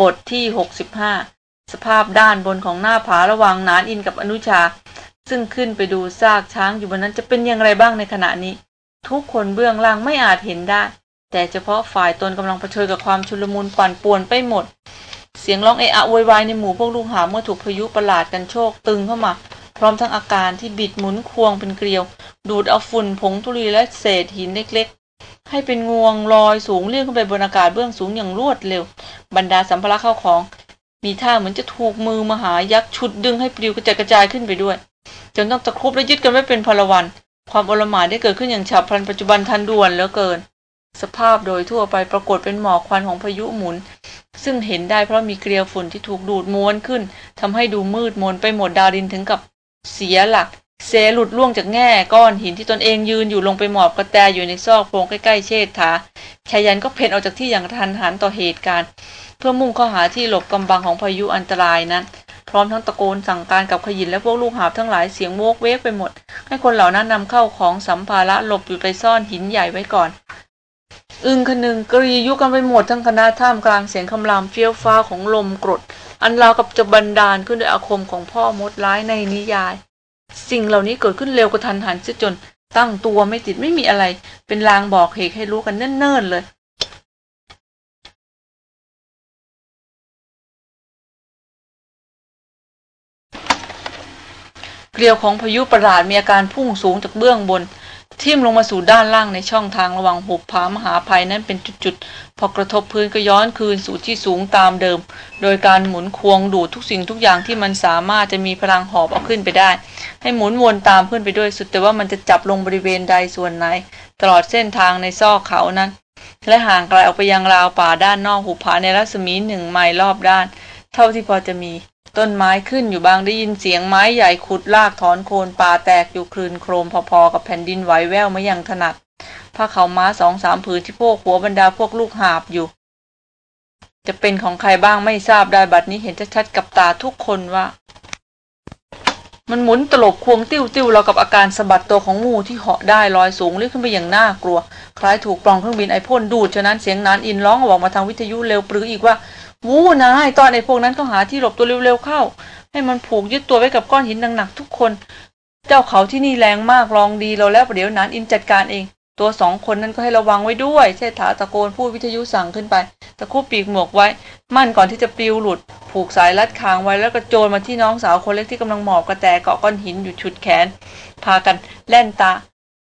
บทที่ 65 สภาพด้านบนของหน้าผาระหว่างนานอินกับอนุชา ซึ่งขึ้นไปดูซากช้างอยู่บนนั้นจะเป็นอย่างไรบ้างในขณะนี้ ทุกคนเบื้องล่างไม่อาจเห็นได้ แต่เฉพาะฝ่ายตนกำลังเผชิญกับความชุลมุนปั่นป่วนไปหมด เสียงร้องเอะอะโวยวายในหมู่พวกลูกหาเมื่อถูกพายุประหลาดกันโชคตึงเข้ามา พร้อมทั้งอาการที่บิดหมุนควงเป็นเกลียว ดูดเอาฝุ่นผงธุลีและเศษหินเล็ก ให้เป็นงวงลอยสูงเลื่อนขึ้นไปบนอากาศเบื้องสูงอย่างรวดเร็ว บรรดาสัมภาระเข้าของ มีท่าเหมือนจะถูกมือมหายักษ์ฉุดดึงให้ปลิวกระจายกระจายขึ้นไปด้วย จนต้องตะครุบและยึดกันไว้เป็นพลวัน ความโอลหม่านได้เกิดขึ้นอย่างฉับพลันปัจจุบันทันด่วนเหลือเกิน สภาพโดยทั่วไปปรากฏเป็นหมอกควันของพายุหมุน ซึ่งเห็นได้เพราะมีเกลียวฝุ่นที่ถูกดูดม้วนขึ้นทำให้ดูมืดมนไปหมดดารินถึงกับเสียหลัก เซหลุดล่วงจากแง่ก้อนหินที่ตนเองยืนอยู่ลงไปหมอบกระแตอยู่ในซอกโพรงใกล้ๆเชษฐาชายันก็เพ่นออกจากที่อย่างทันหันต่อเหตุการณ์ เพื่อมุ่งเข้าหาที่หลบกำบังของพายุอันตรายนั้น พร้อมทั้งตะโกนสั่งการกับขยินและพวกลูกหาบทั้งหลายเสียงโวกเวกไปหมด ให้คนเหล่านั้นนำเข้าของสัมภาระหลบอยู่ไปซ่อนหินใหญ่ไว้ก่อน อึงคนึงกรียุกันไปหมดทั้งคณะท่ามกลางเสียงคำรามเฟี้ยวฟ้าของลมกรด อันราวกับจะบันดาลขึ้นด้วยอาคมของพ่อมดร้ายในนิยาย สิ่งเหล่านี้เกิดขึ้นเร็วกระทันหันซะจนตั้งตัวไม่ติดไม่มีอะไร เป็นลางบอกเหตุให้รู้กันเนิ่นๆเลยเกลียวของพายุประหลาดมีอาการพุ่งสูงจากเบื้องบน ทิ่มลงมาสู่ด้านล่างในช่องทางระหว่างหุบผามหาภัยนั้นเป็นจุดๆ พอกระทบพื้นก็ย้อนคืนสู่ที่สูงตามเดิม โดยการหมุนควงดูดทุกสิ่งทุกอย่างที่มันสามารถจะมีพลังหอบเอาขึ้นไปได้ ให้หมุนวนตามเพื่อนไปด้วยสุดแต่ว่ามันจะจับลงบริเวณใดส่วนไหน ตลอดเส้นทางในซอกเขานั้น และห่างไกลออกไปยังราวป่าด้านนอกหุบผาในรัศมีหนึ่งไมล์รอบด้าน เท่าที่พอจะมี ต้นไม้ขึ้นอยู่บางได้ยินเสียงไม้ใหญ่ขุดลากถอนโคนป่าแตกอยู่คลืนโครมพอๆกับแผ่นดินไหวแววมาอย่างถนัดผ้าเขาม้าสองสามผืนที่พวกหัวบรรดาพวกลูกหาบอยู่ จะเป็นของใครบ้างไม่ทราบได้บัดนี้เห็นชัดๆกับตาทุกคนว่า มันหมุนตลบควงติ้วติ้วเรากับอาการสะบัดตัวของงูที่เหาะได้ลอยสูงเลื่อนขึ้นไปอย่างน่ากลัว คล้ายถูกปล่องเครื่องบินไอพ่นดูด ฉะนั้นเสียงนานอินร้องออกมาทางวิทยุเร็วปรืออีกว่า วู้นายตอนไอ้พวกนั้นก็หาที่หลบตัวเร็วๆเข้า ให้มันผูกยึดตัวไว้กับก้อนหินหนักๆทุกคน เจ้าเขาที่นี่แรงมากลองดีเราแล้วประเดี๋ยวนานอินจัดการเอง ตัวสองคนนั้นก็ให้ระวังไว้ด้วย เชษฐาตะโกนพูดวิทยุสั่งขึ้นไป ตะคุบปีกหมวกไว้ มั่นก่อนที่จะปลิวหลุด ผูกสายรัดคางไว้แล้วก็โจรมาที่น้องสาวคนเล็กที่กำลังหมอบกระแตเกาะก้อนหินอยู่ฉุดแขน พากันแล่นตา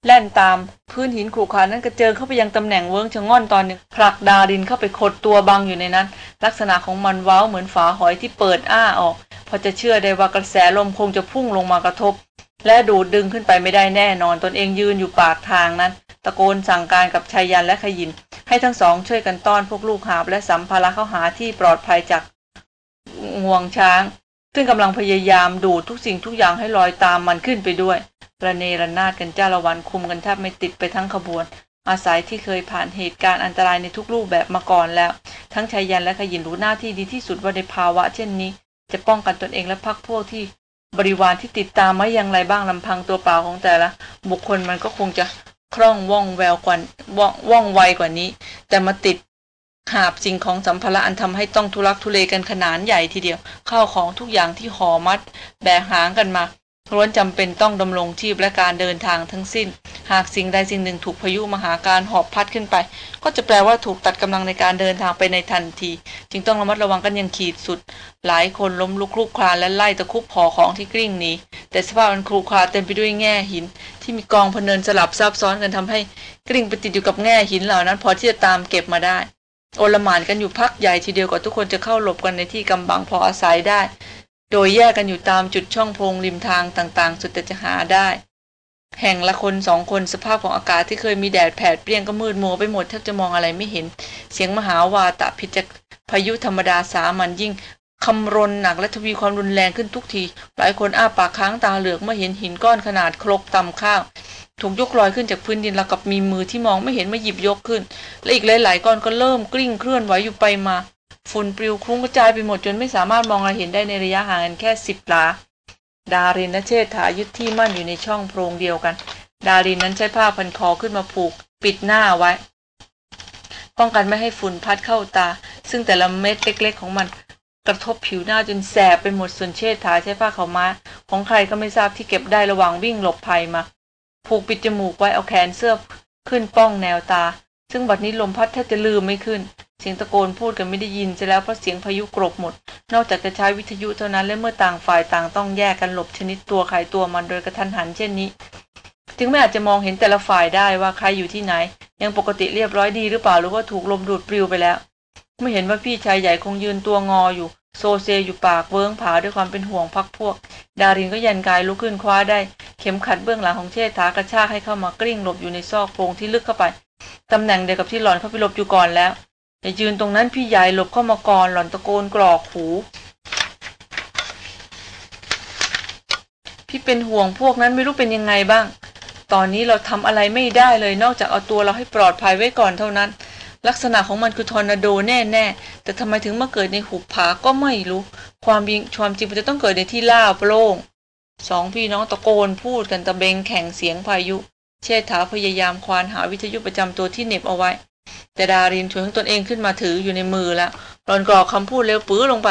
แล่นตามพื้นหินขรุขระนั้นกระเจิงเข้าไปยังตำแหน่งเวิ้งชะง่อนตอนหนึ่งผลักดาดินเข้าไปขดตัวบังอยู่ในนั้น ลักษณะของมันเว้าเหมือนฝาหอยที่เปิดอ้าออก พอจะเชื่อได้ว่ากระแสลมคงจะพุ่งลงมากระทบและดูดดึงขึ้นไปไม่ได้แน่นอนตนเองยืนอยู่ปากทางนั้น ตะโกนสั่งการกับชายยันและขยิน ให้ทั้งสองช่วยกันต้อนพวกลูกหาบและสัมภาระเข้าหาที่ปลอดภัยจากงวงช้าง ซึ่งกำลังพยายามดูดทุกสิ่งทุกอย่างให้ลอยตามมันขึ้นไปด้วยระเนระนาดกันจ้าละวันคุมกันแทบไม่ติดไปทั้งขบวน อาศัยที่เคยผ่านเหตุการณ์อันตรายในทุกรูปแบบมาก่อนแล้ว ทั้งชายยันและขยินรู้หน้าที่ดีที่สุดว่าในภาวะ เช่นนี้ จะป้องกันตนเองและพรรคพวกที่บริวารที่ติดตามมาอย่างไรบ้างลำพังตัวเปล่าของแต่ละ บุคคลมันก็คงจะ คล่องว่องแววกว่าว่องว่องไวกว่านี้ แต่มาติดหาบสิ่งของสัมภาระอันทำให้ต้องทุลักทุเลกันขนาดใหญ่ทีเดียว ข้าวของทุกอย่างที่ห่อมัด แบกหางกันมา ล้วนจำเป็นต้องดำรงชีพและการเดินทางทั้งสิ้น หากสิ่งใดสิ่งหนึ่งถูกพายุมหาการหอบพัดขึ้นไป ก็จะแปลว่าถูกตัดกำลังในการเดินทางไปในทันที จึงต้องระมัดระวังกันอย่างขีดสุด หลายคนล้มลุกคลุกคลานและไล่ตะคุบห่อของที่กลิ้งหนีแต่สภาพมันคลุกคลาเต็มไปด้วยแง่หิน ที่มีกองพเนินสลับซับซ้อนกันทำให้กลิ้งไปติดอยู่กับแง่หินเหล่านั้น พอที่จะตามเก็บมาได้ โอลหมานกันอยู่พักใหญ่ทีเดียวกว่าทุกคนจะเข้าหลบกันในที่กำบังพออาศัยได้ โดยแยกกันอยู่ตามจุดช่องโพรงริมทางต่างๆ สุดแต่จะหาได้ แห่งละคนสองคนสภาพของอากาศที่เคยมีแดดแผดเปรี้ยงก็มืดมัวไปหมดแทบจะมองอะไรไม่เห็น เสียงมหาวาตะพิจากพายุธรรมดาสามัญยิ่งคำรนหนักและทวีความรุนแรงขึ้นทุกที หลายคนอ้าปากค้างตาเหลือกเมื่อเห็นหินก้อนขนาดครกตำข้าว ถูกยกลอยขึ้นจากพื้นดินแล้วกับมีมือที่มองไม่เห็นมาหยิบยกขึ้น และอีกหลายๆก้อนก็เริ่มกลิ้งเคลื่อนไหวอยู่ไปมา ฝุ่นปลิวคลุ้งกระจายไปหมดจนไม่สามารถมองอะไรเห็นได้ในระยะห่างกันแค่สิบหลา ดารินและเชษฐายึดที่มั่นอยู่ในช่องโพรงเดียวกัน ดารินนั้นใช้ผ้าพันคอขึ้นมาผูก ปิดหน้าไว้ ป้องกันไม่ให้ฝุ่นพัดเข้าตา ซึ่งแต่ละเม็ดเล็ก ๆ ของมันกระทบผิวหน้าจนแสบไปหมดส่วนเชษฐาใช้ผ้าขาวม้า ของใครก็ไม่ทราบที่เก็บได้ระหว่างวิ่งหลบภัยมา ผูกปิดจมูกไว้เอาแขนเสื้อขึ้นป้องแนวตา ซึ่งบัดนี้ลมพัดแทบจะลืมไม่ขึ้น เสียงตะโกนพูดกันไม่ได้ยินจะแล้วเพราะเสียงพายุกรบหมด นอกจากจะใช้วิทยุเท่านั้นและเมื่อต่างฝ่ายต่างต้องแยกกันหลบชนิดตัวใครตัวมันโดยกระทันหันเช่นนี้ จึงไม่อาจจะมองเห็นแต่ละฝ่ายได้ว่าใครอยู่ที่ไหน ยังปกติเรียบร้อยดีหรือเปล่าหรือว่าถูกลมดูดปลิวไปแล้วไม่เห็นว่าพี่ชายใหญ่คงยืนตัวงออยู่ โซเซอยู่ปากเวิ้งผาด้วยความเป็นห่วงพักพวก ดารินก็ยันกายลุกขึ้นคว้าได้ เข็มขัดเบื้องหลังของเชษฐากระชากให้เข้ามากลิ้งหลบอยู่ในซอกโพรงที่ลึกเข้าไปตำแหน่งเดียวกับที่หล่อนเข้าไปหลบอยู่ก่อนแล้ว อย่ายืนตรงนั้นพี่ใหญ่หลบเข้ามาก่อนหล่อนตะโกนกรอกหู พี่เป็นห่วงพวกนั้นไม่รู้เป็นยังไงบ้าง ตอนนี้เราทำอะไรไม่ได้เลยนอกจากเอาตัวเราให้ปลอดภัยไว้ก่อนเท่านั้น ลักษณะของมันคือทอร์นาโดแน่ๆ แต่ทำไมถึงมาเกิดในหุบผาก็ไม่รู้ ความจริงความจริงมันจะต้องเกิดในที่ล่าโปร่งสองพี่น้องตะโกนพูดกันตะเบงแข่งเสียงพายุ เชษฐาพยายามควานหาวิทยุประจำตัวที่เน็บเอาไว้ แต่ดารินชวนของตนเองขึ้นมาถืออยู่ในมือแล้วหลอนกรอกคำพูดเร็วปื้อลงไป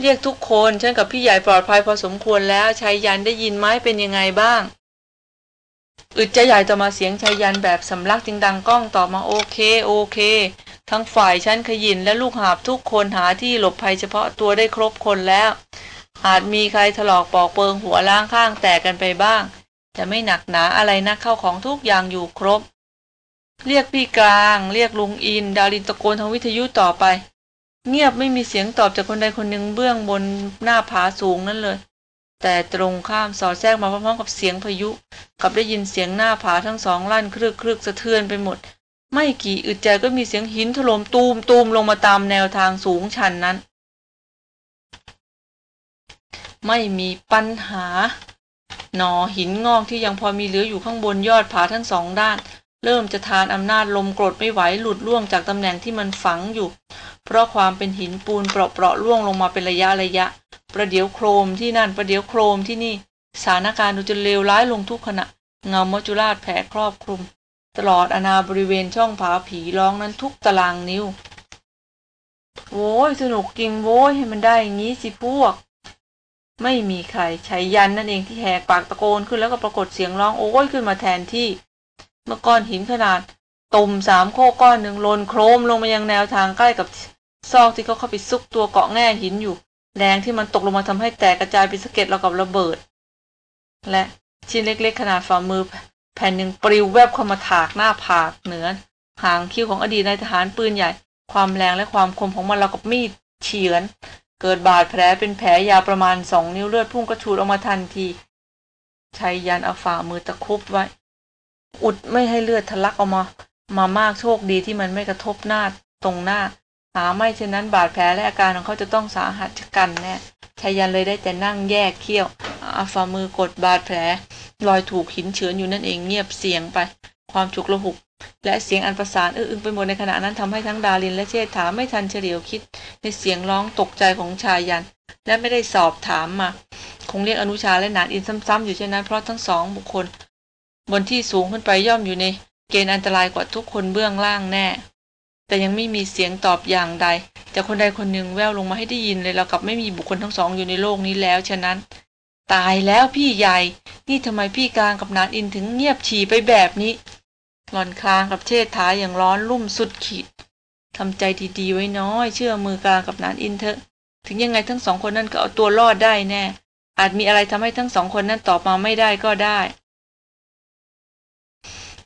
เรียกทุกคนฉันกับพี่ใหญ่ปลอดภัยพอสมควรแล้วชายยันได้ยินไหมเป็นยังไงบ้าง อึดใจใหญ่ต่อมาเสียงชายยันแบบสำลักจึงดังก้องต่อมาโอเคโอเค ทั้งฝ่ายชั้นขยินและลูกหาบทุกคนหาที่หลบภัยเฉพาะตัวได้ครบคนแล้ว อาจมีใครถลอกปอกเปิงหัวล้างข้างแตกกันไปบ้างจะไม่หนักหนาอะไรนะเข้าของทุกอย่างอยู่ครบ เรียกพี่กลาง เรียกลุงอิน ดารินตะโกนทางวิทยุต่อไป เงียบไม่มีเสียงตอบจากคนใดคนหนึ่งเบื้องบนหน้าผาสูงนั่นเลย แต่ตรงข้ามสอดแทรกมาพร้อมๆกับเสียงพายุ กับได้ยินเสียงหน้าผาทั้งสองลั่นครึกครึกสะเทือนไปหมด ไม่กี่อึดใจก็มีเสียงหินถล่มตูมตูมลงมาตามแนวทางสูงชันนั้น ไม่มีปัญหา หนอหินงอกที่ยังพอมีเหลืออยู่ข้างบนยอดผาทั้งสองด้าน เริ่มจะทานอำนาจลมกรดไม่ไหวหลุดล่วงจากตำแหน่งที่มันฝังอยู่ เพราะความเป็นหินปูนเปราะๆล่วงลงมาเป็นระยะระยะ ประเดี๋ยวโครมที่นั่นประเดี๋ยวโครมที่นี่สถานการณ์ดูจะเลวร้ายลงทุกขณะ เงามัจจุราชแผ่ครอบคลุม ตลอดอนาบริเวณช่องผาผีร้องนั้นทุกตารางนิ้วโว้ยสนุกจริงโว้ยให้มันได้อย่างนี้สิพวก ไม่มีใครใช้ยันนั่นเองที่แหกปากตะโกนขึ้นแล้วก็ปรากฏเสียงร้องโอ้ยขึ้นมาแทนที่ เมื่อก้อนหินขนาดตุ่มสามโคก้อนหนึ่งลนโครมลงมายังแนวทางใกล้กับซอกที่เขาเข้าไปซุกตัวเกาะแง่หินอยู่ แรงที่มันตกลงมาทำให้แตกกระจายเป็นสะเก็ดเรากับระเบิด และชิ้นเล็ก ๆ ขนาดฝ่ามือ แผ่นหนึ่งปลิวแวบเข้ามาถากหน้าผากเหนือหางคิ้วของอดีตนายทหารปืนใหญ่ ความแรงและความคมของมันเรากับมีดเฉือน เกิดบาดแผลเป็นแผลยาวประมาณสองนิ้วเลือดพุ่งกระฉูดออกมาทันทีชายยันเอาฝ่ามือตะคุบไว้ อุดไม่ให้เลือดทะลักออกมา มามากโชคดีที่มันไม่กระทบหน้าตรงหน้า หาไม่เช่นนั้นบาดแผลและอาการของเขาจะต้องสาหัสกันแน่ชายันเลยได้แต่นั่งแยกเขี้ยวอาฝ่ามือกดบาดแผลรอยถูกหินเฉือนอยู่นั่นเองเงียบเสียงไป ความฉุกละหุก และเสียงอันประสานอื้อๆไปหมดในขณะนั้นทำให้ทั้งดารินและเชษฐาไม่ทันเฉลียวคิด ในเสียงร้องตกใจของชายยัน และไม่ได้สอบถามมา คงเรียกอนุชาและนานอินซ้ำๆอยู่เช่นนั้นเพราะทั้งสองบุคคล บนที่สูงขึ้นไปย่อมอยู่ในเกณฑ์อันตรายกว่าทุกคนเบื้องล่างแน่ แต่ยังไม่มีเสียงตอบอย่างใดจากคนใดคนหนึ่งแววลงมาให้ได้ยินเลยเรากับไม่มีบุคคลทั้งสองอยู่ในโลกนี้แล้วฉะนั้น ตายแล้วพี่ใหญ่นี่ทำไมพี่กลางกับนานอินถึงเงียบฉี่ไปแบบนี้หลอนคลางกับเชษฐาอย่างร้อนรุ่มสุดขีดทำใจดีๆไว้น้อย เชื่อมือกลางกับนานอินเถอะ ถึงยังไงทั้งสองคนนั้นก็เอาตัวรอดได้แน่ อาจมีอะไรทำให้ทั้งสองคนนั้นตอบมาไม่ได้ก็ได้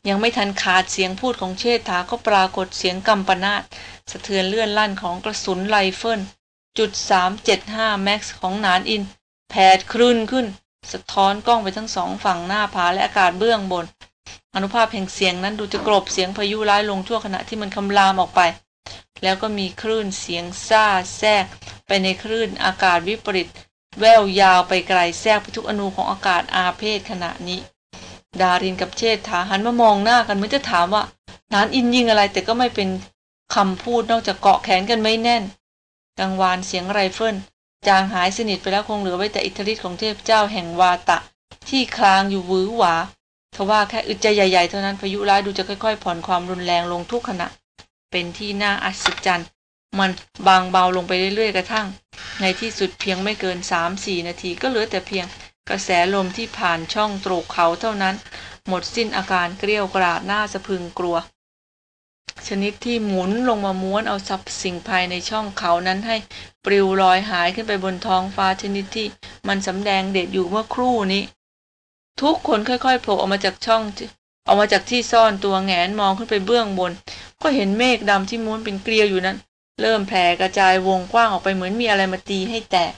ยังไม่ทันขาดเสียงพูดของเชษฐาก็ปรากฏเสียงกำปนาตสะเทือนเลื่อนลั่นของกระสุนไรเฟิลจุดสามเจ็ดห้าแม็กซ์ของนานอิน แผดคลื่นขึ้น สะท้อนกล้องไปทั้งสองฝั่งหน้าผาและอากาศเบื้องบน อนุภาพแห่งเสียงนั้นดูจะกลบเสียงพายุร้ายลงชั่วขณะที่มันคำรามออกไป แล้วก็มีคลื่นเสียงซ่าแทรก ไปในคลื่นอากาศวิปริต แววยาวไปไกลแทรกไปทุกอนูของอากาศอาเพศขณะนี้ ดารินกับเชษฐาหันมามองหน้ากันเหมือนจะถามว่านานอินยิงอะไรแต่ก็ไม่เป็นคำพูดนอกจากเกาะแขนกันไม่แน่น กังวานเสียงไรเฟิลจางหายสนิทไปแล้วคงเหลือไว้แต่อิทธิฤทธิ์ของเทพเจ้าแห่งวาตะ ที่คลางอยู่วือหวาทว่าแค่อึดใจใหญ่ๆเท่านั้นพายุร้ายดูจะค่อย ๆ ผ่อนความรุนแรงลงทุกขณะ เป็นที่น่าอัศจรรย์ มันบางเบาลงไปเรื่อยๆกระทั่ง ในที่สุดเพียงไม่เกินสามสี่นาทีก็เหลือแต่เพียง กระแสลมที่ผ่านช่องตรกเขาเท่านั้น หมดสิ้นอาการเกลียวกราดหน้าสะพึงกลัว ชนิดที่หมุนลงมาม้วนเอาทรัพย์สิ่งภายในช่องเขานั้นให้ปลิวลอยหายขึ้นไปบนท้องฟ้าชนิดที่มันสำแดงเด็ดอยู่เมื่อครู่นี้ ทุกคนค่อยๆโผล่ออกมาจากช่องออกมาจากที่ซ่อนตัวแงนมองขึ้นไปเบื้องบน ก็เห็นเมฆดำที่ม้วนเป็นเกลียวอยู่นั้น เริ่มแผ่กระจายวงกว้างออกไปเหมือนมีอะไรมาตีให้แตก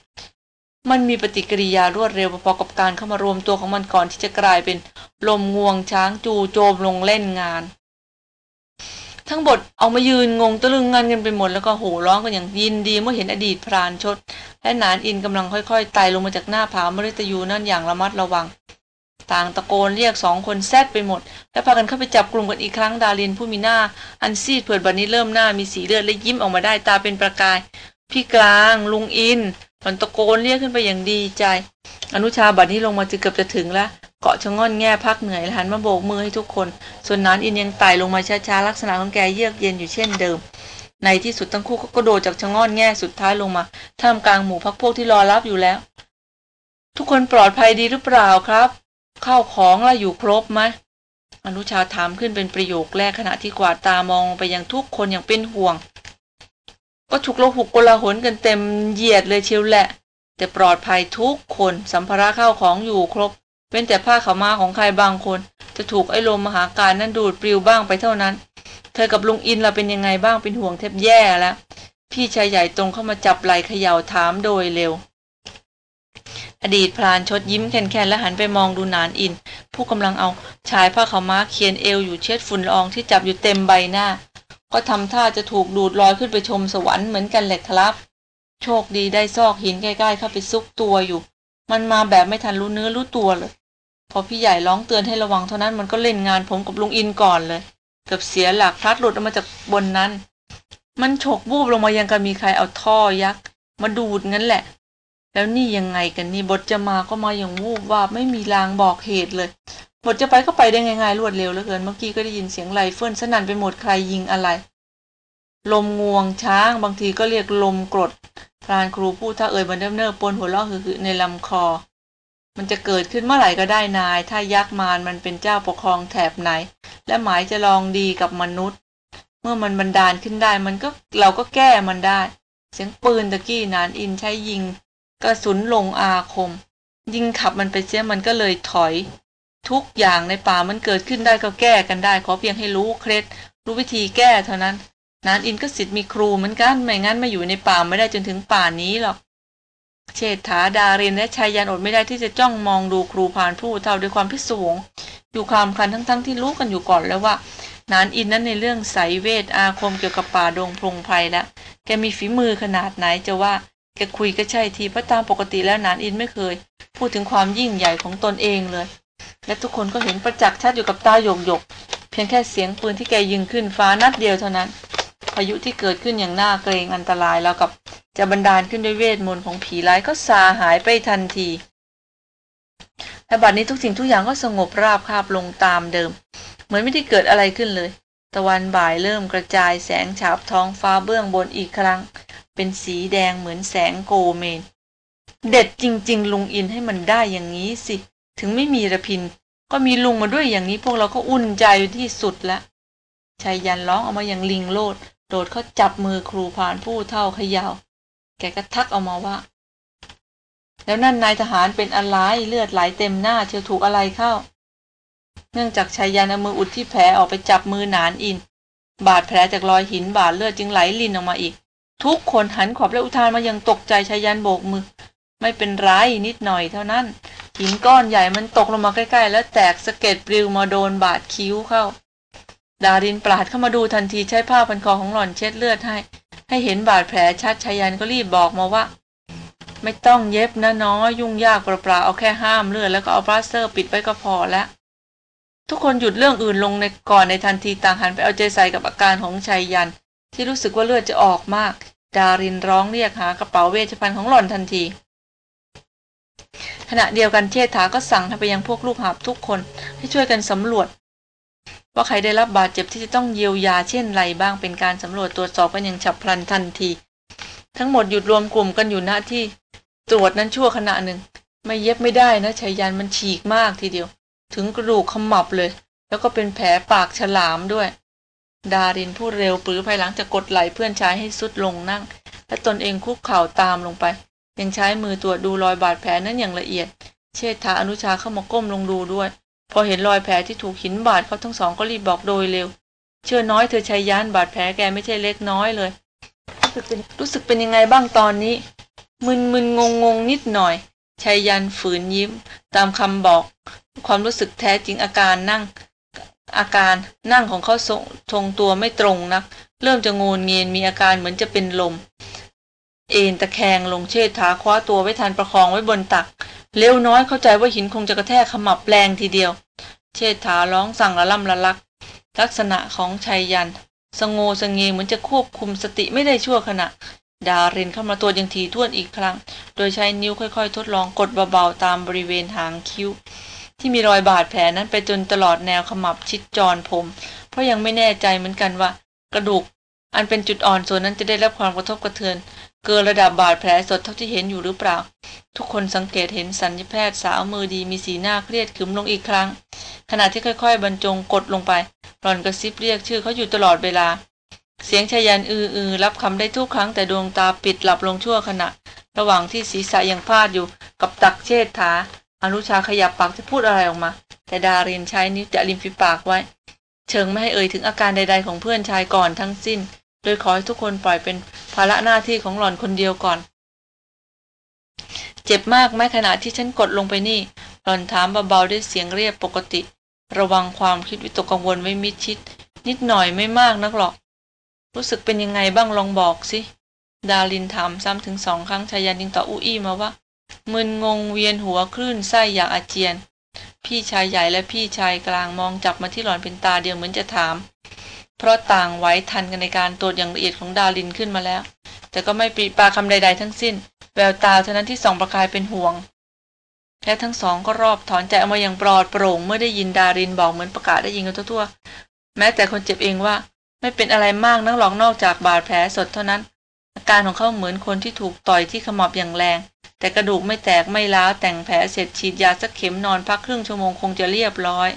มันมีปฏิกิริยารวดเร็วพอๆกับการเข้ามารวมตัวของมันก่อนที่จะกลายเป็นลมงวงช้างจูโจมลงเล่นงาน ทั้งบทเอามายืนงงตะลึงงันกันไปหมดแล้วก็โห่ร้องกันอย่างยินดีเมื่อเห็นอดีตพรานชด และนานอินกำลังค่อยๆไต่ลงมาจากหน้าผามฤตยูนั่นอย่างระมัดระวัง ต่างตะโกนเรียกสองคนแซดไปหมด และพากันเข้าไปจับกลุ่มกันอีกครั้งดารินผู้มีหน้า อันซีดเผือดบัดนี้เริ่มหน้ามีสีเลือดและยิ้มออกมาได้ตาเป็นประกายพี่กลางลุงอิน มันตะโกนเรียกขึ้นไปอย่างดีใจ อนุชาบัดนี้ลงมาจึงเกือบจะถึงแล้วเกาะชะง่อนแง่พักเหนื่อยหันมาโบกมือให้ทุกคน ส่วนนานอินยังไต่ลงมาช้าๆลักษณะของแกเยือกเย็นอยู่เช่นเดิม ในที่สุดทั้งคู่ก็กระโดดจากชะง่อนแง่สุดท้ายลงมาท่ามกลางหมู่พักพวกที่รอรับอยู่แล้ว ทุกคนปลอดภัยดีหรือเปล่าครับข้าวของล่ะอยู่ครบไหมอนุชาถามขึ้นเป็นประโยคแรกขณะที่กวาดตามองไปยังทุกคนอย่างเป็นห่วง ก็ฉุกละหุกกลาหนกันเต็มเหยียดเลยเชียวแหละ แต่ปลอดภัยทุกคนสัมภาระข้าวของอยู่ครบเป็นแต่ผ้าขาวมาของใครบางคน จะถูกไอ้ลมมหาการนั่นดูดปลิวบ้างไปเท่านั้น เธอกับลุงอินเราเป็นยังไงบ้างเป็นห่วงแทบแย่แล้ว พี่ชายใหญ่ตรงเข้ามาจับไหล่เขย่าถามโดยเร็ว อดีตพรานชดยิ้มแค่นๆและหันไปมองดูนานอิน ผู้กำลังเอาชายผ้าขาวม้าเคียนเอวอยู่เช็ดฝุ่นละอองที่จับอยู่เต็มใบหน้า ก็ทำท่าจะถูกดูดลอยขึ้นไปชมสวรรค์เหมือนกันแหละครับ โชคดีได้ซอกหินใกล้ๆเข้าไปซุกตัวอยู่ มันมาแบบไม่ทันรู้เนื้อรู้ตัวเลย พอพี่ใหญ่ร้องเตือนให้ระวังเท่านั้นมันก็เล่นงานผมกับลุงอินก่อนเลยเกือบเสียหลักพลัดหลุดออกมาจากบนนั้น มันฉกบูบลงมายังกับมีใครเอาท่อยักษ์มาดูดงั้นแหละ แล้วนี่ยังไงกันนี่บทจะมาก็มาอย่างวูบว่าบไม่มีลางบอกเหตุเลย บทจะไปก็ไปได้ง่ายๆรวดเร็วเหลือเกินเมื่อกี้ก็ได้ยินเสียงไรเฟิลสนั่นไปหมดใครยิงอะไร ลมงวงช้าง บางทีก็เรียกลมกรดพรานครูพูดถ้าเอ่ยบันเดิมเนิบปนหัวเราะหึในลำคอ มันจะเกิดขึ้นเมื่อไหร่ก็ได้นาย ถ้ายักษ์มารมันเป็นเจ้าปกครองแถบไหน และหมายจะลองดีกับมนุษย์ เมื่อมันบันดาลขึ้นได้ มันก็เราก็แก้มันได้ เสียงปืนตะกี้หนานอินใช้ยิง กระสุนลงอาคม ยิงขับมันไปเสียมันก็เลยถอย ทุกอย่างในป่ามันเกิดขึ้นได้ก็แก้กันได้ ขอเพียงให้รู้เคล็ด รู้วิธีแก้เท่านั้น นานอินก็สิทธิ์มีครูเหมือนกันไม่งั้นมาอยู่ในป่าไม่ได้จนถึงป่านี้หรอก เชษฐาดารินและชายยันอดไม่ได้ที่จะจ้องมองดูครูผ่านผู้เท่าด้วยความพิศวงอยู่ความคันทั้งๆทที่รู้กันอยู่ก่อนแล้วว่านานอินนั้นในเรื่องไสเวทอาคมเกี่ยวกับป่าดงพงไพรแล้วแกมีฝีมือขนาดไหนจะว่าแกคุยก็ใช่ทีเพราะตามปกติแล้วนานอินไม่เคย พูดถึงความยิ่งใหญ่ของตนเองเลย และทุกคนก็เห็นประจักษ์ชัดอยู่กับตาหยกหยกเพียงแค่เสียงปืนที่แกยิงขึ้นฟ้านัดเดียวเท่านั้นพายุที่เกิดขึ้นอย่างน่าเกรงอันตรายแล้วกับจะบันดาลขึ้นด้วยเวทมนต์ของผีร้ายก็ซาหายไปทันทีและบัดนี้ทุกสิ่งทุกอย่างก็สงบราบคาบลงตามเดิม เหมือนไม่ได้เกิดอะไรขึ้นเลย ตะวันบ่ายเริ่มกระจายแสงฉาบท้องฟ้าเบื้องบนอีกครั้ง เป็นสีแดงเหมือนแสงโกเมน เด็ดจริง ๆ ลุงอินให้มันได้อย่างนี้สิ ถึงไม่มีระพิน ก็มีลุงมาด้วยอย่างนี้พวกเราก็อุ่นใจที่สุดล้วชายยันร้องออกมาอย่างลิงโลด โดดเขาจับมือครูผานผู้เท่าเขยาว แกก็ทักออกมาว่า แล้วนั่นนายทหารเป็นอะไรเลือดไหลเต็มหน้าเชียวถูกอะไรเข้า เนื่องจากชัยยันต์เอามืออุดที่แผลออกไปจับมือหนานอิน บาดแผลจากรอยหินบาดเลือดจึงไหลลินออกมาอีก ทุกคนหันขวับและอุทานมาอย่างตกใจชัยยันต์โบกมือ ไม่เป็นไรนิดหน่อยเท่านั้น หินก้อนใหญ่มันตกลงมาใกล้ๆ แล้วแตกสะเก็ดปลิวมาโดนบาดคิ้วเข้า ดารินปราดเข้ามาดูทันทีใช้ผ้าพันคอของหล่อนเช็ดเลือดให้ ให้เห็นบาดแผลชัดชัยยันต์ก็รีบบอกมาว่า ไม่ต้องเย็บนะน้อยยุ่งยากเปล่าๆเอาแค่ห้ามเลือดแล้วก็เอาพลาสเตอร์ปิดไว้ก็พอแล้วทุกคนหยุดเรื่องอื่นลงในก่อนในทันทีต่างหันไปเอาใจใส่กับอาการของชายยัน ที่รู้สึกว่าเลือดจะออกมาก ดารินร้องเรียกหากระเป๋าเวชภัณฑ์ของหล่อนทันที ขณะเดียวกันเชษฐาก็สั่งให้ไปยังพวกลูกหาบทุกคน ให้ช่วยกันสำรวจ ว่าใครได้รับบาดเจ็บที่จะต้องเยียวยาเช่นไรบ้างเป็นการสำรวจตรวจสอบกันอย่างฉับพลันทันที ทั้งหมดหยุดรวมกลุ่มกันอยู่หน้าที่ ตรวจนั้นชั่วขณะหนึ่ง ไม่เย็บไม่ได้นะชายันมันฉีกมากทีเดียว ถึงกระดูกขมับเลย แล้วก็เป็นแผลปากฉลามด้วย ดารินพูดเร็วปื้อภายหลังจากกดไหลเพื่อนชายให้สุดลงนั่ง และตนเองคุกเข่าตามลงไป ยังใช้มือตรวจดูรอยบาดแผลนั้นอย่างละเอียด เชษฐาอนุชาเข้ามาก้มลงดูด้วย พอเห็นรอยแผลที่ถูกหินบาดเขาทั้งสองก็รีบบอกโดยเร็ว เชื่อน้อยเธอชายยานบาดแผลแกไม่ใช่เล็กน้อยเลย รู้สึกเป็นรู้สึกเป็นยังไงบ้างตอนนี้ มึนมึนงงงงนิดหน่อยชายยันฝืนยิ้ม ตามคำบอก ความรู้สึกแท้จริงอาการนั่ง อาการนั่งของเขาทรงทรงตัวไม่ตรงนัก เริ่มจะงูนเงียนมีอาการเหมือนจะเป็นลม เอ็นตะแคงลงเชิดขาคว้าตัวไว้ทันประคองไว้บนตัก เร็วน้อยเข้าใจว่าหินคงจะกระแทกขมับแรงทีเดียว เชิดขาร้องสั่งละล่ำละลัก ลักษณะของชายยัน สงโงสงเงเหมือนจะควบคุมสติไม่ได้ชั่วขณะ ดารินเข้ามาตัวยังทีท่วนอีกครั้ง โดยใช้นิ้วค่อยๆ ทดลองกดเบาๆตามบริเวณหางคิ้ว ที่มีรอยบาดแผลนั้นไปจนตลอดแนวขมับชิดจรผม เพราะยังไม่แน่ใจเหมือนกันว่า กระดูก อันเป็นจุดอ่อนส่วนนั้นจะได้รับความกระทบกระเทือนเกินระดับบาดแผลสดเท่าที่เห็นอยู่หรือเปล่า ทุกคนสังเกตเห็นสัญญแพทย์สาวมือดีมีสีหน้าเครียดขึมลงอีกครั้ง ขณะที่ค่อยๆ บรรจงกดลงไปหล่อนกระซิบเรียกชื่อเขาอยู่ตลอดเวลา เสียงชายันอืออือรับคำได้ทุกครั้งแต่ดวงตาปิดหลับลงชั่วขณะ ระหว่างที่ศีรษะยังพาดอยู่กับตักเชษฐา อนุชาขยับปากจะพูดอะไรออกมา แต่ดารินใช้นิ้วจะริมฝีปากไว้ เชิงไม่ให้เอ่ยถึงอาการใด ๆ ของเพื่อนชายก่อนทั้งสิ้น โดยขอให้ทุกคนปล่อยเป็นภาระหน้าที่ของหล่อนคนเดียวก่อน เจ็บมากไหมขณะที่ฉันกดลงไปนี่ หล่อนถามเบาๆด้วยเสียงเรียบปกติ ระวังความคิดวิตกกังวลไว้มิดชิด นิดหน่อยไม่มากนักหรอก รู้สึกเป็นยังไงบ้างลองบอกสิ ดารินถามซ้ำถึงสองครั้งชายันยิงต่ออุ้อี้มาว่ามึนงงเวียนหัวคลื่นไส้อยากอาเจียน พี่ชายใหญ่และพี่ชายกลางมองจับมาที่หล่อนเป็นตาเดียวเหมือนจะถาม เพราะต่างไว้ทันกันในการตรวจอย่างละเอียดของดารินขึ้นมาแล้ว แต่ก็ไม่ปรีปาคำใด ๆ ทั้งสิ้น แววตาเท่านั้นที่ส่องประกายเป็นห่วง และทั้งสองก็รอบถอนใจออกมาอย่างปลอดโปร่งเมื่อได้ยินดารินบอกเหมือนประกาศได้ยินกันทั่วๆ แม้แต่คนเจ็บเองว่าไม่เป็นอะไรมากนักหรอกนอกจากบาดแผลสดเท่านั้น อาการของเขาเหมือนคนที่ถูกต่อยที่ขมับอย่างแรง แต่กระดูกไม่แตกไม่ล้าแต่งแผลเสร็จฉีดยาสักเข็มนอนพักครึ่งชั่วโมงคงจะเรียบร้อย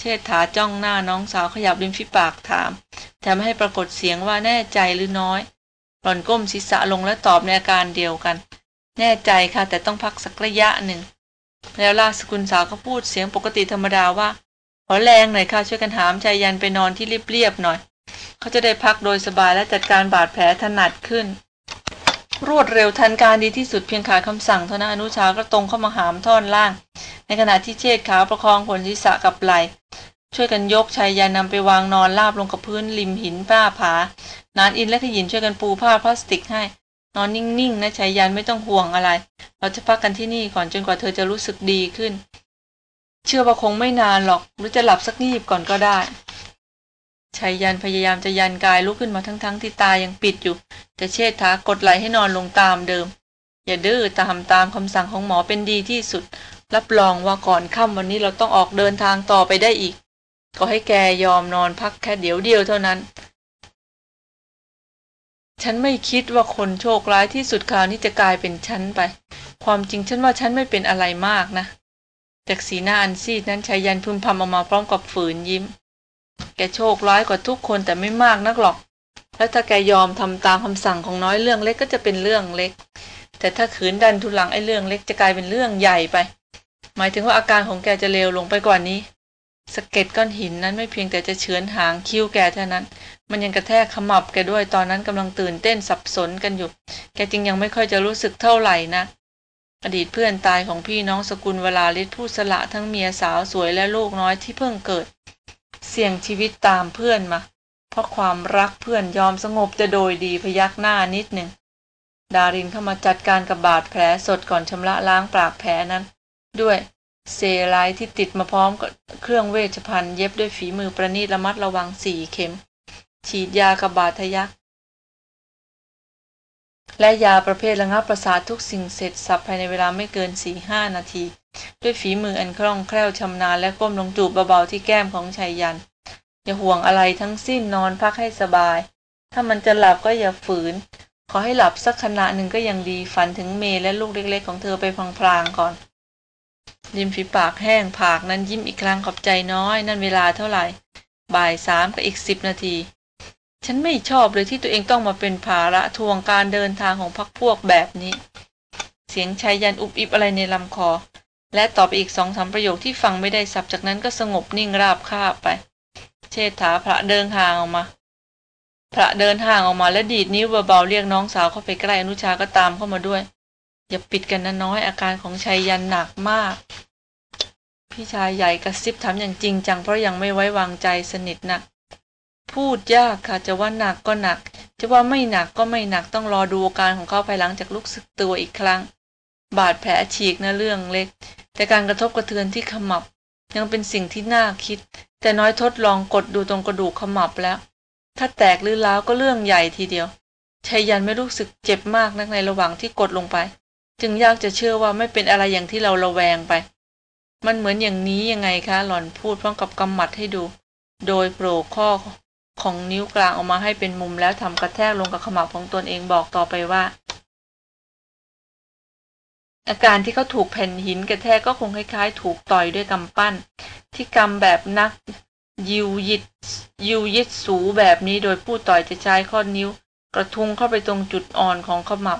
เชษฐาจ้องหน้าน้องสาวขยับริมฝีปากถามแต่ไม่ให้ปรากฏเสียงว่าแน่ใจหรือน้อย หล่อนก้มศีรษะลงและตอบในอาการเดียวกัน แน่ใจค่ะแต่ต้องพักสักระยะหนึ่ง แล้วลาสกุลสาวก็พูดเสียงปกติธรรมดาว่า ขอแรงหน่อยค่ะช่วยกันหามชายยันไปนอนที่เรียบๆหน่อย เขาจะได้พักโดยสบายและจัดการบาดแผลถนัดขึ้น รวดเร็วทันการดีที่สุดเพียงขาดคำสั่งเท่านั้นอนุชาก็ตรงเข้ามาหามท่อนล่าง ในขณะที่เชษขาประคองผลศีรษะกับไหลช่วยกันยกชายยันำไปวางนอนราบลงกับพื้นริมหินป้าผานานอินและขยินช่วยกันปูผ้าพลาสติกให้ นอนนิ่งๆนะชายยันไม่ต้องห่วงอะไร เราจะพักกันที่นี่ก่อนจนกว่าเธอจะรู้สึกดีขึ้น เชื่อว่าคงไม่นานหรอกหรือจะหลับสักงีบก่อนก็ได้ ชายยันพยายามจะยันกายลุกขึ้นมาทั้งๆทที่ตายังปิดอยู่ แต่เชษฐากดไหลให้นอนลงตามเดิม อย่าดื้อตามตามคำสั่งของหมอเป็นดีที่สุด รับรองว่าก่อนค่ำวันนี้เราต้องออกเดินทางต่อไปได้อีก ก็ให้แกยอมนอนพักแค่เดี๋ยวเดียวเท่านั้น ฉันไม่คิดว่าคนโชคร้ายที่สุดคราวนี้จะกลายเป็นฉันไป ความจริงฉันว่าฉันไม่เป็นอะไรมากนะ จากสีหน้าอันซีดนั้นชายยันพึมพำออกมาพร้อมกับฝืนยิ้ม แกโชคร้ายกว่าทุกคนแต่ไม่มากนักหรอก แล้วถ้าแกยอมทำตามคำสั่งของน้อยเรื่องเล็กก็จะเป็นเรื่องเล็ก แต่ถ้าขืนดันทุลังไอ้เรื่องเล็กจะกลายเป็นเรื่องใหญ่ไป หมายถึงว่าอาการของแกจะเลวลงไปกว่านี้สะเก็ดก้อนหินนั้นไม่เพียงแต่จะเฉือนหางคิ้วแกเท่านั้น มันยังกระแทกขมับแกด้วยตอนนั้นกำลังตื่นเต้นสับสนกันอยู่ แกจึงยังไม่ค่อยจะรู้สึกเท่าไหร่นะ อดีตเพื่อนตายของพี่น้องสกุลเวลาลิศผู้สละทั้งเมียสาวสวยและลูกน้อยที่เพิ่งเกิด เสี่ยงชีวิตตามเพื่อนมา เพราะความรักเพื่อนยอมสงบจะโดยดีพยักหน้านิดหนึ่ง ดารินเข้ามาจัดการกับบาดแผลสดก่อนชำระล้างปากแผลนั้น ด้วยเซไลท์ที่ติดมาพร้อมกับเครื่องเวชภัณฑ์เย็บด้วยฝีมือประณีตระมัดระวังสี่เข็ม ฉีดยากับบาดทะยัก และยาประเภทระงับประสาททุกสิ่งเสร็จสับภายในเวลาไม่เกินสี่ห้านาที ด้วยฝีมืออันคล่องแคล่วชำนาญและก้มลงจูบเบาๆที่แก้มของชายยัน อย่าห่วงอะไรทั้งสิ้นนอนพักให้สบาย ถ้ามันจะหลับก็อย่าฝืน ขอให้หลับสักขณะหนึ่งก็ยังดีฝันถึงเมย์และลูกเล็ก ๆ ของเธอไปพลางๆก่อนริมฝีปากแห้งผากนั้นยิ้มอีกครั้งขอบใจน้อย นั่นเวลาเท่าไหร่ บ่ายสามกับอีกสิบนาที ฉันไม่ชอบเลยที่ตัวเองต้องมาเป็นภาระทวงการเดินทางของพักพวกแบบนี้ เสียงชายยันอุบอิบอะไรในลำคอ และตอบไปอีกสองสามประโยคที่ฟังไม่ได้สับจากนั้นก็สงบนิ่งราบคาบไป เชษฐาพระเดินห่างออกมา พระเดินห่างออกมาและดีดนิ้วเบาๆเรียกน้องสาวเข้าไปใกล้อนุชาก็ตามเข้ามาด้วย อย่าปิดกันนะน้อยอาการของชายยันหนักมาก พี่ชายใหญ่กระซิบถามอย่างจริงจังเพราะยังไม่ไว้วางใจสนิทนะพูดยากค่ะจะว่าหนักก็หนัก จะว่าไม่หนักก็ไม่หนักต้องรอดูอาการของเขาภายหลังจากลุกสึกตัวอีกครั้ง บาดแผลฉีกนะเรื่องเล็ก แต่การกระทบกระเทือนที่ขมับ ยังเป็นสิ่งที่น่าคิด แต่น้อยทดลองกดดูตรงกระดูกขมับแล้ว ถ้าแตกหรือล้าวก็เรื่องใหญ่ทีเดียวชัยยันไม่รู้สึกเจ็บมากนักในระหว่างที่กดลงไป จึงยากจะเชื่อว่าไม่เป็นอะไรอย่างที่เราระแวงไป มันเหมือนอย่างนี้ยังไงคะ หล่อนพูดพร้อมกับกำหมัดให้ดู โดยโผล่ข้อของนิ้วกลางออกมาให้เป็นมุมแล้วทำกระแทกลงกับขมับของตนเองบอกต่อไปว่า อาการที่เขาถูกแผ่นหินกระแทกก็คงคล้ายๆ ถูกต่อยด้วยกำปั้น ที่กำแบบนักยิวยิดยิวยิดสูแบบนี้โดยผู้ต่อยจะใช้ข้อนิ้ว กระทุ้งเข้าไปตรงจุดอ่อนของขมับ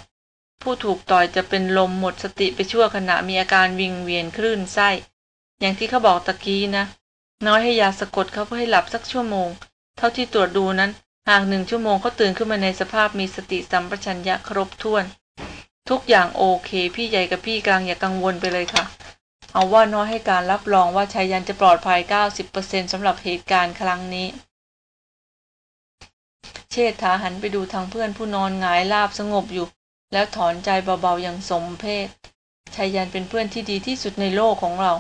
ผู้ถูกต่อยจะเป็นลมหมดสติไปชั่วขณะมีอาการวิงเวียนคลื่นไส้ อย่างที่เขาบอกตะกี้นะ น้อยให้ยาสะกดเขาเพื่อให้หลับสักชั่วโมง เท่าที่ตรวจดูนั้นห่างหนึ่งชั่วโมงเขาตื่นขึ้นมาในสภาพมีสติสัมปชัญญะครบถ้วน ทุกอย่างโอเค พี่ใหญ่กับพี่กลางอย่ากังวลไปเลยค่ะ เอาว่าน้อยให้การรับรองว่าชายยันจะปลอดภัย 90%สำหรับเหตุการณ์ครั้งนี้ เชษฐาหันไปดูทางเพื่อนผู้นอนหงายราบสงบอยู่ แล้วถอนใจเบาๆอย่างสมเพศชายยันเป็นเพื่อนที่ดีที่สุดในโลกของเรา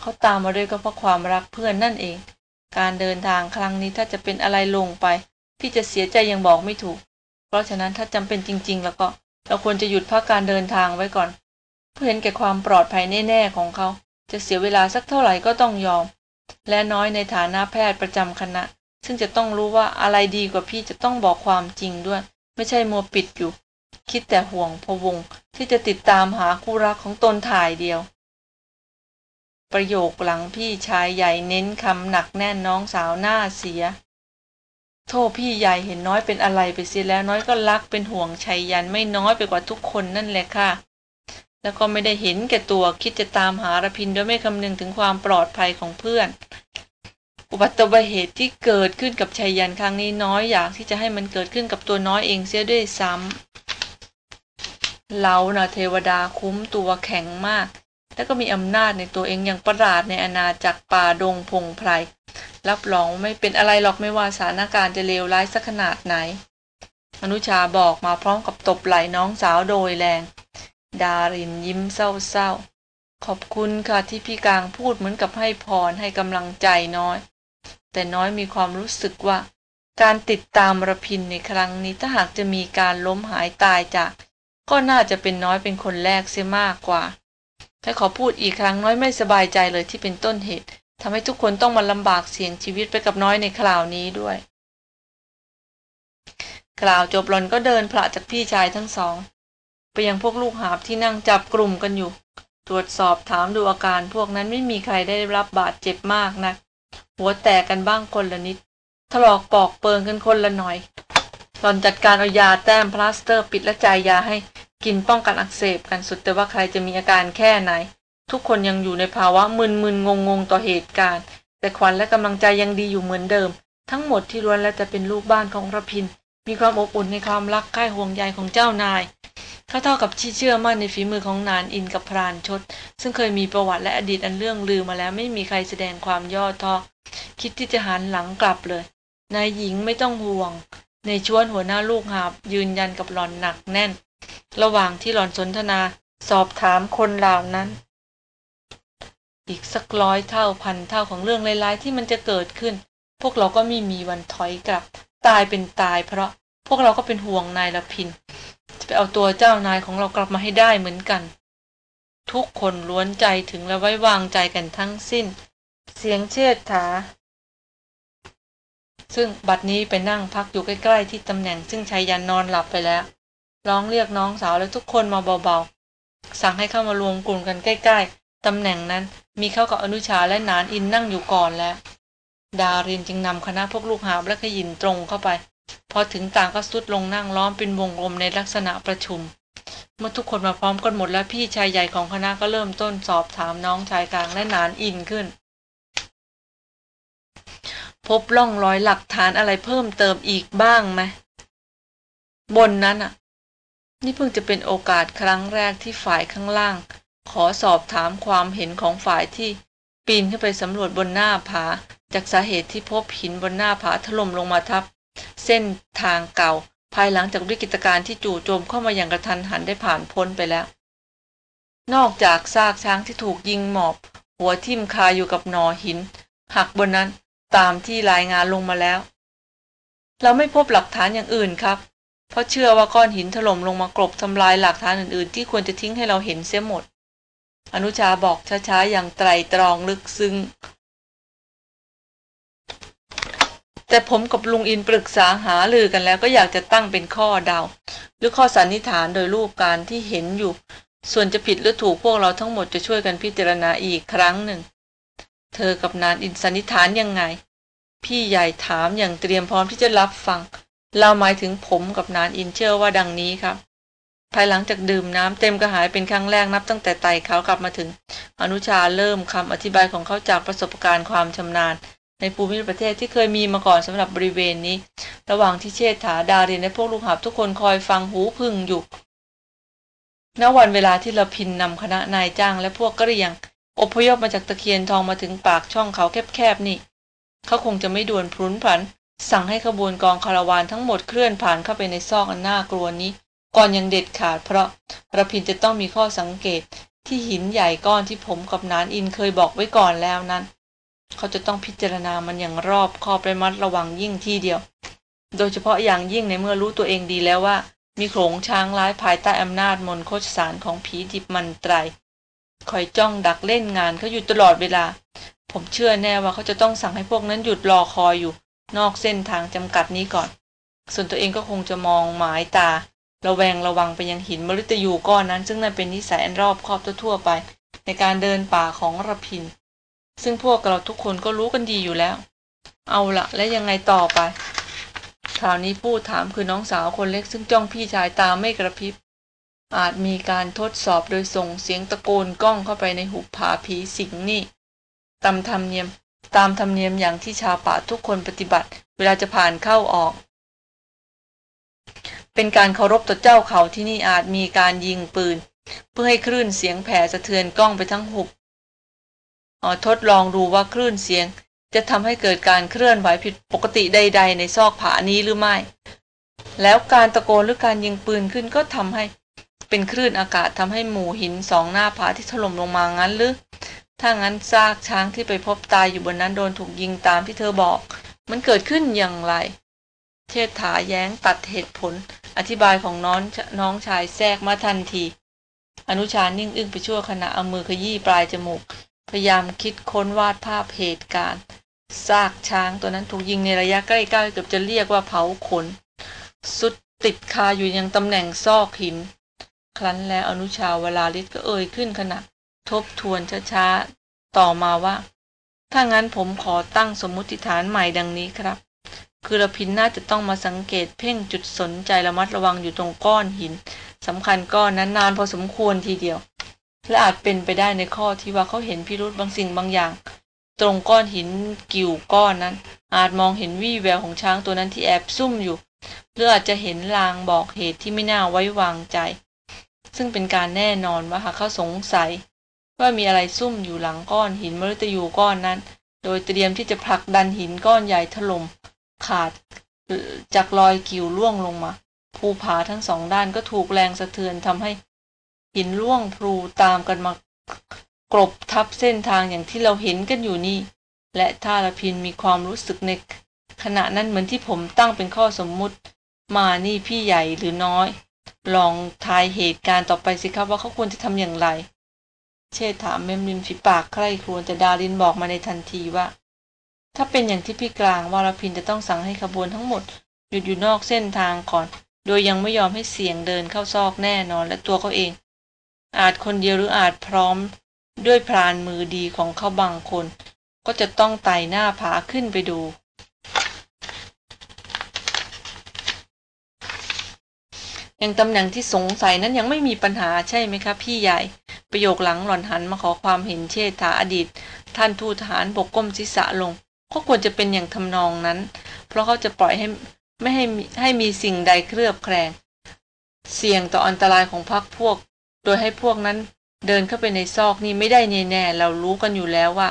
เขาตามมาด้วยก็เพราะความรักเพื่อนนั่นเอง การเดินทางครั้งนี้ถ้าจะเป็นอะไรลงไป พี่จะเสียใจยังบอกไม่ถูก เพราะฉะนั้นถ้าจำเป็นจริง ๆ แล้วก็ เราควรจะหยุดพักการเดินทางไว้ก่อน เพื่อเห็นแก่ความปลอดภัยแน่ๆของเขา จะเสียเวลาสักเท่าไหร่ก็ต้องยอม และน้อยในฐานะแพทย์ประจำคณะ ซึ่งจะต้องรู้ว่าอะไรดีกว่าพี่จะต้องบอกความจริงด้วย ไม่ใช่มัวปิดอยู่ คิดแต่ห่วงพวงที่จะติดตามหาคู่รักของตนถ่ายเดียว ประโยคหลังพี่ชายใหญ่เน้นคำหนักแน่นน้องสาวหน้าเสีย โทษพี่ใหญ่เห็นน้อยเป็นอะไรไปเสียแล้วน้อยก็รักเป็นห่วงชัยยันไม่น้อยไปกว่าทุกคนนั่นแหละค่ะ แล้วก็ไม่ได้เห็นแก่ตัวคิดจะตามหารพินโดยไม่คำนึงถึงความปลอดภัยของเพื่อน อุบัติเหตุที่เกิดขึ้นกับชัยยันครั้งนี้น้อยอยากที่จะให้มันเกิดขึ้นกับตัวน้อยเองเสียด้วยซ้ำเรานะ่ะเทวดาคุ้มตัวแข็งมาก และก็มีอำนาจในตัวเองอย่างประหลาดในอาณาจักรป่าดงพงไพร รับรองไม่เป็นอะไรหรอกไม่ว่าสถานการณ์จะเลวร้ายสักขนาดไหน อนุชาบอกมาพร้อมกับตบไหล่น้องสาวโดยแรง ดารินยิ้มเศร้าๆ ขอบคุณค่ะที่พี่กลางพูดเหมือนกับให้พรให้กำลังใจน้อย แต่น้อยมีความรู้สึกว่า การติดตามระพินในครั้งนี้ถ้าหากจะมีการล้มหายตายจาก ก็น่าจะเป็นน้อยเป็นคนแรกเสียมากกว่าถ้าขอพูดอีกครั้งน้อยไม่สบายใจเลยที่เป็นต้นเหตุ ทำให้ทุกคนต้องมาลำบากเสี่ยงชีวิตไปกับน้อยในคราวนี้ด้วย กล่าวจบหล่อนก็เดินผละจากพี่ชายทั้งสอง ไปยังพวกลูกหาบที่นั่งจับกลุ่มกันอยู่ ตรวจสอบถามดูอาการพวกนั้นไม่มีใครได้รับบาดเจ็บมากนัก หัวแตกกันบ้างคนละนิดถลอกปอกเปิกกันคนละหน่อยหล่อนจัดการเอายาแต้มพลาสเตอร์ ปิดและจ่ายยาให้กินป้องกันอักเสบกันสุดแต่ว่าใครจะมีอาการแค่ไหน ทุกคนยังอยู่ในภาวะมึนมึนงงงต่อเหตุการณ์ แต่ขวัญและกำลังใจยังดีอยู่เหมือนเดิม ทั้งหมดที่ล้วนแล้วจะเป็นลูกบ้านของระพิน มีความอบอุ่นในความรักใคร่ห่วงใยของเจ้านายเขาเท่ากับที่เชื่อมั่นในฝีมือของนานอินกับพรานชด ซึ่งเคยมีประวัติและอดีตอันเรื่องลือมาแล้วไม่มีใครแสดงความย่อท้อคิดที่จะหันหลังกลับเลย นายหญิงไม่ต้องห่วง ในชวนหัวหน้าลูกหาบยืนยันกับหล่อนหนักแน่น ระหว่างที่หล่อนสนทนา สอบถามคนเหล่านั้น อีกสักร้อยเท่าพันเท่าของเรื่องร้ายๆที่มันจะเกิดขึ้น พวกเราก็ไม่มีวันถอยกลับ ตายเป็นตาย เพราะพวกเราก็เป็นห่วงนายละพิน จะไปเอาตัวเจ้านายของเรากลับมาให้ได้เหมือนกัน ทุกคนล้วนใจถึงและไว้วางใจกันทั้งสิ้น เสียงเชิดถาซึ่งบัดนี้ไปนั่งพักอยู่ใกล้ๆที่ตำแหน่งซึ่งชายยันนอนหลับไปแล้ว ร้องเรียกน้องสาวและทุกคนมาเบาๆ สั่งให้เข้ามารวมกลุ่มกันใกล้ๆ ตำแหน่งนั้นมีเขากับอนุชาและนานอินนั่งอยู่ก่อนแล้ว ดารินจึงนำคณะพวกลูกหาและขยินตรงเข้าไป พอถึงต่างก็สุดลงนั่งล้อมเป็นวงกลมในลักษณะประชุม เมื่อทุกคนมาพร้อมกันหมดแล้วพี่ชายใหญ่ของคณะก็เริ่มต้นสอบถามน้องชายกลางและนานอินขึ้น พบร่องรอยหลักฐานอะไรเพิ่มเติมอีกบ้างไหมบนนั้นอะ นี่เพิ่งจะเป็นโอกาสครั้งแรกที่ฝ่ายข้างล่าง ขอสอบถามความเห็นของฝ่ายที่ปีนขึ้นไปสำรวจบนหน้าผา จากสาเหตุที่พบหินบนหน้าผาถล่มลงมาทับ เส้นทางเก่า ภายหลังจากวิกฤตการณ์ที่จู่โจมเข้ามาอย่างกระทันหันได้ผ่านพ้นไปแล้ว นอกจากซากช้างที่ถูกยิงหมอบ หัวทิ่มคาอยู่กับหนอหิน หักบนนั้นตามที่รายงานลงมาแล้ว เราไม่พบหลักฐานอย่างอื่นครับ เพราะเชื่อว่าก้อนหินถล่มลงมากรบทำลายหลักฐานอื่นๆ ที่ควรจะทิ้งให้เราเห็นเสียหมด อนุชาบอกช้าๆ อย่างไตรตรองลึกซึ้ง แต่ผมกับลุงอินปรึกษาหาลือกันแล้วก็อยากจะตั้งเป็นข้อเดา หรือข้อสันนิษฐานโดยรูปการที่เห็นอยู่ ส่วนจะผิดหรือถูกพวกเราทั้งหมดจะช่วยกันพิจารณาอีกครั้งหนึ่ง เธอกับนานอินสันนิษฐานยังไง พี่ใหญ่ถามอย่างเตรียมพร้อมที่จะรับฟัง เราหมายถึงผมกับนานอินเชื่อว่าดังนี้ครับ ภายหลังจากดื่มน้ำเต็มกระหายเป็นครั้งแรกนับตั้งแต่ไต่เขากลับมาถึง อนุชาเริ่มคำอธิบายของเขาจากประสบการณ์ความชำนาญ ในภูมิประเทศที่เคยมีมาก่อนสำหรับบริเวณนี้ ระหว่างที่เชษฐาดาเรินและพวกลูกหาบทุกคนคอยฟังหูพึ่งอยู่ณวันเวลาที่เราพินนำคณะนายจ้างและพวกกระเรียง อพยพมาจากตะเคียนทองมาถึงปากช่องเขาแคบๆนี่ เขาคงจะไม่ด่วนพลุนผัน สั่งให้ขบวนกองคาราวานทั้งหมดเคลื่อนผ่านเข้าไปในซอกอันน่ากลัวนี้ ก่อนยังเด็ดขาดเพราะระพินจะต้องมีข้อสังเกตที่หินใหญ่ก้อนที่ผมกับนานอินเคยบอกไว้ก่อนแล้วนั้น เขาจะต้องพิจารณามันอย่างรอบคอบระมัดระวังยิ่งที่เดียว โดยเฉพาะอย่างยิ่งในเมื่อรู้ตัวเองดีแล้วว่า มีโขลงช้างร้ายภายใต้อำนาจมนโคชสารของผีดิบมันไตรคอยจ้องดักเล่นงานเขาอยู่ตลอดเวลา ผมเชื่อแน่ว่าเขาจะต้องสั่งให้พวกนั้นหยุดรอคอยอยู่ นอกเส้นทางจำกัดนี้ก่อน ส่วนตัวเองก็คงจะมองหมายตา ระแวงระวังไปยังหินมฤตยูก้อนนั้น ซึ่งนั่นเป็นนิสัยอันรอบคอบทั่วๆไป ในการเดินป่าของระพิน ซึ่งพวกเราทุกคนก็รู้กันดีอยู่แล้ว เอาละและยังไงต่อไปคราวนี้ผู้ถามคือน้องสาวคนเล็กซึ่งจ้องพี่ชายตาไม่กระพริบ อาจมีการทดสอบโดยส่งเสียงตะโกนก้องเข้าไปในหุบผาผีสิงนี่ตามธรรมเนียมตามธรรมเนียมอย่างที่ชาวป่าทุกคนปฏิบัติ เวลาจะผ่านเข้าออก เป็นการเคารพต่อเจ้าเขาที่นี่อาจมีการยิงปืน เพื่อให้คลื่นเสียงแผ่สะเทือนกล้องไปทั้งหุบออทดลองดูว่าคลื่นเสียง จะทำให้เกิดการเคลื่อนไหวผิดปกติใด ๆ ในซอกผานี้หรือไม่ แล้วการตะโกนหรือการยิงปืนขึ้นก็ทำให้ เป็นคลื่นอากาศทำให้หมู่หินสองหน้าผาที่ถล่มลงมางั้นหรือ ถ้างั้นซากช้างที่ไปพบตายอยู่บนนั้นโดนถูกยิงตามที่เธอบอก มันเกิดขึ้นอย่างไรเทษฐาแย้งตัดเหตุผล อธิบายของน้องน้องชายแทรกมาทันที อนุชานิ่งอึ้งไปชั่วขณะเอามือขยี้ปลายจมูก พยายามคิดค้นวาดภาพเหตุการณ์ซากช้างตัวนั้นถูกยิงในระยะใกล้ๆเกือบจะเรียกว่าเผาขน สุดติดคาอยู่ยังตำแหน่งซอกหิน ครั้นแล้วอนุชาวลาลิศก็เอ่ยขึ้นขณะ ทบทวนช้าๆ ต่อมาว่า ถ้างั้นผมขอตั้งสมมุติฐานใหม่ดังนี้ครับ คือระพินน่าจะต้องมาสังเกตเพ่งจุดสนใจระมัดระวังอยู่ตรงก้อนหินสำคัญก้อนนั้นนานพอสมควรทีเดียว และอาจเป็นไปได้ในข้อที่ว่าเขาเห็นพิรุธบางสิ่งบางอย่าง ตรงก้อนหินกิ่วก้อนนั้น อาจมองเห็นวี่แววของช้างตัวนั้นที่แอบซุ่มอยู่หรืออาจจะเห็นลางบอกเหตุที่ไม่น่าไว้วางใจ ซึ่งเป็นการแน่นอนว่าหากเขาสงสัย ว่ามีอะไรซุ่มอยู่หลังก้อนหินมฤตยูก้อนนั้น โดยเตรียมที่จะผลักดันหินก้อนใหญ่ถล่ม ขาดจากรอยกิ่วล่วงลงมา ภูผาทั้งสองด้านก็ถูกแรงสะเทือนทำให้หินล่วงพลูตามกันมากรบทับเส้นทางอย่างที่เราเห็นกันอยู่นี่ และถ้าละพินมีความรู้สึกในขณะนั้นเหมือนที่ผมตั้งเป็นข้อสมมุติ มานี่พี่ใหญ่หรือน้อย ลองทายเหตุการณ์ต่อไปสิครับว่าเขาควรจะทำอย่างไร เชษฐามเมมริมฝีปากใคร่ครวญแต่ดารินบอกมาในทันทีว่า ถ้าเป็นอย่างที่พี่กลางวารพินจะต้องสั่งให้ขบวนทั้งหมด หยุดอยู่นอกเส้นทางก่อน โดยยังไม่ยอมให้เสียงเดินเข้าซอกแน่นอนและตัวเขาเอง อาจคนเดียวหรืออาจพร้อม ด้วยพรานมือดีของเขาบางคน ก็จะต้องไต่หน้าผาขึ้นไปดูอยังตำแหน่งที่สงสัยนั้นยังไม่มีปัญหาใช่ไหมครับพี่ใหญ่ ประโยคหลังหล่อนหันมาขอความเห็นเชษฐาอดีต ท่านทูตทหารบกก้มศีรษะลง ก็ควรจะเป็นอย่างทำนองนั้น เพราะเขาจะปล่อยให้ไม่ให้ให้มีสิ่งใดเคลือบแคลง เสี่ยงต่ออันตรายของพรรคพวก โดยให้พวกนั้นเดินเข้าไปในซอกนี้ไม่ได้แน่ๆเรารู้กันอยู่แล้วว่า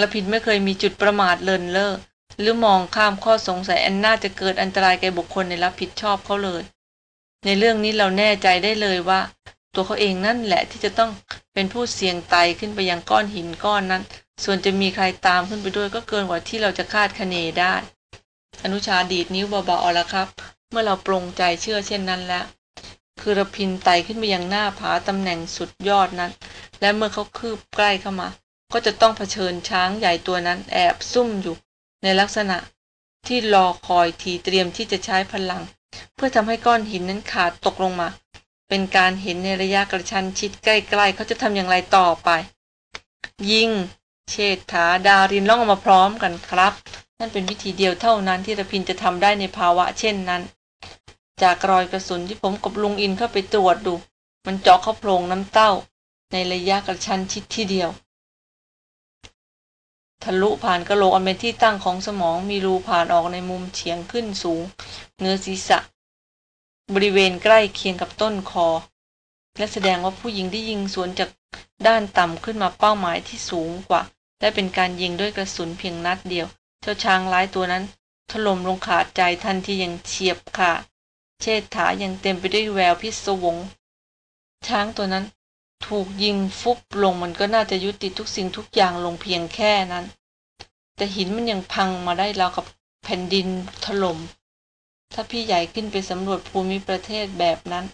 ละพินไม่เคยมีจุดประมาทเลินเล่อหรือมองข้ามข้อสงสัยอันน่าจะเกิดอันตรายแก่บุคคลในรับผิดชอบเขาเลย ในเรื่องนี้เราแน่ใจได้เลยว่า ตัวเขาเองนั่นแหละที่จะต้องเป็นผู้เสี่ยงไตขึ้นไปยังก้อนหินก้อนนั้น ส่วนจะมีใครตามขึ้นไปด้วยก็เกินกว่าที่เราจะคาดคะเนได้ อนุชาดีดนิ้วเบาๆเอาละครับ เมื่อเราปรงใจเชื่อเช่นนั้นแล้ว คือระพินไต่ขึ้นไปยังหน้าผาตำแหน่งสุดยอดนั้น และเมื่อเขาคืบใกล้เข้ามา ก็จะต้องเผชิญช้างใหญ่ตัวนั้นแอบซุ่มอยู่ ในลักษณะที่รอคอยทีเตรียมที่จะใช้พลัง เพื่อทำให้ก้อนหินนั้นขาดตกลงมา เป็นการเห็นในระยะกระชั้นชิดใกล้ๆเขาจะทำอย่างไรต่อไป ยิง เชษฐาดารินล่องออกมาพร้อมกันครับ นั่นเป็นวิธีเดียวเท่านั้นที่ระพินจะทำได้ในภาวะเช่นนั้น จากรอยกระสุนที่ผมกับลุงอินเข้าไปตรวจดู มันเจาะเข้าโพรงน้ำเต้า ในระยะกระชั้นชิดที่เดียวทะลุผ่านกระโหลกอันเป็นที่ตั้งของสมองมีรูผ่านออกในมุมเฉียงขึ้นสูงเนื้อศีรษะ บริเวณใกล้เคียงกับต้นคอ และแสดงว่าผู้หญิงที่ยิงสวนจากด้านต่ำขึ้นมาเป้าหมายที่สูงกว่า และเป็นการยิงด้วยกระสุนเพียงนัดเดียว เจ้าช้างร้ายตัวนั้น ถล่มลงขาดใจทันทีอย่างเฉียบขาด เชิดถายังเต็มไปด้วยแววพิศวง ช้างตัวนั้น ถูกยิงฟุบลงมันก็น่าจะยุติทุกสิ่งทุกอย่างลงเพียงแค่นั้น แต่หินมันยังพังมาได้ราวกับแผ่นดินถล่ม ถ้าพี่ใหญ่ขึ้นไปสำรวจภูมิประเทศแบบนั้น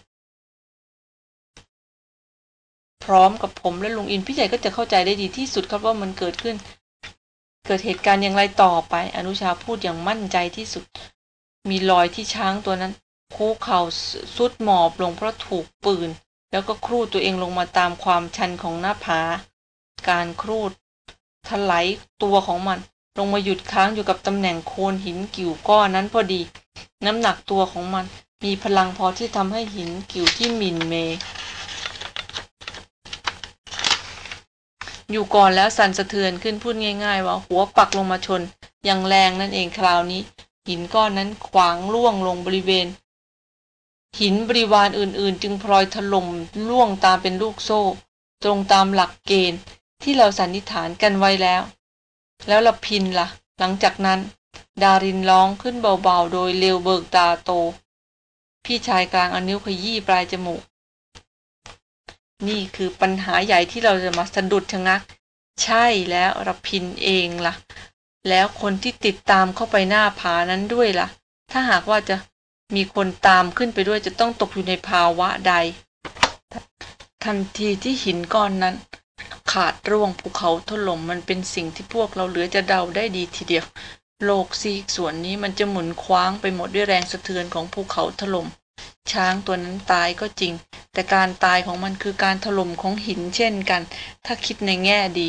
พร้อมกับผมและลุงอินพี่ใหญ่ก็จะเข้าใจได้ดีที่สุดครับว่ามันเกิดขึ้น เกิดเหตุการณ์อย่างไรต่อไป อนุชาพูดอย่างมั่นใจที่สุด มีรอยที่ช้างตัวนั้นคู่เข่าสุดหมอบลงเพราะถูกปืน แล้วก็ครูดตัวเองลงมาตามความชันของหน้าผา การครูดถลายตัวของมัน ลงมาหยุดค้างอยู่กับตำแหน่งโคนหินกิ่วก้อนนั้นพอดี น้ำหนักตัวของมัน มีพลังพอที่ทำให้หินกิ่วที่มินเม อยู่ก่อนแล้วสั่นสะเทือนขึ้นพูดง่าย ๆ ว่าหัวปักลงมาชน อย่างแรงนั่นเองคราวนี้ หินก้อนนั้นขวางล่วงลงบริเวณ หินบริวารอื่นๆ จึงพลอยถล่มล่วงตามเป็นลูกโซ่ ตรงตามหลักเกณฑ์ที่เราสันนิษฐานกันไว้แล้ว แล้วละพินละ่ะ หลังจากนั้น ดารินร้องขึ้นเบาๆ โดยเร็วเบิกตาโต พี่ชายกลางอนิ้วขยี้ปลายจมูก นี่คือปัญหาใหญ่ที่เราจะมาสะดุดชะงัก ใช่แล้วรพินเองละ่ะ แล้วคนที่ติดตามเข้าไปหน้าผานั้นด้วยละ่ะ ถ้าหากว่าจะมีคนตามขึ้นไปด้วยจะต้องตกอยู่ในภาวะใด ทันทีที่หินก้อนนั้น ขาดร่วงภูเขาถล่มมันเป็นสิ่งที่พวกเราเหลือจะเดาได้ดีทีเดียว โลกซีกส่วนนี้มันจะหมุนคว้างไปหมดด้วยแรงสะเทือนของภูเขาถล่ม ช้างตัวนั้นตายก็จริง แต่การตายของมันคือการถล่มของหินเช่นกัน ถ้าคิดในแง่ดี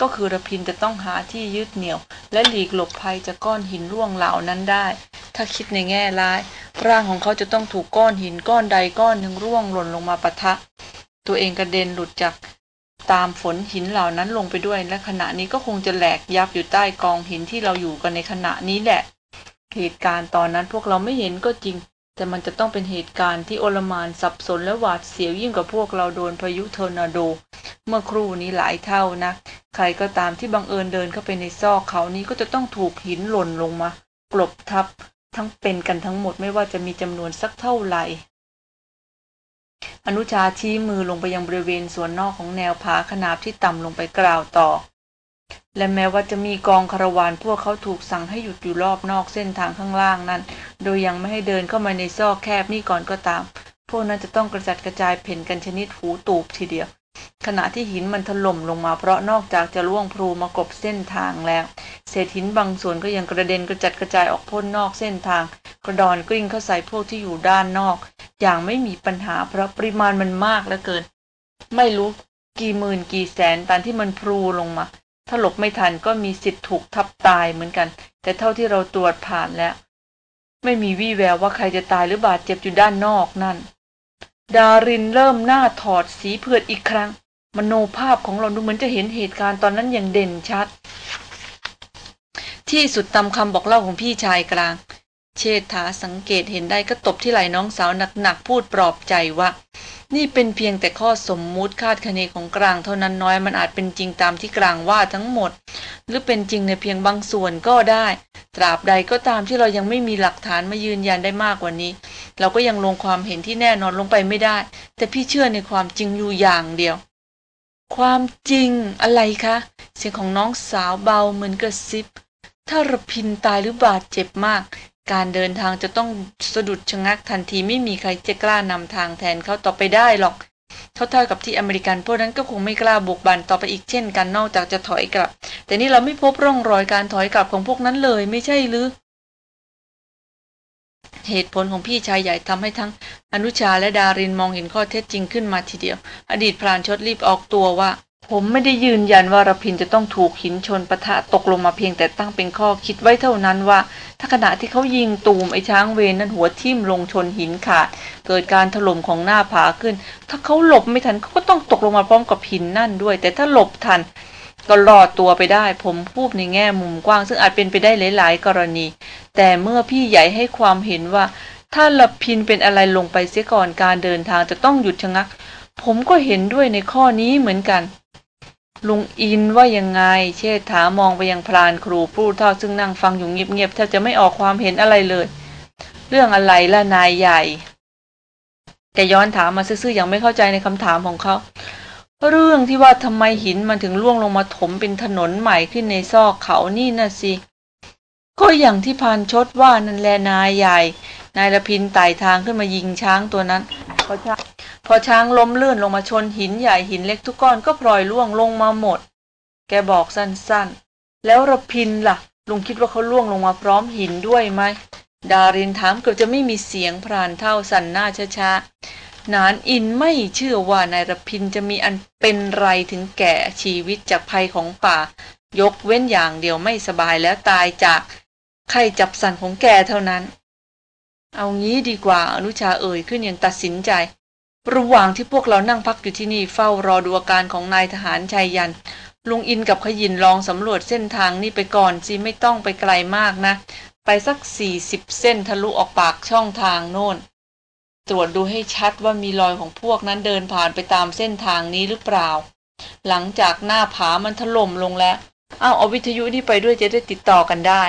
ก็คือระพินจะต้องหาที่ยึดเหนี่ยว และหลีกหลบภัยจากก้อนหินร่วงเหล่านั้นได้ ถ้าคิดในแง่ร้าย ร่างของเขาจะต้องถูกก้อนหินก้อนใดก้อนหนึ่งร่วงหล่นลงมาปะทะ ตัวเองกระเด็นหลุดจากตามฝนหินเหล่านั้นลงไปด้วย และขณะนี้ก็คงจะแหลกยับอยู่ใต้กองหินที่เราอยู่กันในขณะนี้แหละ เหตุการณ์ตอนนั้นพวกเราไม่เห็นก็จริง แต่มันจะต้องเป็นเหตุการณ์ที่โอลมานสับสนและหวาดเสียวยิ่งกว่าพวกเราโดนพายุเทอร์นาโด เมื่อครู่นี้หลายเท่านะ ใครก็ตามที่บังเอิญเดินเข้าไปในซอกเขานี้ก็จะต้องถูกหินหล่นลงมา กลบทับทั้งเป็นกันทั้งหมดไม่ว่าจะมีจำนวนสักเท่าไหร่ อนุชาชี้มือลงไปยังบริเวณส่วนนอกของแนวผาขนาบที่ต่ำลงไปกล่าวต่อ และแม้ว่าจะมีกองคารวานพวกเขาถูกสั่งให้หยุดอยู่รอบนอกเส้นทางข้างล่างนั้น โดยยังไม่ให้เดินเข้ามาในซอกแคบนี่ก่อนก็ตาม พวกนั้นจะต้องกระจัดกระจายเพ่นกันชนิดหูตูบทีเดียว ขณะที่หินมันถล่มลงมาเพราะนอกจากจะล่วงพลูมากบเส้นทางแล้ว เศษหินบางส่วนก็ยังกระเด็นกระจัดกระจายออกพ้นนอกเส้นทาง กระดอนกลิ้งเข้าใส่พวกที่อยู่ด้านนอก อย่างไม่มีปัญหาเพราะปริมาณมันมากเหลือเกิน ไม่รู้กี่หมื่นกี่แสนตันที่มันพลูลงมา ถ้าหลบไม่ทันก็มีสิทธิ์ถูกทับตายเหมือนกัน แต่เท่าที่เราตรวจผ่านแล้ว ไม่มีวี่แววว่าใครจะตายหรือบาดเจ็บอยู่ด้านนอกนั่น ดารินเริ่มหน้าถอดสีเผือดอีกครั้ง มโนภาพของเราดูเหมือนจะเห็นเหตุการณ์ตอนนั้นอย่างเด่นชัด ที่สุดตามคำบอกเล่าของพี่ชายกลาง เชษฐาสังเกตเห็นได้ก็ตบที่ไหล่น้องสาวหนักๆพูดปลอบใจว่า นี่เป็นเพียงแต่ข้อสมมุติคาดคะเนของกลางเท่านั้นน้อยมันอาจเป็นจริงตามที่กลางว่าทั้งหมด หรือเป็นจริงในเพียงบางส่วนก็ได้ ตราบใดก็ตามที่เรายังไม่มีหลักฐานมายืนยันได้มากกว่านี้ เราก็ยังลงความเห็นที่แน่นอนลงไปไม่ได้ แต่พี่เชื่อในความจริงอยู่อย่างเดียว ความจริงอะไรคะเสียงของน้องสาวเบาเหมือนกระซิบถ้าระพินตายหรือบาดเจ็บมาก การเดินทางจะต้องสะดุดชะงักทันทีไม่มีใครจะกล้านำทางแทนเขาต่อไปได้หรอก เท่าๆกับที่อเมริกันพวกนั้นก็คงไม่กล้าบุกบันต่อไปอีกเช่นกันนอกจากจะถอยกลับ แต่นี่เราไม่พบร่องรอยการถอยกลับของพวกนั้นเลยไม่ใช่หรือ เหตุผลของพี่ชายใหญ่ทำให้ทั้งอนุชาและดารินมองเห็นข้อเท็จจริงขึ้นมาทีเดียว อดีตพรานชดรีบออกตัวว่า ผมไม่ได้ยืนยันว่ารพินจะต้องถูกหินชนปะทะตกลงมาเพียงแต่ตั้งเป็นข้อคิดไว้เท่านั้นว่า ถ้าขณะที่เขายิงตูมไอ้ช้างเวนนั้นหัวทิ่มลงชนหินขาด เกิดการถล่มของหน้าผาขึ้น ถ้าเขาหลบไม่ทันเขาก็ต้องตกลงมาพร้อมกับหินนั่นด้วย แต่ถ้าหลบทันก็รอดตัวไปได้ ผมพูดในแง่มุมกว้าง ซึ่งอาจเป็นไปได้หลาย ๆ กรณี แต่เมื่อพี่ใหญ่ให้ความเห็นว่า ถ้าละพินเป็นอะไรลงไปเสียก่อนการเดินทางจะต้องหยุดชะงัก ผมก็เห็นด้วยในข้อนี้เหมือนกัน ลุงอินว่ายังไง เชษฐามองไปยังพรานครูผู้เท่าซึ่งนั่งฟังอยู่เงียบๆแทบจะไม่ออกความเห็นอะไรเลย เรื่องอะไรล่ะนายใหญ่แกย้อนถามมาซื่อๆอย่างไม่เข้าใจในคำถามของเขา เรื่องที่ว่าทำไมหินมันถึงล่วงลงมาถมเป็นถนนใหม่ขึ้นในซอกเขานี่น่ะสิ ก็อย่างที่พานชดว่านั่นแหละนายใหญ่ นายละพินไต่ทางขึ้นมายิงช้างตัวนั้น พอช้างพอช้างล้มเลื่อนลงมาชนหินใหญ่หินเล็กทุกก้อนก็พลอยล่วงลงมาหมด แกบอกสั้นๆ แล้วระพินล่ะ ลุงคิดว่าเขาล่วงลงมาพร้อมหินด้วยไหม ดารินถามเกือบจะไม่มีเสียงพรานเท่าสั่นหน้าช้าๆ นานอินไม่เชื่อว่านายรพินจะมีอันเป็นไรถึงแก่ชีวิตจากภัยของป่า ยกเว้นอย่างเดียวไม่สบายแล้วตายจากไข้จับสันของแกเท่านั้น เอางี้ดีกว่าอนุชาเอ่ยขึ้นอย่างตัดสินใจ ระหว่างที่พวกเรานั่งพักอยู่ที่นี่เฝ้ารอดูอาการของนายทหารชายยัน ลุงอินกับขยินลองสำรวจเส้นทางนี่ไปก่อนสิไม่ต้องไปไกลมากนะ ไปสักสี่สิบเส้นทะลุออกปากช่องทางโน่น ตรวจดูให้ชัดว่ามีรอยของพวกนั้นเดินผ่านไปตามเส้นทางนี้หรือเปล่า หลังจากหน้าผามันถล่มลงแล้ว เอาเอาวิทยุนี่ไปด้วยจะได้ติดต่อกันได้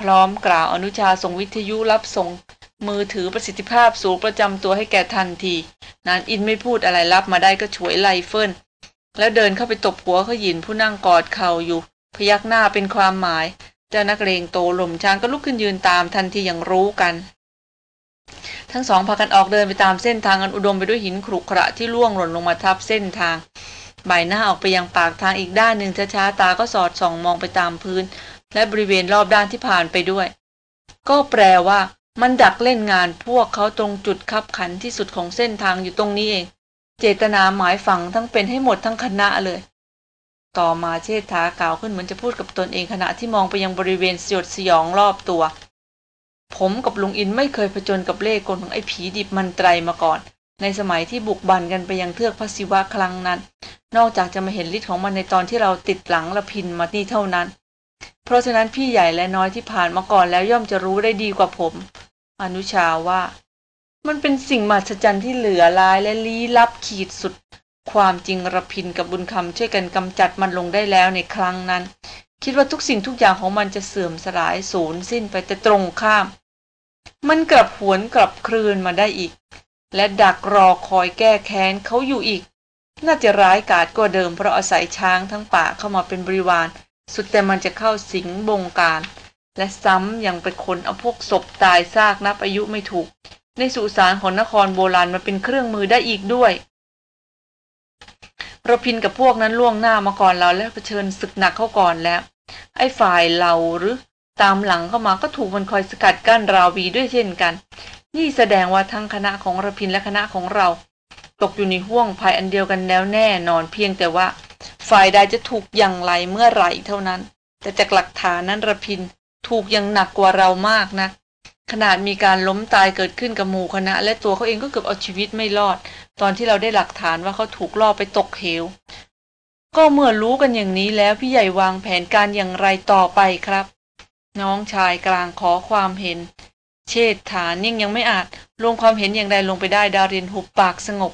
พร้อมกล่าวอนุชาส่งวิทยุรับส่งมือถือประสิทธิภาพสูงประจำตัวให้แกทันที นานอินไม่พูดอะไรรับมาได้ก็ฉวยไลเฟิลแล้วเดินเข้าไปตบหัวเขาหยินผู้นั่งกอดเข่าอยู่ พยักหน้าเป็นความหมาย เจ้านักเลงโตหล่มช้างก็ลุกขึ้นยืนตามทันทีอย่างรู้กัน ทั้งสองพากันออกเดินไปตามเส้นทางอันอุดมไปด้วยหินขรุขระที่ล่วงหล่นลงมาทับเส้นทาง ใบหน้าออกไปยังปากทางอีกด้านหนึ่งช้าๆตาก็สอดส่องมองไปตามพื้น และบริเวณรอบด้านที่ผ่านไปด้วย ก็แปลว่า มันดักเล่นงานพวกเขาตรงจุดคับขันที่สุดของเส้นทางอยู่ตรงนี้เอง เจตนาหมายฝังทั้งเป็นให้หมดทั้งคณะเลย ต่อมาเชษฐากล่าวขึ้นเหมือนจะพูดกับตนเองขณะที่มองไปยังบริเวณสยดสยองรอบตัว ผมกับลุงอินไม่เคยผจญกับเล่ห์กลของไอ้ผีดิบมันไตรมาก่อนในสมัยที่บุกบันกันไปยังเทือกพระศิวะครั้งนั้น นอกจากจะมาเห็นฤทธิ์ของมันในตอนที่เราติดหลังละพินมานี่เท่านั้น เพราะฉะนั้นพี่ใหญ่และน้อยที่ผ่านมาก่อนแล้วย่อมจะรู้ได้ดีกว่าผม อนุชาว่า มันเป็นสิ่งมหัศจรรย์ที่เหลือลายและลี้ลับขีดสุด ความจริงระพินกับบุญคำช่วยกันกำจัดมันลงได้แล้วในครั้งนั้น คิดว่าทุกสิ่งทุกอย่างของมันจะเสื่อมสลายสูญสิ้นไปแต่ตรงข้าม มันกลับหวนกลับคลืนมาได้อีก และดักรอคอยแก้แค้นเขาอยู่อีก น่าจะร้ายกาจกว่าเดิมเพราะอาศัยช้างทั้งป่าเข้ามาเป็นบริวาร สุดแต่มันจะเข้าสิงบงการ และซ้ำยังเป็นคนเอาพวกศพตายซากนับอายุไม่ถูก ในสุสานของนครโบราณมาเป็นเครื่องมือได้อีกด้วยระพินกับพวกนั้นล่วงหน้ามาก่อนเราแล้วเผชิญศึกหนักเข้าก่อนแล้ว ไอ้ฝ่ายเราหรือตามหลังเข้ามาก็ถูกมันคอยสกัดกั้นราวีด้วยเช่นกัน นี่แสดงว่าทั้งคณะของระพินและคณะของเรา ตกอยู่ในห่วงภัยอันเดียวกันแล้วแน่นอนเพียงแต่ว่า ฝ่ายใดจะถูกอย่างไรเมื่อไหร่เท่านั้น แต่จากหลักฐานนั้นระพินถูกยังหนักกว่าเรามากนะขนาดมีการล้มตายเกิดขึ้นกับหมู่คณะ และตัวเขาเองก็เกือบเอาชีวิตไม่รอด ตอนที่เราได้หลักฐานว่าเขาถูกล่อไปตกเหว ก็เมื่อรู้กันอย่างนี้แล้วพี่ใหญ่วางแผนการอย่างไรต่อไปครับ น้องชายกลางขอความเห็น เชษฐานิ่งยังไม่อาจลงความเห็นอย่างใดลงไปได้ดารินหุบปากสงบ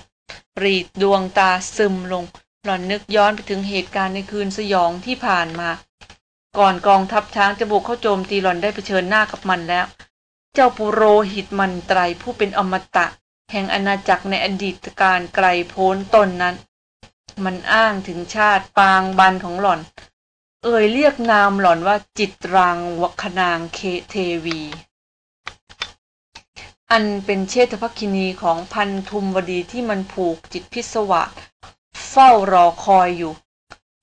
รีดดวงตาซึมลง หล่อนนึกย้อนไปถึงเหตุการณ์ในคืนสยองที่ผ่านมา ก่อนกองทัพช้างจะบุกเข้าโจมตีหล่อนได้เผชิญหน้ากับมันแล้ว เจ้าปุโรหิตมันไตรผู้เป็นอมตะ แห่งอาณาจักรในอดีตการไกลโพ้นตนนั้น มันอ้างถึงชาติปางบันของหล่อน เอ่ยเรียกนามหล่อนว่าจิตรางวัคนางเคเทวี อันเป็นเชษฐภคินีของพันธุมวดีที่มันผูกจิตพิศวาส เฝ้ารอคอยอยู่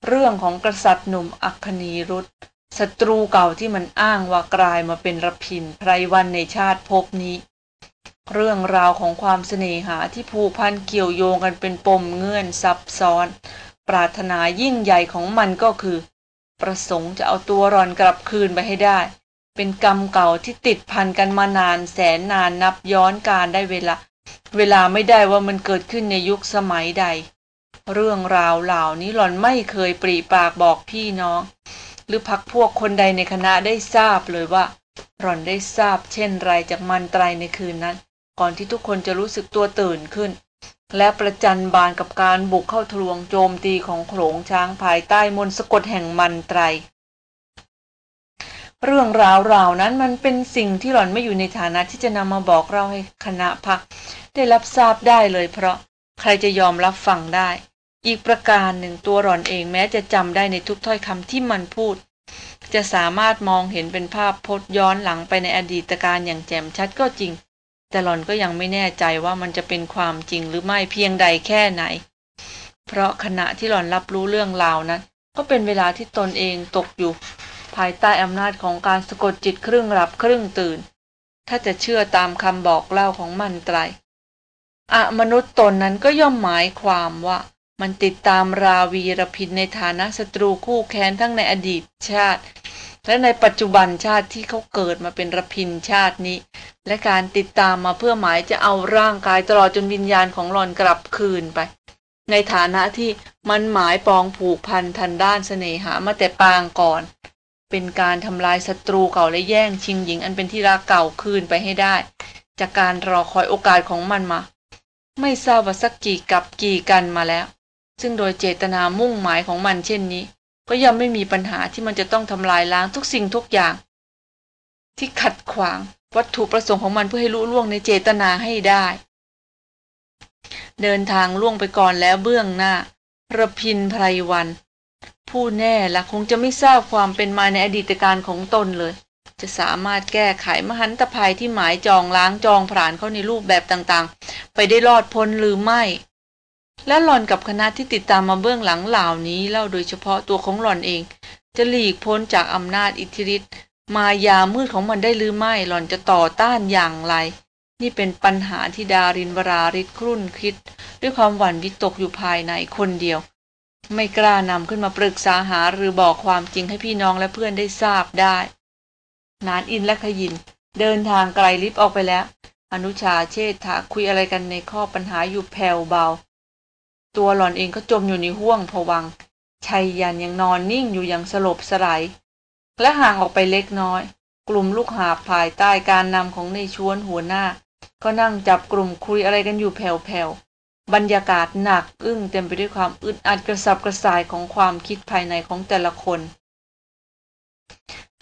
เรื่องของกษัตริย์หนุ่มอัคนีรุธศัตรูเก่าที่มันอ้างว่ากลายมาเป็นรพินไพรวันในชาติภพนี้ เรื่องราวของความเสน่หาที่ผูกพันเกี่ยวโยงกันเป็นปมเงื่อนซับซ้อน ปรารถนายิ่งใหญ่ของมันก็คือ ประสงค์จะเอาตัวรอนกลับคืนไปให้ได้ เป็นกรรมเก่าที่ติดพันกันมานานแสนนานนับย้อนการได้เวลา เวลาไม่ได้ว่ามันเกิดขึ้นในยุคสมัยใด เรื่องราวเหล่านี้หล่อนไม่เคยปรีปากบอกพี่น้อง หรือพักพวกคนใดในคณะได้ทราบเลยว่า หล่อนได้ทราบเช่นไรจากมันตรในคืนนั้น ก่อนที่ทุกคนจะรู้สึกตัวตื่นขึ้น และประจันบานกับการบุกเข้าทลวงโจมตีของโขลงช้างภายใต้มนต์สะกดแห่งมันไตรเรื่องราวรานั้นมันเป็นสิ่งที่หล่อนไม่อยู่ในฐานะที่จะนำมาบอกเราให้คณะพัก ได้รับทราบได้เลยเพราะใครจะยอมรับฟังได้ อีกประการหนึ่งตัวหล่อนเองแม้จะจำได้ในทุกถ้อยคำที่มันพูด จะสามารถมองเห็นเป็นภาพพจน์ย้อนหลังไปในอดีตการอย่างแจ่มชัดก็จริง แต่หล่อนก็ยังไม่แน่ใจว่ามันจะเป็นความจริงหรือไม่เพียงใดแค่ไหน เพราะขณะที่หล่อนรับรู้เรื่องราวนั้น ก็เป็นเวลาที่ตนเองตกอยู่ ภายใต้อำนาจของการสะกดจิตครึ่งหลับครึ่งตื่น ถ้าจะเชื่อตามคำบอกเล่าของมันไตรอะมนุษย์ตนนั้นก็ย่อมหมายความว่า มันติดตามราวีรพินในฐานะศัตรูคู่แค้นทั้งในอดีตชาติ และในปัจจุบันชาติที่เขาเกิดมาเป็นรพินชาตินี้ และการติดตามมาเพื่อหมายจะเอาร่างกายตลอดจนวิญญาณของหลอนกลับคืนไป ในฐานะที่มันหมายปองผูกพันทันด้านเสน่หามาแต่ปางก่อน เป็นการทำลายศัตรูเก่าและแย่งชิงหญิงอันเป็นที่รักเก่าคืนไปให้ได้ จากการรอคอยโอกาสของมันมา ไม่ทราบว่าสักกี่กับกี่กันมาแล้ว ซึ่งโดยเจตนามุ่งหมายของมันเช่นนี้ ก็ย่อมไม่มีปัญหาที่มันจะต้องทำลายล้างทุกสิ่งทุกอย่าง ที่ขัดขวางวัตถุประสงค์ของมันเพื่อให้รู้ล่วงในเจตนาให้ได้ เดินทางล่วงไปก่อนแล้วเบื้องหน้าระพินไพรวัน ผู้แน่ละคงจะไม่ทราบความเป็นมาในอดีตการของตนเลย จะสามารถแก้ไขมหันตภัยที่หมายจองล้างจองผรานเข้าในรูปแบบต่างๆ ไปได้รอดพ้นหรือไม่ และหล่อนกับคณะที่ติดตามมาเบื้องหลังเหล่านี้เล่าโดยเฉพาะตัวของหล่อนเอง จะหลีกพ้นจากอำนาจอิทธิฤทธิ์มายามืดของมันได้หรือไม่หล่อนจะต่อต้านอย่างไร นี่เป็นปัญหาที่ดารินวราริศครุ่นคิด ด้วยความหวั่นวิตกอยู่ภายในคนเดียว ไม่กล้านำขึ้นมาปรึกษาหาหรือบอกความจริงให้พี่น้องและเพื่อนได้ทราบได้ นานอินและขยิน เดินทางไกลลิฟต์ออกไปแล้ว อนุชาเชษฐาคุยอะไรกันในข้อปัญหาอยู่แผ่วเบา ตัวหล่อนเองก็จมอยู่ในห้วงผวังชัยยันยังนอนนิ่งอยู่อย่างสลบสลายและห่างออกไปเล็กน้อย กลุ่มลูกหาภายใต้การนำของในชวนหัวหน้า ก็นั่งจับกลุ่มคุยอะไรกันอยู่แผ่วๆบรรยากาศหนักอึ้งเต็มไปด้วยความอึดอัดกระสับกระส่ายของความคิดภายในของแต่ละคน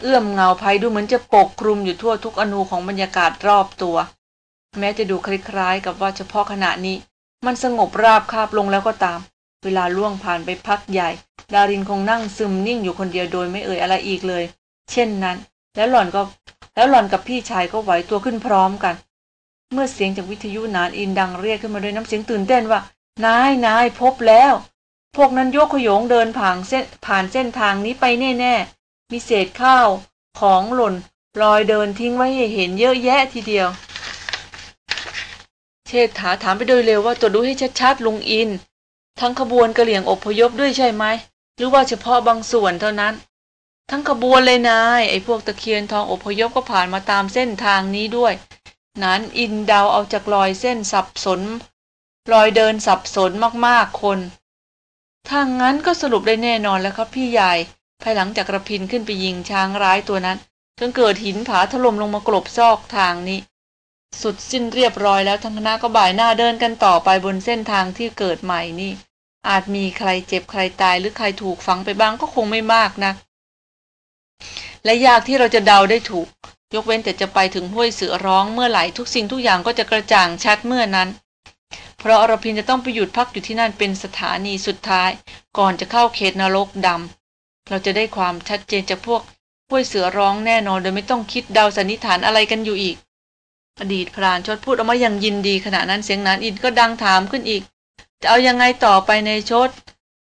เอื้อมเงาภัยดูเหมือนจะปกคลุมอยู่ทั่วทุกอนูของบรรยากาศรอบตัว แม้จะดูคล้ายๆ กับว่าเฉพาะขณะนี้ มันสงบราบคาบลงแล้วก็ตาม เวลาล่วงผ่านไปพักใหญ่ ดารินคงนั่งซึมนิ่งอยู่คนเดียวโดยไม่เอ่ยอะไรอีกเลย เช่นนั้น แล้วหล่อนก็แล้วหล่อนกับพี่ชายก็ไหวตัวขึ้นพร้อมกัน เมื่อเสียงจากวิทยุนานอินดังเรียกขึ้นมาด้วยน้ำเสียงตื่นเต้นว่านายนายพบแล้ว พวกนั้นโยกขยงเดินผ่านเส้นผ่านเส้นทางนี้ไปแน่ๆมีเศษข้าวของหล่นลอยเดินทิ้งไว้ให้เห็นเยอะแยะทีเดียว เชษฐาถามไปโดยเร็วว่าตรวจดูให้ชัดๆลุงอิน ทั้งขบวนกระเหลี่ยงอพยพด้วยใช่ไหม หรือว่าเฉพาะบางส่วนเท่านั้น ทั้งขบวนเลยนาย ไอ้พวกตะเคียนทองอพยพก็ผ่านมาตามเส้นทางนี้ด้วย นั้นอินเดาเอาจากรอยเส้นสับสน รอยเดินสับสนมากๆคนถ้างนั้นก็สรุปได้แน่นอนแล้วครับพี่ใหญ่ ภายหลังจากกระพินขึ้นไปยิงช้างร้ายตัวนั้นจนเกิดหินผาถล่มลงมากลบซอกทางนี้ สุดสิ้นเรียบร้อยแล้วทั้งคณะก็บ่ายหน้าเดินกันต่อไปบนเส้นทางที่เกิดใหม่นี่ อาจมีใครเจ็บใครตายหรือใครถูกฝังไปบ้างก็คงไม่มากนะและยากที่เราจะเดาได้ถูก ยกเว้นแต่จะไปถึงห้วยเสือร้องเมื่อไหร่ทุกสิ่งทุกอย่างก็จะกระจ่างชัดเมื่อนั้น เพราะอรพินจะต้องไปหยุดพักอยู่ที่นั่นเป็นสถานีสุดท้าย ก่อนจะเข้าเขตนรกดำเราจะได้ความชัดเจนจากพวกห้วยเสือร้องแน่นอนโดยไม่ต้องคิดเดาสันนิษฐานอะไรกันอยู่อีก อดีตพรานชดพูดออกมาอย่างยินดีขณะนั้นเสียงนานอินก็ดังถามขึ้นอีก จะเอายังไงต่อไปในชด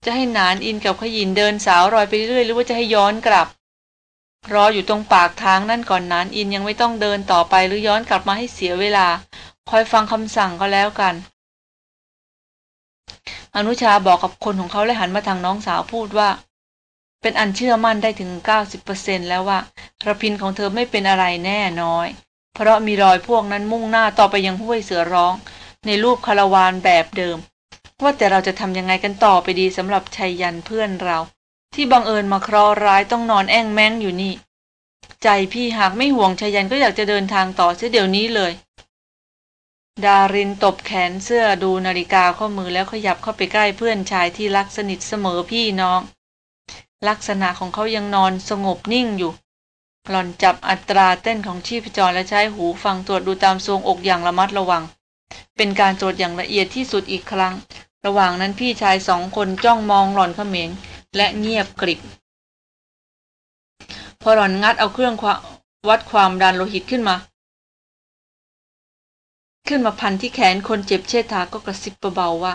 จะให้นานอินกับขยินเดินสาวรอยไปเรื่อยหรือว่าจะให้ย้อนกลับ รออยู่ตรงปากทางนั่นก่อนนานอินยังไม่ต้องเดินต่อไปหรือย้อนกลับมาให้เสียเวลา คอยฟังคำสั่งก็แล้วกัน อนุชาบอกกับคนของเขาและหันมาทางน้องสาวพูดว่า เป็นอันเชื่อมั่นได้ถึง 90%แล้วว่าระพินของเธอไม่เป็นอะไรแน่น้อย เพราะมีรอยพวกนั้นมุ่งหน้าต่อไปยังห้วยเสือร้อง ในรูปคาราวานแบบเดิม ว่าแต่เราจะทำยังไงกันต่อไปดีสำหรับชัยยันเพื่อนเรา ที่บังเอิญมาเคราะร้ายต้องนอนแอ่งแม้งอยู่นี่ ใจพี่หากไม่ห่วงชัยยันก็อยากจะเดินทางต่อเสียเดี๋ยวนี้เลย ดารินตบแขนเสื้อดูนาฬิกาข้อมือแล้วขยับเข้าไปใกล้เพื่อนชายที่รักสนิทเสมอพี่น้อง ลักษณะของเขายังนอนสงบนิ่งอยู่ หล่อนจับอัตราเต้นของชีพจรและใช้หูฟังตรวจดูตามทรวงอกอย่างระมัดระวัง เป็นการตรวจอย่างละเอียดที่สุดอีกครั้ง ระหว่างนั้นพี่ชายสองคนจ้องมองหล่อนเขม็งและเงียบกริบ พอหล่อนงัดเอาเครื่องวัดความดันโลหิตขึ้นมา ขึ้นมาพันที่แขนคนเจ็บเชษฐาก็กระซิบเบาๆว่า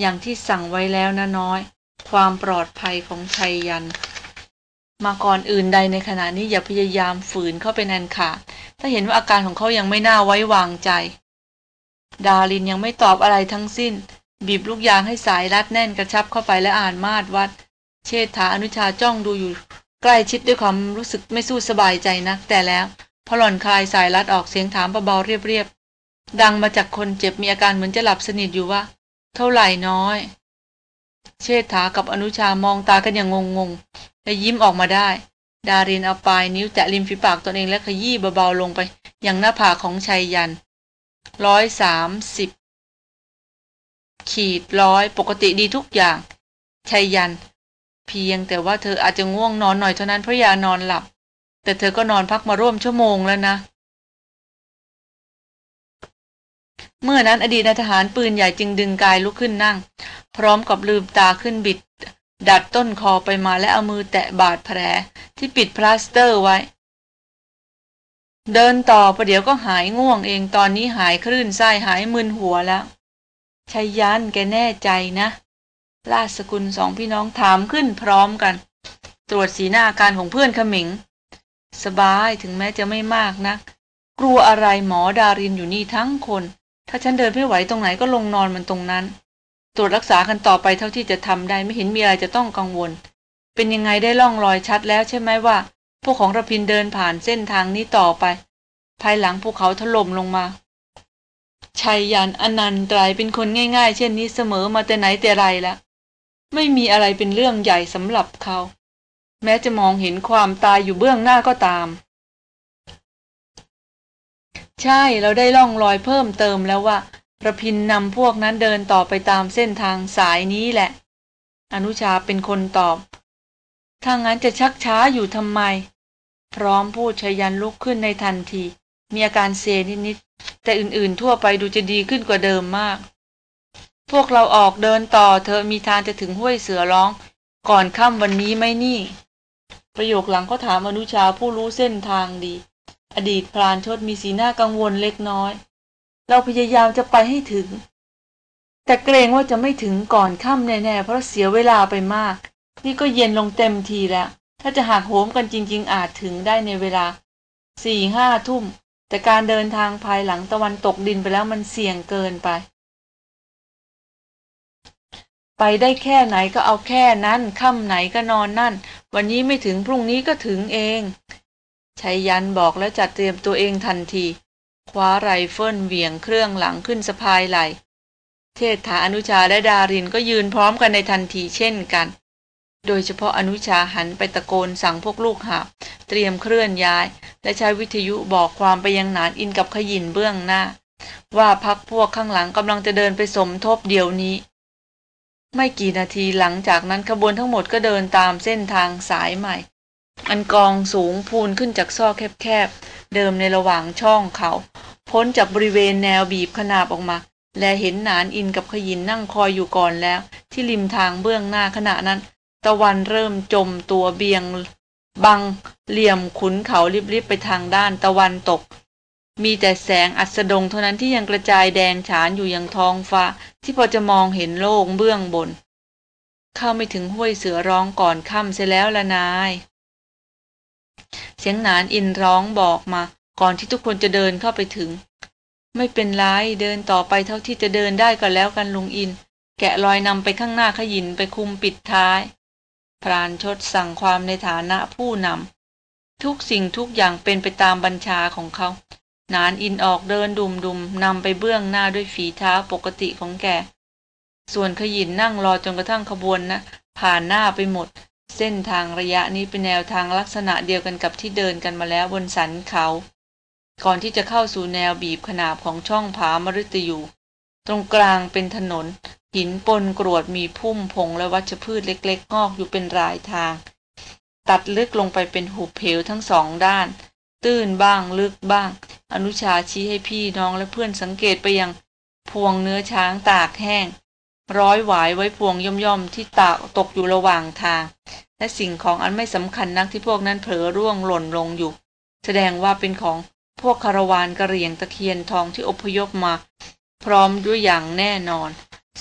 อย่างที่สั่งไว้แล้วนะน้อย ความปลอดภัยของชัยยัน มาก่อนอื่นใดในขณะนี้อย่าพยายามฝืนเข้าไปนันขาดถ้าเห็นว่าอาการของเขายังไม่น่าไว้วางใจ ดารินยังไม่ตอบอะไรทั้งสิ้น บีบลูกยางให้สายรัดแน่นกระชับเข้าไปและอ่านมาดวัด เชษฐาอนุชาจ้องดูอยู่ ใกล้ชิดด้วยความรู้สึกไม่สู้สบายใจนัก แต่แล้ว พอหล่อนคลายสายรัดออกเสียงถามเบาๆเรียบๆดังมาจากคนเจ็บมีอาการเหมือนจะหลับสนิทอยู่ว่า เท่าไหร่น้อย เชษฐากับอนุชามองตากันอย่างงง และยิ้มออกมาได้ ดารินเอาปลายนิ้วแตะริมฝีปากตนเองและขยี้เบาๆลงไปอย่างหน้าผากของชัยยันร้อยสามสิบขีดร้อยปกติดีทุกอย่างชัยยัน เพียงแต่ว่าเธออาจจะง่วงนอนหน่อยเท่านั้นเพราะยานอนหลับ แต่เธอก็นอนพักมาร่วมชั่วโมงแล้วนะ เมื่อนั้นอดีตนายทหารปืนใหญ่จึงดึงกายลุกขึ้นนั่ง พร้อมกับลืมตาขึ้นบิด ดัดต้นคอไปมาและเอามือแตะบาดแผลที่ปิดพลาสเตอร์ไว้ เดินต่อประเดี๋ยวก็หายง่วงเองตอนนี้หายคลื่นไส้หายมึนหัวแล้วชัยยันต์แกแน่ใจนะราชสกุลสองพี่น้องถามขึ้นพร้อมกัน ตรวจสีหน้าอาการของเพื่อนเขม็ง สบายถึงแม้จะไม่มากนัก กลัวอะไรหมอดารินอยู่นี่ทั้งคน ถ้าฉันเดินไม่ไหวตรงไหนก็ลงนอนมันตรงนั้น ตรวจรักษากันต่อไปเท่าที่จะทำได้ไม่เห็นมีอะไรจะต้องกังวล เป็นยังไงได้ล่องรอยชัดแล้วใช่ไหมว่า พวกของระพินเดินผ่านเส้นทางนี้ต่อไป ภายหลังภูเขาถล่มลงมาชัยยันอนันตรายเป็นคนง่าย ๆ เช่นนี้เสมอมาแต่ไหนแต่ไรแล้วไม่มีอะไรเป็นเรื่องใหญ่สำหรับเขา แม้จะมองเห็นความตายอยู่เบื้องหน้าก็ตาม ใช่เราได้ล่องรอยเพิ่มเติมแล้วว่า ระพินนำพวกนั้นเดินต่อไปตามเส้นทางสายนี้แหละ อนุชาเป็นคนตอบ ถ้างั้นจะชักช้าอยู่ทำไม พร้อมพูดชยันลุกขึ้นในทันที มีอาการเซนิดๆ แต่อื่นๆทั่วไปดูจะดีขึ้นกว่าเดิมมาก พวกเราออกเดินต่อเธอมีทางจะถึงห้วยเสือร้อง ก่อนค่ำวันนี้ไหมนี่ ประโยคหลังก็ถามอนุชาผู้รู้เส้นทางดี อดีตพรานชดมีสีหน้ากังวลเล็กน้อย เราพยายามจะไปให้ถึง แต่เกรงว่าจะไม่ถึงก่อนค่ำแน่ๆ เพราะเสียเวลาไปมาก นี่ก็เย็นลงเต็มทีแล้ว ถ้าจะหักโหมกันจริง ๆ อาจถึงได้ในเวลาสี่ห้าทุ่ม แต่การเดินทางภายหลังตะวันตกดินไปแล้วมันเสี่ยงเกินไป ไปได้แค่ไหนก็เอาแค่นั้นค่ำไหนก็นอนนั่น วันนี้ไม่ถึงพรุ่งนี้ก็ถึงเองชัยยันต์บอกแล้วจัดเตรียมตัวเองทันที คว้าไรเฟิลเหวี่ยงเครื่องหลังขึ้นสะพายไหล่ เชษฐาอนุชาและดารินก็ยืนพร้อมกันในทันทีเช่นกัน โดยเฉพาะอนุชาหันไปตะโกนสั่งพวกลูกหาบเตรียมเคลื่อนย้าย และใช้วิทยุบอกความไปยังหนานอินกับขยินเบื้องหน้า ว่าพักพวกข้างหลังกำลังจะเดินไปสมทบเดี๋ยวนี้ ไม่กี่นาทีหลังจากนั้นขบวนทั้งหมดก็เดินตามเส้นทางสายใหม่ อันกองสูงพูนขึ้นจากซอกแคบๆเดิมในระหว่างช่องเขา พ้นจากบริเวณแนวบีบขนาบออกมา และเห็นนานอินกับขยินนั่งคอยอยู่ก่อนแล้ว ที่ริมทางเบื้องหน้าขณะนั้น ตะวันเริ่มจมตัวเบียง บัง เหลี่ยมขุนเขาริบๆไปทางด้านตะวันตก มีแต่แสงอัสดงเท่านั้นที่ยังกระจายแดงฉานอยู่ยังท้องฟ้า ที่พอจะมองเห็นโลกเบื้องบน เข้าไม่ถึงห้วยเสือร้องก่อนค่ำเสียแล้วละนายเสียงหนานอินร้องบอกมา ก่อนที่ทุกคนจะเดินเข้าไปถึง ไม่เป็นไรเดินต่อไปเท่าที่จะเดินได้ก็แล้วกันลุงอิน แกะรอยนำไปข้างหน้าขยินไปคุมปิดท้าย พรานชดสั่งความในฐานะผู้นำทุกสิ่งทุกอย่างเป็นไปตามบัญชาของเขา นานอินออกเดินดุมดุมนำไปเบื้องหน้าด้วยฝีเท้าปกติของแก ส่วนขยินนั่งรอจนกระทั่งขบวนนะผ่านหน้าไปหมดเส้นทางระยะนี้เป็นแนวทางลักษณะเดียวกันกับที่เดินกันมาแล้วบนสันเขา ก่อนที่จะเข้าสู่แนวบีบขนาบของช่องผามฤตยู ตรงกลางเป็นถนน หินปนกรวดมีพุ่มพงและวัชพืชเล็กๆ งอกอยู่เป็นรายทาง ตัดลึกลงไปเป็นหุบเหวทั้งสองด้าน ตื้นบ้างลึกบ้าง อนุชาชี้ให้พี่น้องและเพื่อนสังเกตไปยังพวงเนื้อช้างตากแห้ง ร้อยหวายไว้พวงย่อมๆที่ตากตกอยู่ระหว่างทาง และสิ่งของอันไม่สำคัญนักที่พวกนั้นเผลอร่วงหล่นลงอยู่ แสดงว่าเป็นของ พวกคารวานกระเรียงตะเคียนทองที่อพยพมา พร้อมด้วยอย่างแน่นอน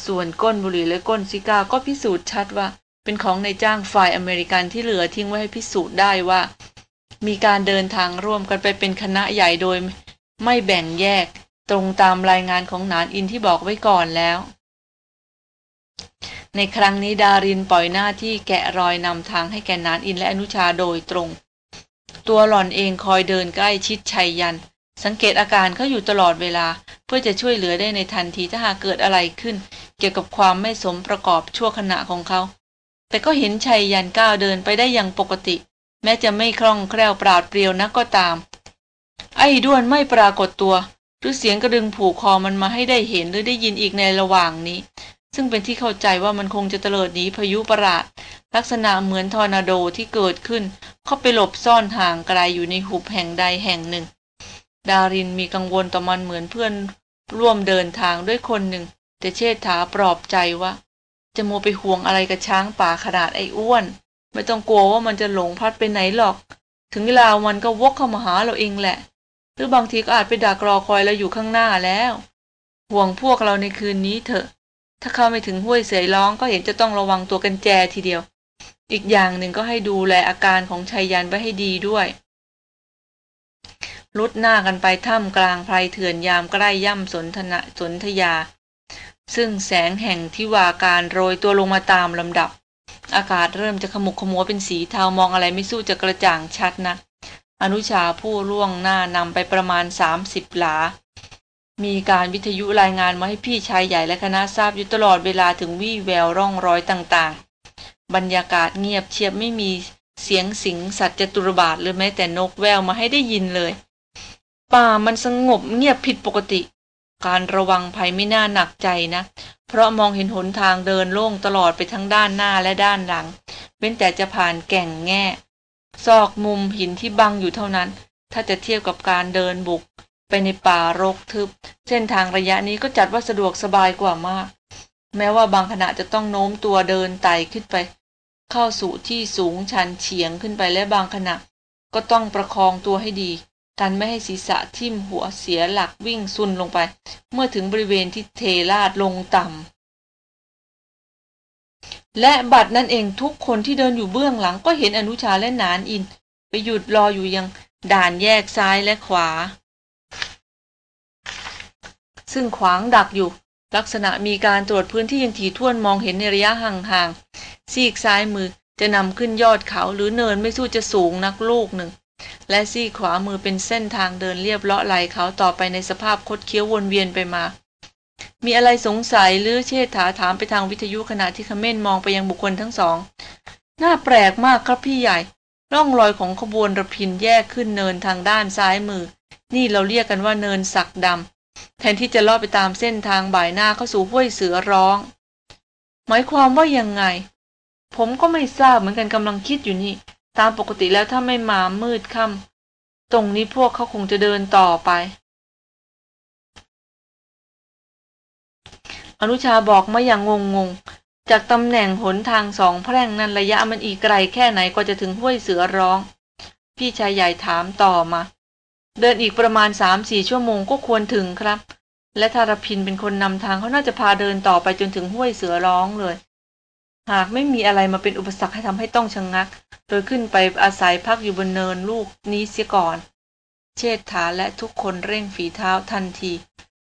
ส่วนก้นบุหรี่และก้นซิก้าก็พิสูจน์ชัดว่า เป็นของในจ้างฝ่ายอเมริกันที่เหลือทิ้งไว้ให้พิสูจน์ได้ว่า มีการเดินทางร่วมกันไปเป็นคณะใหญ่โดย ไม่แบ่งแยกตรงตามรายงานของนานอินที่บอกไว้ก่อนแล้ว ในครั้งนี้ดารินปล่อยหน้าที่แกะรอยนำทางให้แกนานอินและอนุชาโดยตรง ตัวหล่อนเองคอยเดินใกล้ชิดชัยยัน สังเกตอาการเขาอยู่ตลอดเวลา เพื่อจะช่วยเหลือได้ในทันทีถ้าหากเกิดอะไรขึ้น เกี่ยวกับความไม่สมประกอบชั่วขณะของเขา แต่ก็เห็นชัยยันก้าวเดินไปได้อย่างปกติ แม้จะไม่คล่องแคล่วปราดเปรียวนักก็ตาม ไอ้ด้วนไม่ปรากฏตัว หรือเสียงกระดึงผูกคอมันมาให้ได้เห็นหรือได้ยินอีกในระหว่างนี้ ซึ่งเป็นที่เข้าใจว่ามันคงจะเตลิดหนีพายุประหลาด ลักษณะเหมือนทอร์นาโดที่เกิดขึ้น เข้าไปหลบซ่อนห่างไกลอยู่ในหุบแห่งใดแห่งหนึ่ง ดารินมีกังวลต่อมันเหมือนเพื่อนร่วมเดินทางด้วยคนหนึ่ง แต่เชษฐาปลอบใจว่า จะโมไปห่วงอะไรกับช้างป่าขนาดไอ้อ้วน ไม่ต้องกลัวว่ามันจะหลงพัดไปไหนหรอก ถึงเวลามันก็วกเข้ามาหาเราเองแหละ หรือบางทีก็อาจไปดักรอคอยเราอยู่ข้างหน้าแล้ว ห่วงพวกเราในคืนนี้เถอะ ถ้าเข้าไม่ถึงห้วยเสยร้องก็เห็นจะต้องระวังตัวกันแจทีเดียว อีกอย่างหนึ่งก็ให้ดูแลอาการของชายยันไว้ให้ดีด้วยลุดหน้ากันไปถ้ำกลางไพรเถื่อนยามใกล้ย่ำสนทนาสนทยา ซึ่งแสงแห่งทิวาการโรยตัวลงมาตามลำดับ อากาศเริ่มจะขมุกขมัวเป็นสีเทามองอะไรไม่สู้จะกระจ่างชัดนะัก อนุชาผู้ล่วงหน้านำไปประมาณสามสิบหลา มีการวิทยุรายงานมาให้พี่ชายใหญ่และคณะทราบอยู่ตลอดเวลาถึงวี่แววร่องรอยต่าง บรรยากาศเงียบเชียบไม่มีเสียงสิงสัตว์จตุรบาทหรือแม้แต่นกแววมาให้ได้ยินเลย ป่ามันสงบเงียบผิดปกติ การระวังภัยไม่น่าหนักใจนะ เพราะมองเห็นหนทางเดินโล่งตลอดไปทั้งด้านหน้าและด้านหลัง เว้นแต่จะผ่านแก่งแง่ ซอกมุมหินที่บังอยู่เท่านั้น ถ้าจะเทียบกับการเดินบุก ไปในป่ารกทึบ เส้นทางระยะนี้ก็จัดว่าสะดวกสบายกว่ามาก แม้ว่าบางขณะจะต้องโน้มตัวเดินไต่ขึ้นไป เข้าสู่ที่สูงชันเฉียงขึ้นไปและบางขณะ ก็ต้องประคองตัวให้ดีกันไม่ให้ศีรษะทิ่มหัวเสียหลักวิ่งซุนลงไป เมื่อถึงบริเวณที่เทลาดลงต่ำและบัดนั่นเองทุกคนที่เดินอยู่เบื้องหลังก็เห็นอนุชาและนานอิน ไปหยุดรออยู่ยังด่านแยกซ้ายและขวา ซึ่งขวางดักอยู่ ลักษณะมีการตรวจพื้นที่ยังถี่ถ้วนมองเห็นในระยะห่างๆ ซีกซ้ายมือจะนำขึ้นยอดเขาหรือเนินไม่สู้จะสูงนักลูกหนึ่ง และซีกขวามือเป็นเส้นทางเดินเรียบเลาะไหลเขาต่อไปในสภาพคดเคี้ยววนเวียนไปมา มีอะไรสงสัยหรือเชษฐาถามไปทางวิทยุขณะที่ขม้นมองไปยังบุคคลทั้งสอง น่าแปลกมากครับพี่ใหญ่ ร่องรอยของขบวนระพินแยกขึ้นเนินทางด้านซ้ายมือ นี่เราเรียกกันว่าเนินสักดำ แทนที่จะลอดไปตามเส้นทางบ่ายหน้าเข้าสู่ห้วยเสือร้อง หมายความว่ายังไง ผมก็ไม่ทราบเหมือนกันกำลังคิดอยู่นี่ ตามปกติแล้วถ้าไม่มามืดค่ำตรงนี้พวกเขาคงจะเดินต่อไป อนุชาบอกมาอย่างงงงจากตำแหน่งหนทางสองแพร่งนั้นระยะมันอีกไกลแค่ไหนกว่าจะถึงห้วยเสือร้อง พี่ชายใหญ่ถามต่อมา เดินอีกประมาณสามสี่ชั่วโมงก็ควรถึงครับ และทารพินเป็นคนนำทางเขาน่าจะพาเดินต่อไปจนถึงห้วยเสือร้องเลย หากไม่มีอะไรมาเป็นอุปสรรคให้ทำให้ต้องชะงงัก โดยขึ้นไปอาศัยพักอยู่บนเนินลูกนี้เสียก่อน เชษฐาและทุกคนเร่งฝีเท้าทันที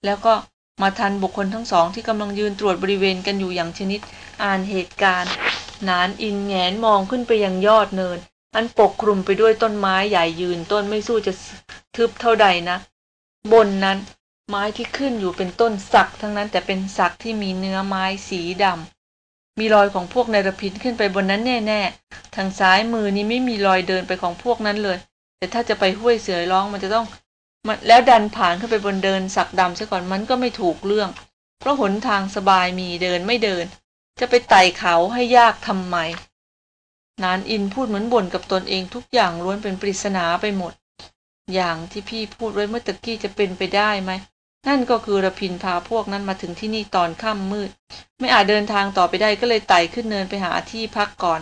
แล้วก็มาทันบุคคลทั้งสองที่กำลังยืนตรวจบริเวณกันอยู่อย่างชนิด อ่านเหตุการณ์ นานอินแงนมองขึ้นไปยังยอดเนิน อันปกคลุมไปด้วยต้นไม้ใหญ่ยืนต้นไม่สู้จะทึบเท่าใดนะ บนนั้นไม้ที่ขึ้นอยู่เป็นต้นสักทั้งนั้นแต่เป็นสักที่มีเนื้อไม้สีดำ มีรอยของพวกนารพินขึ้นไปบนนั้นแน่ๆ ทางซ้ายมือนี้ไม่มีรอยเดินไปของพวกนั้นเลย แต่ถ้าจะไปห้วยเสือร้องมันจะต้อง แล้วดันผ่านขึ้นไปบนเดินสักดำซะก่อนมันก็ไม่ถูกเรื่อง เพราะหนทางสบายมีเดินไม่เดิน จะไปไต่เขาให้ยากทำไม นานอินพูดเหมือนบ่นกับตนเองทุกอย่างล้วนเป็นปริศนาไปหมด อย่างที่พี่พูดไว้เมื่อตะกี้จะเป็นไปได้ไหม นั่นก็คือระพินพาพวกนั้นมาถึงที่นี่ตอนค่ำมืด ไม่อาจเดินทางต่อไปได้ก็เลยไต่ขึ้นเนินไปหาที่พักก่อน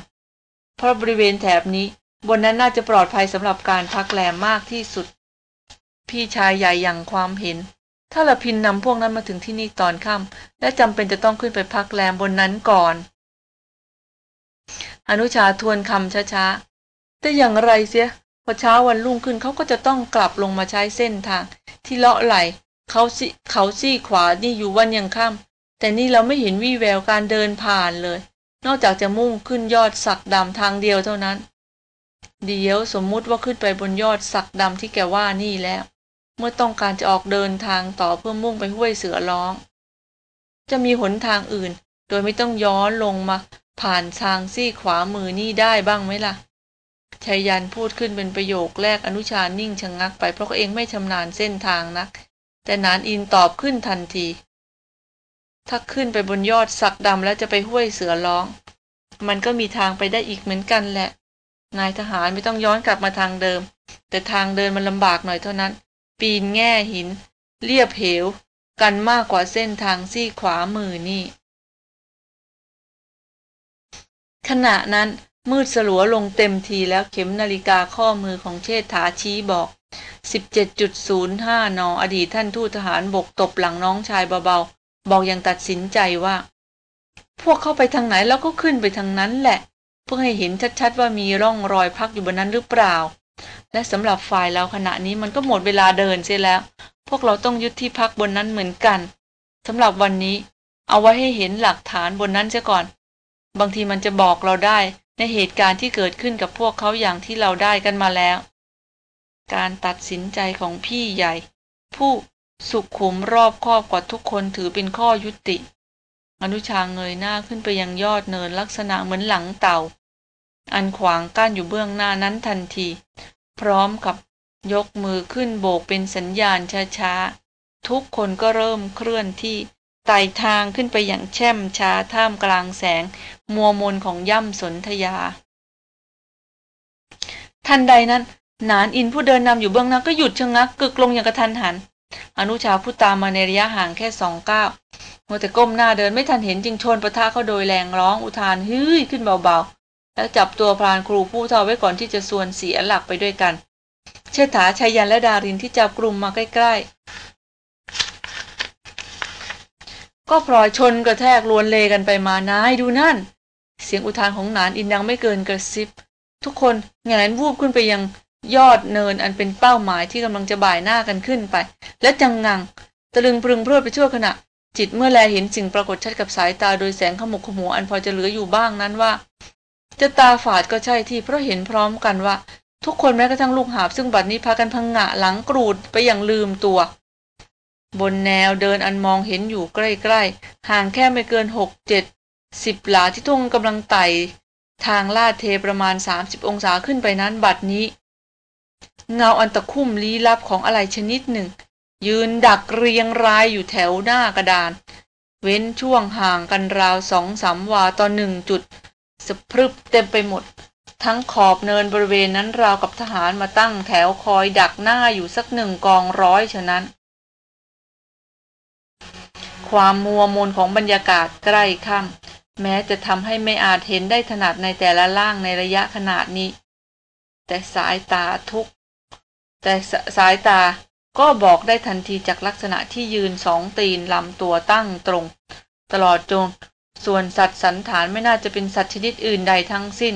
เพราะบริเวณแถบนี้ บนนั้นน่าจะปลอดภัยสำหรับการพักแรมมากที่สุด พี่ชายใหญ่อย่างความเห็น ถ้าระพินนำพวกนั้นมาถึงที่นี่ตอนค่ำและจำเป็นจะต้องขึ้นไปพักแรมบนนั้นก่อน อนุชาทวนคำช้าๆ แต่อย่างไรเสีย พอเช้าวันรุ่งขึ้นเขาก็จะต้องกลับลงมาใช้เส้นทาง ที่เลาะไหลเขาซีเขาซี่ขวานี่อยู่วันยังค่ำแต่นี่เราไม่เห็นวี่แววการเดินผ่านเลย นอกจากจะมุ่งขึ้นยอดสักดำทางเดียวเท่านั้น เดี๋ยวสมมุติว่าขึ้นไปบนยอดสักดำที่แกว่านี่แล้ว เมื่อต้องการจะออกเดินทางต่อเพื่อมุ่งไปห้วยเสือร้อง จะมีหนทางอื่น โดยไม่ต้องย้อนลงมา ผ่านทางซี่ขวามือนี่ได้บ้างไหมล่ะชายันพูดขึ้นเป็นประโยคแรกอนุชานิ่งชะงงักไปเพราะเขาเองไม่ชำนาญเส้นทางนัก แต่นานอินตอบขึ้นทันที ถ้าขึ้นไปบนยอดสักดำแล้วจะไปห้วยเสือร้อง มันก็มีทางไปได้อีกเหมือนกันแหละ นายทหารไม่ต้องย้อนกลับมาทางเดิม แต่ทางเดินมันลำบากหน่อยเท่านั้น ปีนแง่หิน เรียบเหว กันมากกว่าเส้นทางซี่ขวามือนี่ ขณะนั้นมืดสลัวลงเต็มทีแล้วเข็มนาฬิกาข้อมือของเชษฐาชี้บอก 17.05นอดีตท่านทูตทหารบกตบหลังน้องชายเบาๆ บอกอย่างตัดสินใจว่า พวกเข้าไปทางไหนแล้วก็ขึ้นไปทางนั้นแหละ เพื่อให้เห็นชัดๆว่ามีร่องรอยพักอยู่บนนั้นหรือเปล่า และสำหรับฝ่ายเราขณะนี้มันก็หมดเวลาเดินเสียแล้ว พวกเราต้องยึดที่พักบนนั้นเหมือนกันสำหรับวันนี้ เอาไว้ให้เห็นหลักฐานบนนั้นเสียก่อน บางทีมันจะบอกเราได้ในเหตุการณ์ที่เกิดขึ้นกับพวกเขาอย่างที่เราได้กันมาแล้ว การตัดสินใจของพี่ใหญ่ ผู้สุขขุมรอบคอบกว่าทุกคนถือเป็นข้อยุติ อนุชาเงยหน้าขึ้นไปยังยอดเนินลักษณะเหมือนหลังเต่า อันขวางกั้นอยู่เบื้องหน้านั้นทันที พร้อมกับยกมือขึ้นโบกเป็นสัญญาณช้าๆ ทุกคนก็เริ่มเคลื่อนที่ ไต่ทางขึ้นไปอย่างแช่มช้าท่ามกลางแสง มัวมนของย่ำสนธยา ทันใดนั้น นานอินผู้เดินนำอยู่เบื้องหน้าก็หยุดชะงักกึกลงอย่างกระทันหัน อนุชาผู้ตามมาในระยะห่างแค่สองก้าวมัวแต่ก้มหน้าเดินไม่ทันเห็นจึงชนประทะเขาโดยแรงร้องอุทานฮึ่ยขึ้นเบาๆ แล้วจับตัวพรานครูผู้เท่าไว้ก่อนที่จะส่วนเสียหลักไปด้วยกัน เชษฐาชัยยันและดารินที่จับกลุ่มมาใกล้ๆ ก็พลอยชนกระแทกลวนเลกันไปมานายดูนั่น เสียงอุทานของนานอินดังไม่เกินกระซิบ ทุกคนแงนวูบขึ้นไปยังยอดเนินอันเป็นเป้าหมายที่กำลังจะบ่ายหน้ากันขึ้นไป และจังงัง ตะลึงปรึงเพรวดไปชั่วขณะ จิตเมื่อแลเห็นสิ่งปรากฏชัดกับสายตาโดยแสงขมุกขมัวอันพอจะเหลืออยู่บ้างนั้นว่า จะตาฝาดก็ใช่ที่เพราะเห็นพร้อมกันว่า ทุกคนแม้กระทั่งลูกหาบซึ่งบัดนี้พากันพังงะหลังกรูดไปอย่างลืมตัว บนแนวเดินอันมองเห็นอยู่ใกล้ๆ ห่างแค่ไม่เกินหกเจ็ดสิบหลาที่ทุ่งกำลังไต่ ทางลาดเทประมาณสามสิบองศาขึ้นไปนั้นบัดนี้ เงาอันตะคุ่มลี้ลับของอะไรชนิดหนึ่ง ยืนดักเรียงรายอยู่แถวหน้ากระดาน เว้นช่วงห่างกันราวสองสามวาต่อหนึ่งจุด สพรึบเต็มไปหมด ทั้งขอบเนินบริเวณนั้นราวกับทหารมาตั้งแถวคอยดักหน้าอยู่สักหนึ่งกองร้อยฉะนั้น ความมัวมนของบรรยากาศใกล้ค่ำแม้จะทำให้ไม่อาจเห็นได้ถนัดในแต่ละล่างในระยะขนาดนี้ แต่สายตาทุก แต่สสายตาก็บอกได้ทันทีจากลักษณะที่ยืนสองตีนลำตัวตั้งตรง ตลอดจนส่วนสัตว์สันฐานไม่น่าจะเป็นสัตว์ชนิดอื่นใดทั้งสิ้น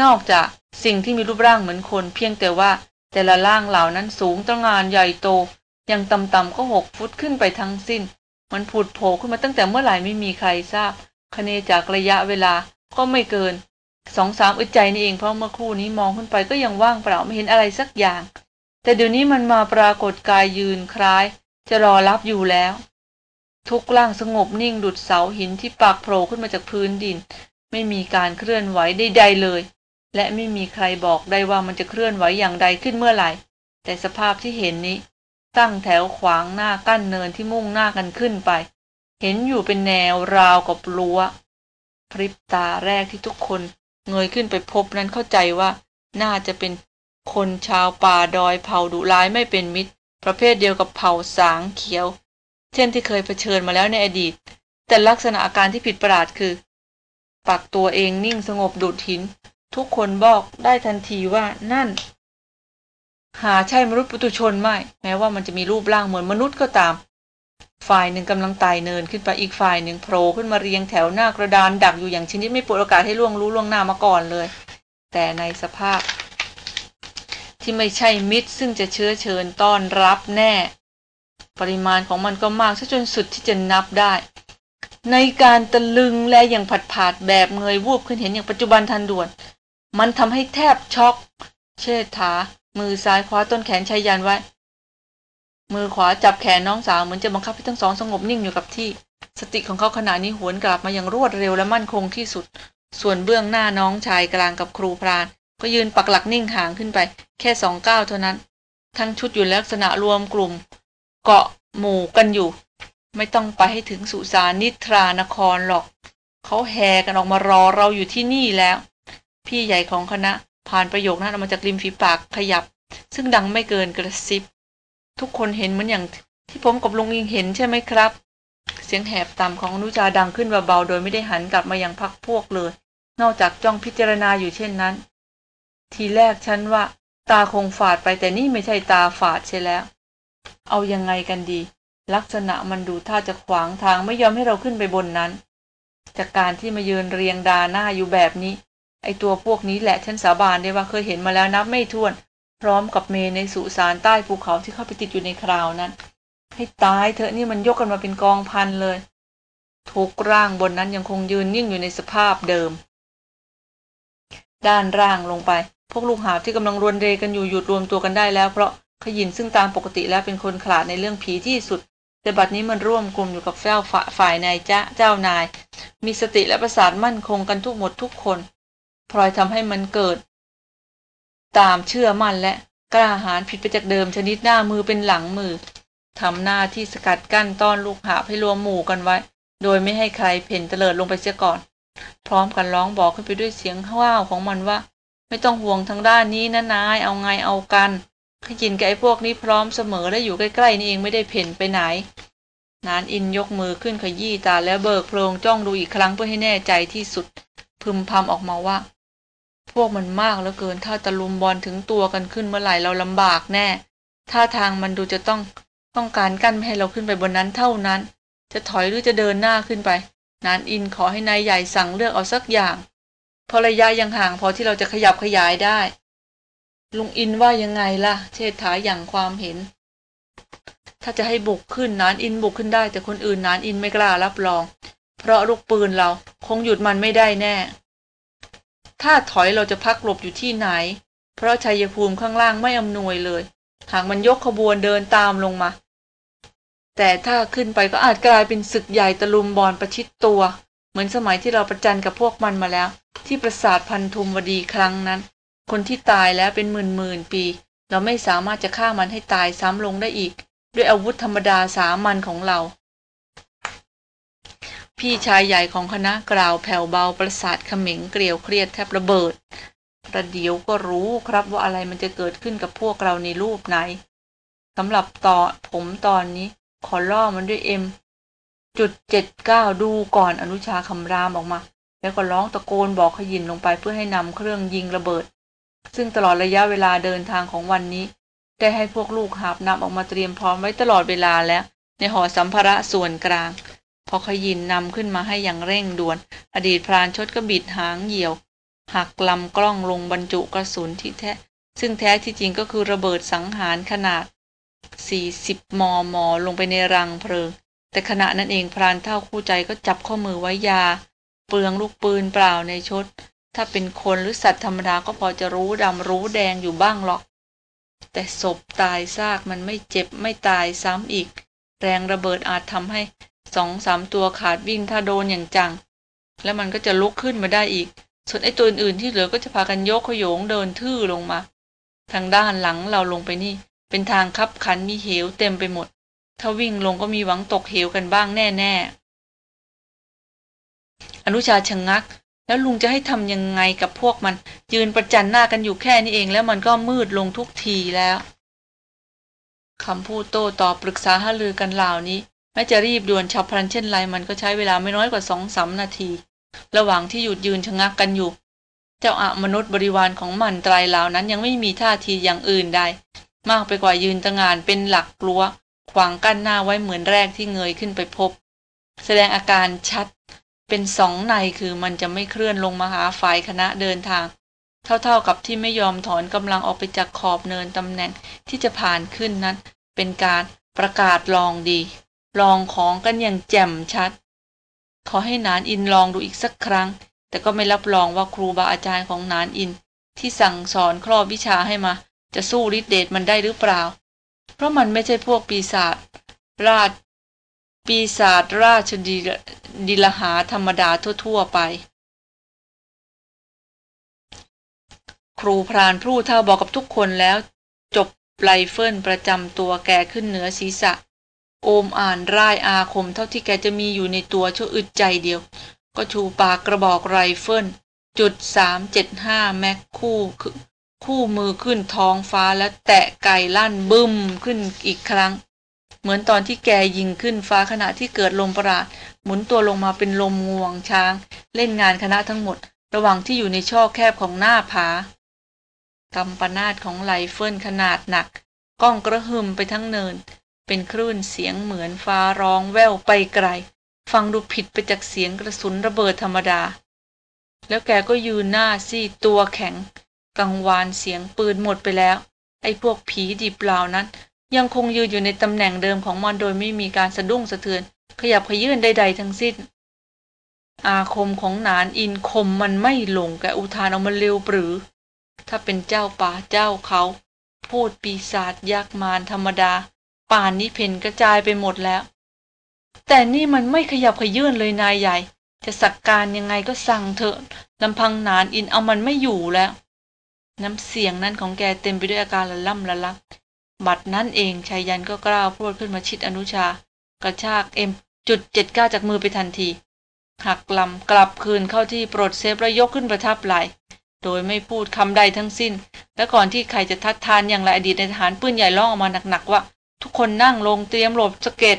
นอกจากสิ่งที่มีรูปร่างเหมือนคนเพียงแต่ว่าแต่ละร่างเหล่านั้นสูงตระงานใหญ่โตย่างต่ำๆก็หกฟุตขึ้นไปทั้งสิ้น มันผุดโผล่ขึ้นมาตั้งแต่เมื่อไหร่ไม่มีใครทราบคเนจากระยะเวลาก็ไม่เกินสองสามอึดใจนี่เองเพราะเมื่อครู่นี้มองขึ้นไปก็ยังว่างเปล่าไม่เห็นอะไรสักอย่าง แต่เดี๋ยวนี้มันมาปรากฏกายยืนคล้าย จะรอรับอยู่แล้ว ทุกร่างสงบนิ่งดุดเสาหินที่ปากโผล่ขึ้นมาจากพื้นดิน ไม่มีการเคลื่อนไหวใดๆเลย และไม่มีใครบอกได้ว่ามันจะเคลื่อนไหวอย่างใดขึ้นเมื่อไหร่ แต่สภาพที่เห็นนี้ ตั้งแถวขวางหน้ากั้นเนินที่มุ่งหน้ากันขึ้นไป เห็นอยู่เป็นแนวราวกับรั้ว พริบตาแรกที่ทุกคนเงยขึ้นไปพบนั้นเข้าใจว่า น่าจะเป็นคนชาวป่าดอยเผ่าดุร้ายไม่เป็นมิตร ประเภทเดียวกับเผ่าสางเขียว เช่นที่เคยเผชิญมาแล้วในอดีต แต่ลักษณะอาการที่ผิดประหลาดคือ ปักตัวเองนิ่งสงบดุดหิน ทุกคนบอกได้ทันทีว่านั่น หาใช่มนุษย์ปุตุชนไม่ แม้ว่ามันจะมีรูปร่างเหมือนมนุษย์ก็ตาม ฝ่ายหนึ่งกำลังไต่เนินขึ้นไปอีกฝ่ายหนึ่งโผล่ขึ้นมาเรียงแถวหน้ากระดานดักอยู่อย่างชนิดไม่ปวดโอกาสให้ล่วงรู้ล่วงหน้ามาก่อนเลย แต่ในสภาพ ที่ไม่ใช่มิตรซึ่งจะเชื้อเชิญต้อนรับแน่ ปริมาณของมันก็มากซะจนสุดที่จะนับได้ ในการตะลึงและอย่างผัดผาดแบบเงยวูบขึ้นเห็นอย่างปัจจุบันทันด่วน มันทำให้แทบช็อก เชิดขา มือซ้ายคว้าต้นแขนชายยันไว้ มือขวาจับแขนน้องสาวเหมือนจะบังคับให้ทั้งสองสงบนิ่งอยู่กับที่ สติของเขาขณะนี้หวนกลับมาอย่างรวดเร็วและมั่นคงที่สุด ส่วนเบื้องหน้าน้องชายกลางกับครูพราน ก็ยืนปักหลักนิ่งห่างขึ้นไป แค่สองก้าวเท่านั้น ทั้งชุดอยู่ลักษณะรวมกลุ่ม เกาะหมู่กันอยู่ ไม่ต้องไปให้ถึงสุสานนิทรานครหรอก เขาแห่กันออกมารอเราอยู่ที่นี่แล้ว พี่ใหญ่ของคณะ ผ่านประโยคนั้นออกมาจากริมฝีปากขยับ ซึ่งดังไม่เกินกระซิบ ทุกคนเห็นเหมือนอย่างที่ผมกับลุงยิงเห็นใช่ไหมครับ เสียงแหบต่ำของอนุจาดังขึ้นเบาๆโดยไม่ได้หันกลับมายังพักพวกเลย นอกจากจ้องพิจารณาอยู่เช่นนั้น ทีแรกฉันว่า ตาคงฝาดไปแต่นี่ไม่ใช่ตาฝาดใช่แล้ว เอายังไงกันดี ลักษณะมันดูท่าจะขวางทางไม่ยอมให้เราขึ้นไปบนนั้น จากการที่มายืนเรียงดาหน้าอยู่แบบนี้ ไอตัวพวกนี้แหละฉันสาบานได้ว่าเคยเห็นมาแล้วนับไม่ถ้วน พร้อมกับเมในสุสานใต้ภูเขาที่เข้าไปติดอยู่ในคราวนั้น ให้ตายเถอะนี่มันยกกันมาเป็นกองพันเลย ทุกร่างบนนั้นยังคงยืนนิ่งอยู่ในสภาพเดิม ด้านร่างลงไป พวกลูกหาบที่กำลังรวนเรกันอยู่หยุดรวมตัวกันได้แล้วเพราะขยินซึ่งตามปกติแล้วเป็นคนขลาดในเรื่องผีที่สุด แต่บัดนี้มันร่วมกลุ่มอยู่กับแฟ้วฝ่ายนายจ้าเจ้านาย มีสติและประสาทมั่นคงกันทุกหมดทุกคน พลอยทำให้มันเกิด ตามเชื่อมั่นและกล้าหาญผิดไปจากเดิมชนิดหน้ามือเป็นหลังมือทำหน้าที่สกัดกั้นต้อนลูกหาให้รวมหมู่กันไว้ โดยไม่ให้ใครเพ่นเตลิดลงไปเสียก่อน พร้อมกันร้องบอกขึ้นไปด้วยเสียงห้าวของมันว่า ไม่ต้องห่วงทางด้านนี้นะนายเอาไงเอากันขยินกับไอ้พวกนี้พร้อมเสมอและอยู่ใกล้ๆนี่เองไม่ได้เพ่นไปไหน นานอินยกมือขึ้นขยี้ตาแล้วเบิกโพลงจ้องดูอีกครั้งเพื่อให้แน่ใจที่สุด พึมพำออกมาว่า วกมันมากเหลือเกิน ถ้าตะลุมบอลถึงตัวกันขึ้นเมื่อไหร่เราลำบากแน่ ท่าทางมันดูจะต้องต้องการกั้นไม่ให้เราขึ้นไปบนนั้นเท่านั้น จะถอยหรือจะเดินหน้าขึ้นไป นานอินขอให้นายใหญ่สั่งเลือกเอาสักอย่างพราะระยะยังห่างพอที่เราจะขยับขยายได้ ลุงอินว่ายังไงล่ะ เชษฐาอย่างความเห็น ถ้าจะให้บุกขึ้นนานอินบุกขึ้นได้ แต่คนอื่นนานอินไม่กล้ารับรอง เพราะลูกปืนเราคงหยุดมันไม่ได้แน่ ถ้าถอยเราจะพักหลบอยู่ที่ไหน เพราะชัยภูมิข้างล่างไม่อำนวยเลย หากมันยกขบวนเดินตามลงมา แต่ถ้าขึ้นไปก็อาจกลายเป็นศึกใหญ่ตะลุมบอลประชิดตัว เหมือนสมัยที่เราประจันกับพวกมันมาแล้ว ที่ปราสาทพันธุมวดีครั้งนั้น คนที่ตายแล้วเป็นหมื่นหมื่นปี เราไม่สามารถจะฆ่ามันให้ตายซ้ำลงได้อีก ด้วยอาวุธธรรมดาสามัญของเรา พี่ชายใหญ่ของคณะกล่าวแผ่วเบาประสาทเขม็งเกลียวเครียดแทบระเบิดประเดี๋ยวก็รู้ครับว่าอะไรมันจะเกิดขึ้นกับพวกเราในรูปไหนสำหรับต่อผมตอนนี้ ขอล่อมันด้วยเอ็มจุดเจ็ดเก้าดูก่อนอนุชาคำรามออกมา แล้วก็ร้องตะโกนบอกขยินลงไปเพื่อให้นำเครื่องยิงระเบิด ซึ่งตลอดระยะเวลาเดินทางของวันนี้ ได้ให้พวกลูกหาบนำออกมาเตรียมพร้อมไว้ตลอดเวลาแล้ว ในหอสัมภาระส่วนกลาง พอขยินนำขึ้นมาให้อย่างเร่งด่วน อดีตพรานชดก็บิดหางเหี่ยว หักลำกล้องลงบรรจุกระสุนที่แท้ ซึ่งแท้ที่จริงก็คือระเบิดสังหารขนาด 40 มม ลงไปในรังเพลิง แต่ขณะนั้นเองพรานเท่าคู่ใจก็จับข้อมือไว้ยา เปลืองลูกปืนเปล่าในชด ถ้าเป็นคนหรือสัตว์ธรรมดาก็พอจะรู้ดำรู้แดงอยู่บ้างหรอก แต่ศพตายซากมันไม่เจ็บไม่ตายซ้ำอีก แรงระเบิดอาจทำให้ สองสามตัวขาดวิ่งถ้าโดนอย่างจัง แล้วมันก็จะลุกขึ้นมาได้อีก ส่วนไอ้ตัวอื่นๆที่เหลือก็จะพากันยกขยงเดินทื่อลงมา ทางด้านหลังเราลงไปนี่ เป็นทางคับขันมีเหวเต็มไปหมด ถ้าวิ่งลงก็มีหวังตกเหวกันบ้างแน่ๆ อนุชาชะงงัก แล้วลุงจะให้ทำยังไงกับพวกมัน ยืนประจันหน้ากันอยู่แค่นี้เองแล้วมันก็มืดลงทุกทีแล้วคำพูดโต้ตอบปรึกษาหารือกันเหล่านี้ แม้จะรีบด่วนฉับพลันเช่นไรมันก็ใช้เวลาไม่น้อยกว่าสองสามนาที ระหว่างที่หยุดยืนชะงักกันอยู่ เจ้าอามนุษย์บริวารของมันตรายเหล่านั้นยังไม่มีท่าทีอย่างอื่นใดมากไปกว่ายืนตะงานเป็นหลักกลัว ขวางกั้นหน้าไว้เหมือนแรกที่เงยขึ้นไปพบ แสดงอาการชัด เป็นสองในคือมันจะไม่เคลื่อนลงมาหาฝ่ายคณะเดินทาง เท่าๆกับที่ไม่ยอมถอนกำลังออกไปจากขอบเนินตำแหน่งที่จะผ่านขึ้นนั้น เป็นการประกาศลองดี ลองของกันอย่างแจ่มชัด ขอให้นานอินลองดูอีกสักครั้ง แต่ก็ไม่รับรองว่าครูบาอาจารย์ของนานอิน ที่สั่งสอนครอบวิชาให้มา จะสู้ฤทธิเดชมันได้หรือเปล่า เพราะมันไม่ใช่พวกปีศาจราชปีศาจราชดีดิลหาธรรมดาทั่ว ๆ ไป ครูพรานผู้เฒ่าบอกกับทุกคนแล้ว จบไรเฟิลประจำตัวแกขึ้นเหนือศีรษะ โอมอ่านร่ายอาคมเท่าที่แกจะมีอยู่ในตัวชั่วอึดใจเดียว ก็ชูปากกระบอกไรเฟิลจุดสามเจ็ดห้าแม็กคู่คู่มือขึ้นท้องฟ้าและแตะไกลั่นบึ้มขึ้นอีกครั้ง เหมือนตอนที่แกยิงขึ้นฟ้าขณะที่เกิดลมประหลาด หมุนตัวลงมาเป็นลมงวงช้าง เล่นงานคณะทั้งหมด ระหว่างที่อยู่ในช่อแคบของหน้าผากำปนาตของไลเฟิลขนาดหนัก ก้องกระหึ่มไปทั้งเนิน เป็นคลื่นเสียงเหมือนฟ้าร้องแว่วไปไกล ฟังดูผิดไปจากเสียงกระสุนระเบิดธรรมดา แล้วแกก็ยืนหน้าซี่ตัวแข็ง กังวานเสียงปืนหมดไปแล้ว ไอ้พวกผีดิบเหล่านั้น ยังคงยืนอยู่ในตำแหน่งเดิมของมันโดยไม่มีการสะดุ้งสะเทือน ขยับขยื่นใดๆทั้งสิ้น อาคมของนานอินคมมันไม่ลงแกอุทานออกมาเร็วปรือ ถ้าเป็นเจ้าป่าเจ้าเขา พูดปีศาจยักษ์มารธรรมดา ป่านนี้เพ่นกระจายไปหมดแล้ว แต่นี่มันไม่ขยับขยื่นเลยนายใหญ่ จะสักการยังไงก็สั่งเถอะลำพังนานอินเอามันไม่อยู่แล้ว น้ำเสียงนั้นของแกเต็มไปด้วยอาการละล่ำละลัก บัดนั้นเองชัยยันต์ก็ก้าวพรวดขึ้นมาชิดอนุชา กระชาก M จุดเจ็ดเก้าจากมือไปทันที หักลำกลับคืนเข้าที่ปลด safe แล้วยกขึ้นประทับไหล่โดยไม่พูดคำใดทั้งสิ้น และก่อนที่ใครจะทัดทานอย่างไรอดีตนายทหารปืนใหญ่ร้องออกมาหนักๆว่า ทุกคนนั่งลงเตรียมหลบสะเก็ด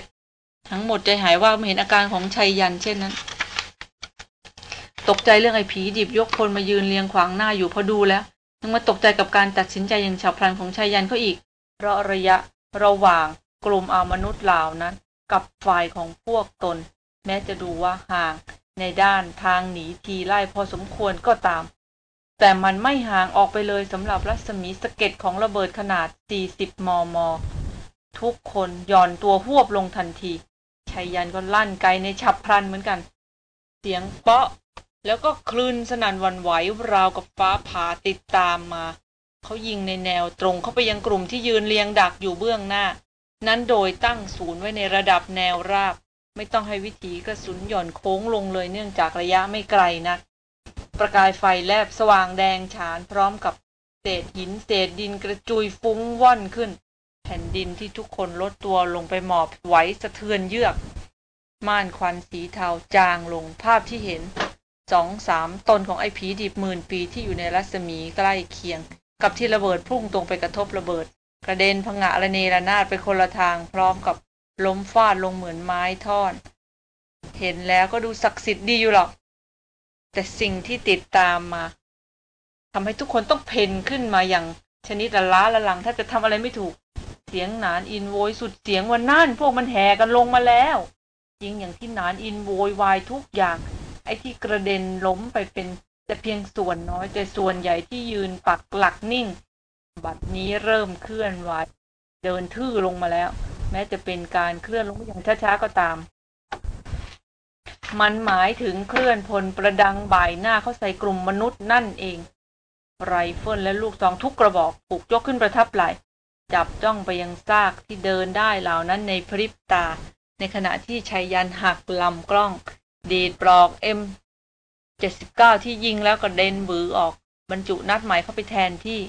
ทั้งหมดใจหายวาบเมื่อเห็นอาการของชัยยันต์เช่นนั้น ตกใจเรื่องไอ้ผีดิบยกคนมายืนเรียงขวางหน้าอยู่พอดูแล้วยังมาตกใจกับการตัดสินใจอย่างฉับพลันของชัยยันเขาอีก เพราะระยะระหว่างกลุ่มอามนุษย์เหล่านั้น กับฝ่ายของพวกตน แม้จะดูว่าห่างในด้านทางหนีทีไล่พอสมควรก็ตาม แต่มันไม่ห่างออกไปเลยสำหรับรัศมีสเก็ดของระเบิดขนาด 40 มม ทุกคนหย่อนตัวหวบลงทันทีชัยยันก็ลั่นไกในฉับพลันเหมือนกัน เสียงเปาะ แล้วก็คลื่นสนั่นวันไหวราวกับฟ้าผ่าติดตามมา เขายิงในแนวตรงเข้าไปยังกลุ่มที่ยืนเรียงดักอยู่เบื้องหน้า นั้นโดยตั้งศูนย์ไว้ในระดับแนวราบ ไม่ต้องให้วิถีกระสุนหย่อนโค้งลงเลยเนื่องจากระยะไม่ไกลนัก ประกายไฟแลบสว่างแดงฉานพร้อมกับเศษหินเศษดินกระจุยฟุ้งว่อนขึ้น แผ่นดินที่ทุกคนลดตัวลงไปหมอบไหวสะเทือนเยือก ม่านควันสีเทาจางลงภาพที่เห็นสองสามตนของไอ้ผีดิบหมื่นปีที่อยู่ในรัศมีใกล้เคียง กับที่ระเบิดพุ่งตรงไปกระทบระเบิด กระเด็นพงะระเนระนาดไปคนละทางพร้อมกับล้มฟาดลงเหมือนไม้ท่อน เห็นแล้วก็ดูศักดิ์สิทธิ์ดีอยู่หรอก แต่สิ่งที่ติดตามมาทำให้ทุกคนต้องเพนขึ้นมาอย่างชนิดละล้าละลังถ้าจะทำอะไรไม่ถูก เสียงหนานอินโวยสุดเสียงวันนั่นพวกมันแห่กันลงมาแล้วยิงอย่างที่หนานอินโวยวายทุกอย่าง ไอ้ที่กระเด็นล้มไปเป็นแต่เพียงส่วนน้อย แต่ส่วนใหญ่ที่ยืนปักหลักนิ่ง บัดนี้เริ่มเคลื่อนไหวเดินทื่อลงมาแล้ว แม้จะเป็นการเคลื่อนลงอย่างช้าๆก็ตาม มันหมายถึงเคลื่อนพลประดังบ่ายหน้าเข้าใส่กลุ่มมนุษย์นั่นเอง ไรเฟิลและลูกซองทุกกระบอกถูกยกขึ้นประทับไหล่ จับจ้องไปยังซากที่เดินได้เหล่านั้นในพริบตา ในขณะที่ชัยยันต์หักลำกล้อง ดีดปลอก M79ที่ยิงแล้วกระเด็นหวือออก บรรจุนัดใหม่เข้าไปแทนที่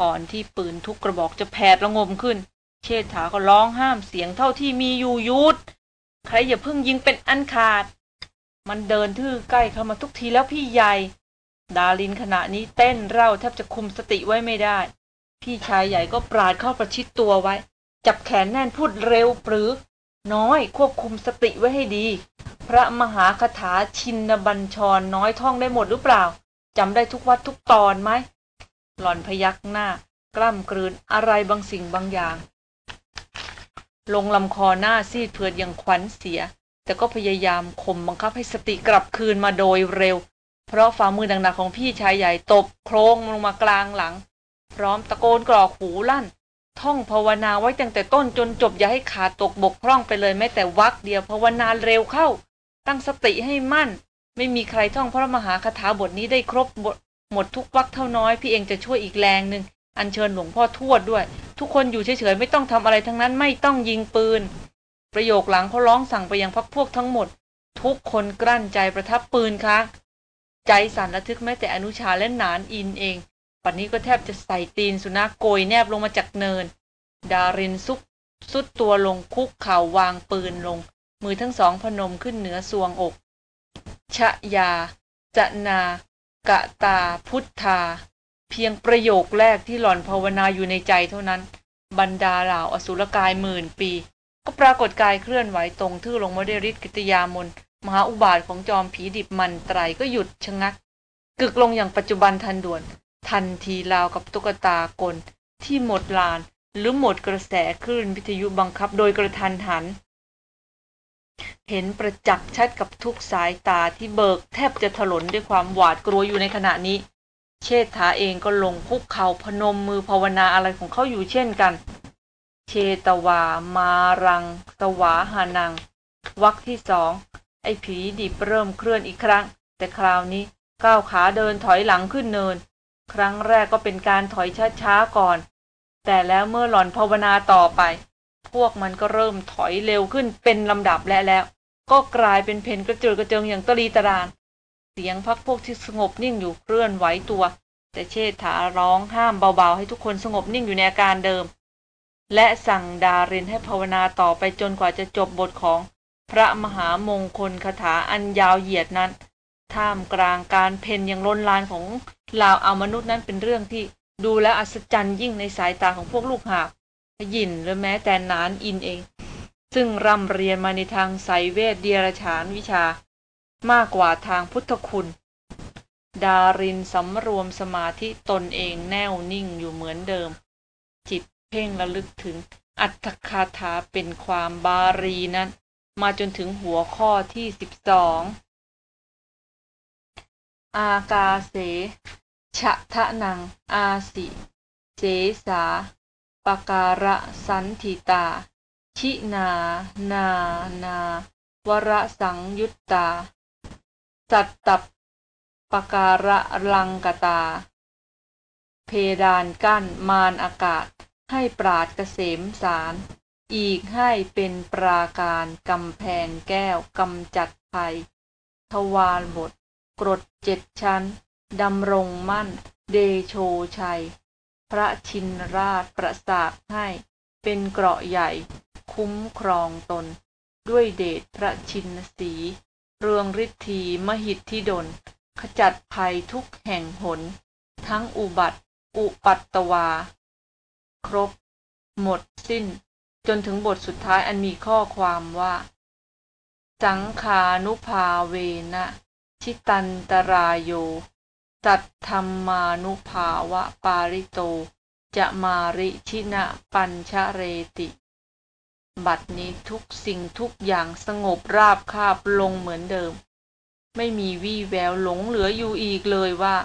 ก่อนที่ปืนทุกกระบอกจะแผดระงมขึ้น เชษฐาก็ร้องห้ามเสียงเท่าที่มีอยู่หยุดใครอย่าเพิ่งยิงเป็นอันขาด มันเดินทื่อใกล้เข้ามาทุกทีแล้วพี่ใหญ่ ดาลินขณะนี้เต้นเร่าแทบจะคุมสติไว้ไม่ได้ พี่ชายใหญ่ก็ปราดเข้าประชิดตัวไว้ จับแขนแน่นพูดเร็วปรือ น้อยควบคุมสติไว้ให้ดี พระมหาคาถาชินบัญชรน้อยท่องได้หมดหรือเปล่าจำได้ทุกวัดทุกตอนไหมหล่อนพยักหน้า กล้ำกลืนอะไรบางสิ่งบางอย่าง ลงลำคอหน้าซีดเผือดอย่างขวัญเสีย แต่ก็พยายามข่มบังคับให้สติกลับคืนมาโดยเร็ว เพราะฝ่ามือหนักๆของพี่ชายใหญ่ตบโครงลงมากลางหลัง พร้อมตะโกนกรอกหูลั่น ท่องภาวนาไว้ตั้งแต่ต้นจนจบอย่าให้ขาดตกบกพร่องไปเลยแม้แต่วักเดียวภาวนาเร็วเข้า ตั้งสติให้มั่น ไม่มีใครท่องพระมหาคาถาบทนี้ได้ครบบทหมดทุกวักเท่าน้อยพี่เองจะช่วยอีกแรงหนึ่งอัญเชิญหลวงพ่อทวดด้วย ทุกคนอยู่เฉยๆไม่ต้องทำอะไรทั้งนั้นไม่ต้องยิงปืน ประโยคหลังเขาร้องสั่งไปยังพักพวกทั้งหมด ทุกคนกลั้นใจประทับปืนค้างใจสั่นระทึกแม้แต่อนุชาและหนานอินเอง ปัจนนี้ก็แทบจะใส่ตีนสุนัขโกยแนบลงมาจากเนิน ดารินซุกสุดตัวลงคุกเข่าวางปืนลง มือทั้งสองพนมขึ้นเหนือสวงอก ชะยา จะนา กะตา พุทธา เพียงประโยคแรกที่หล่อนภาวนาอยู่ในใจเท่านั้น บรรดาเหล่าอสุรกายหมื่นปี ก็ปรากฏกายเคลื่อนไหวตรงทื่อลงมาด้วยฤทธิ์กิตยามนมหาอุบาทของจอมผีดิบมันไตรก็หยุดชะงัก กึกลงอย่างปัจจุบันทันด่วน ทันทีราวกับตุ๊กตากล ที่หมดลาน หรือหมดกระแสคลื่นวิทยุบังคับโดยกระทันหัน เห็นประจักษ์ชัดกับทุกสายตาที่เบิกแทบจะถลนด้วยความหวาดกลัวอยู่ในขณะนี้ เชษฐาเองก็ลงคุกเข่าพนมมือภาวนาอะไรของเขาอยู่เช่นกัน เชตวา มารัง ตวาหานัง วักที่สอง ไอ้ผีดิบเริ่มเคลื่อนอีกครั้ง แต่คราวนี้ก้าวขาเดินถอยหลังขึ้นเนิน ครั้งแรกก็เป็นการถอยช้าๆก่อน แต่แล้วเมื่อหล่อนภาวนาต่อไป พวกมันก็เริ่มถอยเร็วขึ้นเป็นลำดับและแล้ว ก็กลายเป็นเพนกระเจิดกระเจิงอย่างตรีตราน เสียงพักพวกที่สงบนิ่งอยู่เคลื่อนไหวตัว แต่เชษฐาร้องห้ามเบาๆ ให้ทุกคนสงบนิ่งอยู่ในอาการเดิม และสั่งดารินให้ภาวนาต่อไปจนกว่าจะจบบทของพระมหามงคลคาถาอันยาวเหยียดนั้น ท่ามกลางการเพนอย่างล้นลานของ ลาวเอามนุษย์นั้นเป็นเรื่องที่ดูแลอัศจรรย์ยิ่งในสายตาของพวกลูกหาบยินหรือแม้แต่นานอินเอง ซึ่งร่ำเรียนมาในทางไสยเวทเดียรฉานวิชามากกว่าทางพุทธคุณ ดารินสำรวมสมาธิตนเองแน่วนิ่งอยู่เหมือนเดิม จิตเพ่งระลึกถึงอัตถคาถาเป็นความบารีนั้น มาจนถึงหัวข้อที่สิบสอง อากาเส ชะทะนัง อาสิ เสสาปการะสันทิตา ชินา นา นา วระสังยุตตา สัตตับปการะลังกตา เพดานกั้นมานอากาศ ให้ปราดเกษมสาร อีกให้เป็นปราการกำแพงแก้วกำจัดภัย ทวารบท กรดเจ็ดชั้น ดำรงมั่น เดโชชัย พระชินราชประสาทให้เป็นเกราะใหญ่ คุ้มครองตน ด้วยเดชพระชินสี เรืองฤทธีมหิทธิดล ขจัดภัยทุกแห่งหน ทั้งอุบัติ อุปัตตวา ครบ หมดสิ้น จนถึงบทสุดท้ายอันมีข้อความว่า สังขานุภาเวนะ ชิตันตรายโย สัตธรรมานุภาวะปาริโต จะมาริชินะปัญชเรติ บัดนี้ทุกสิ่งทุกอย่างสงบราบคาบลงเหมือนเดิม ไม่มีวี่แววหลงเหลืออยู่อีกเลยว่า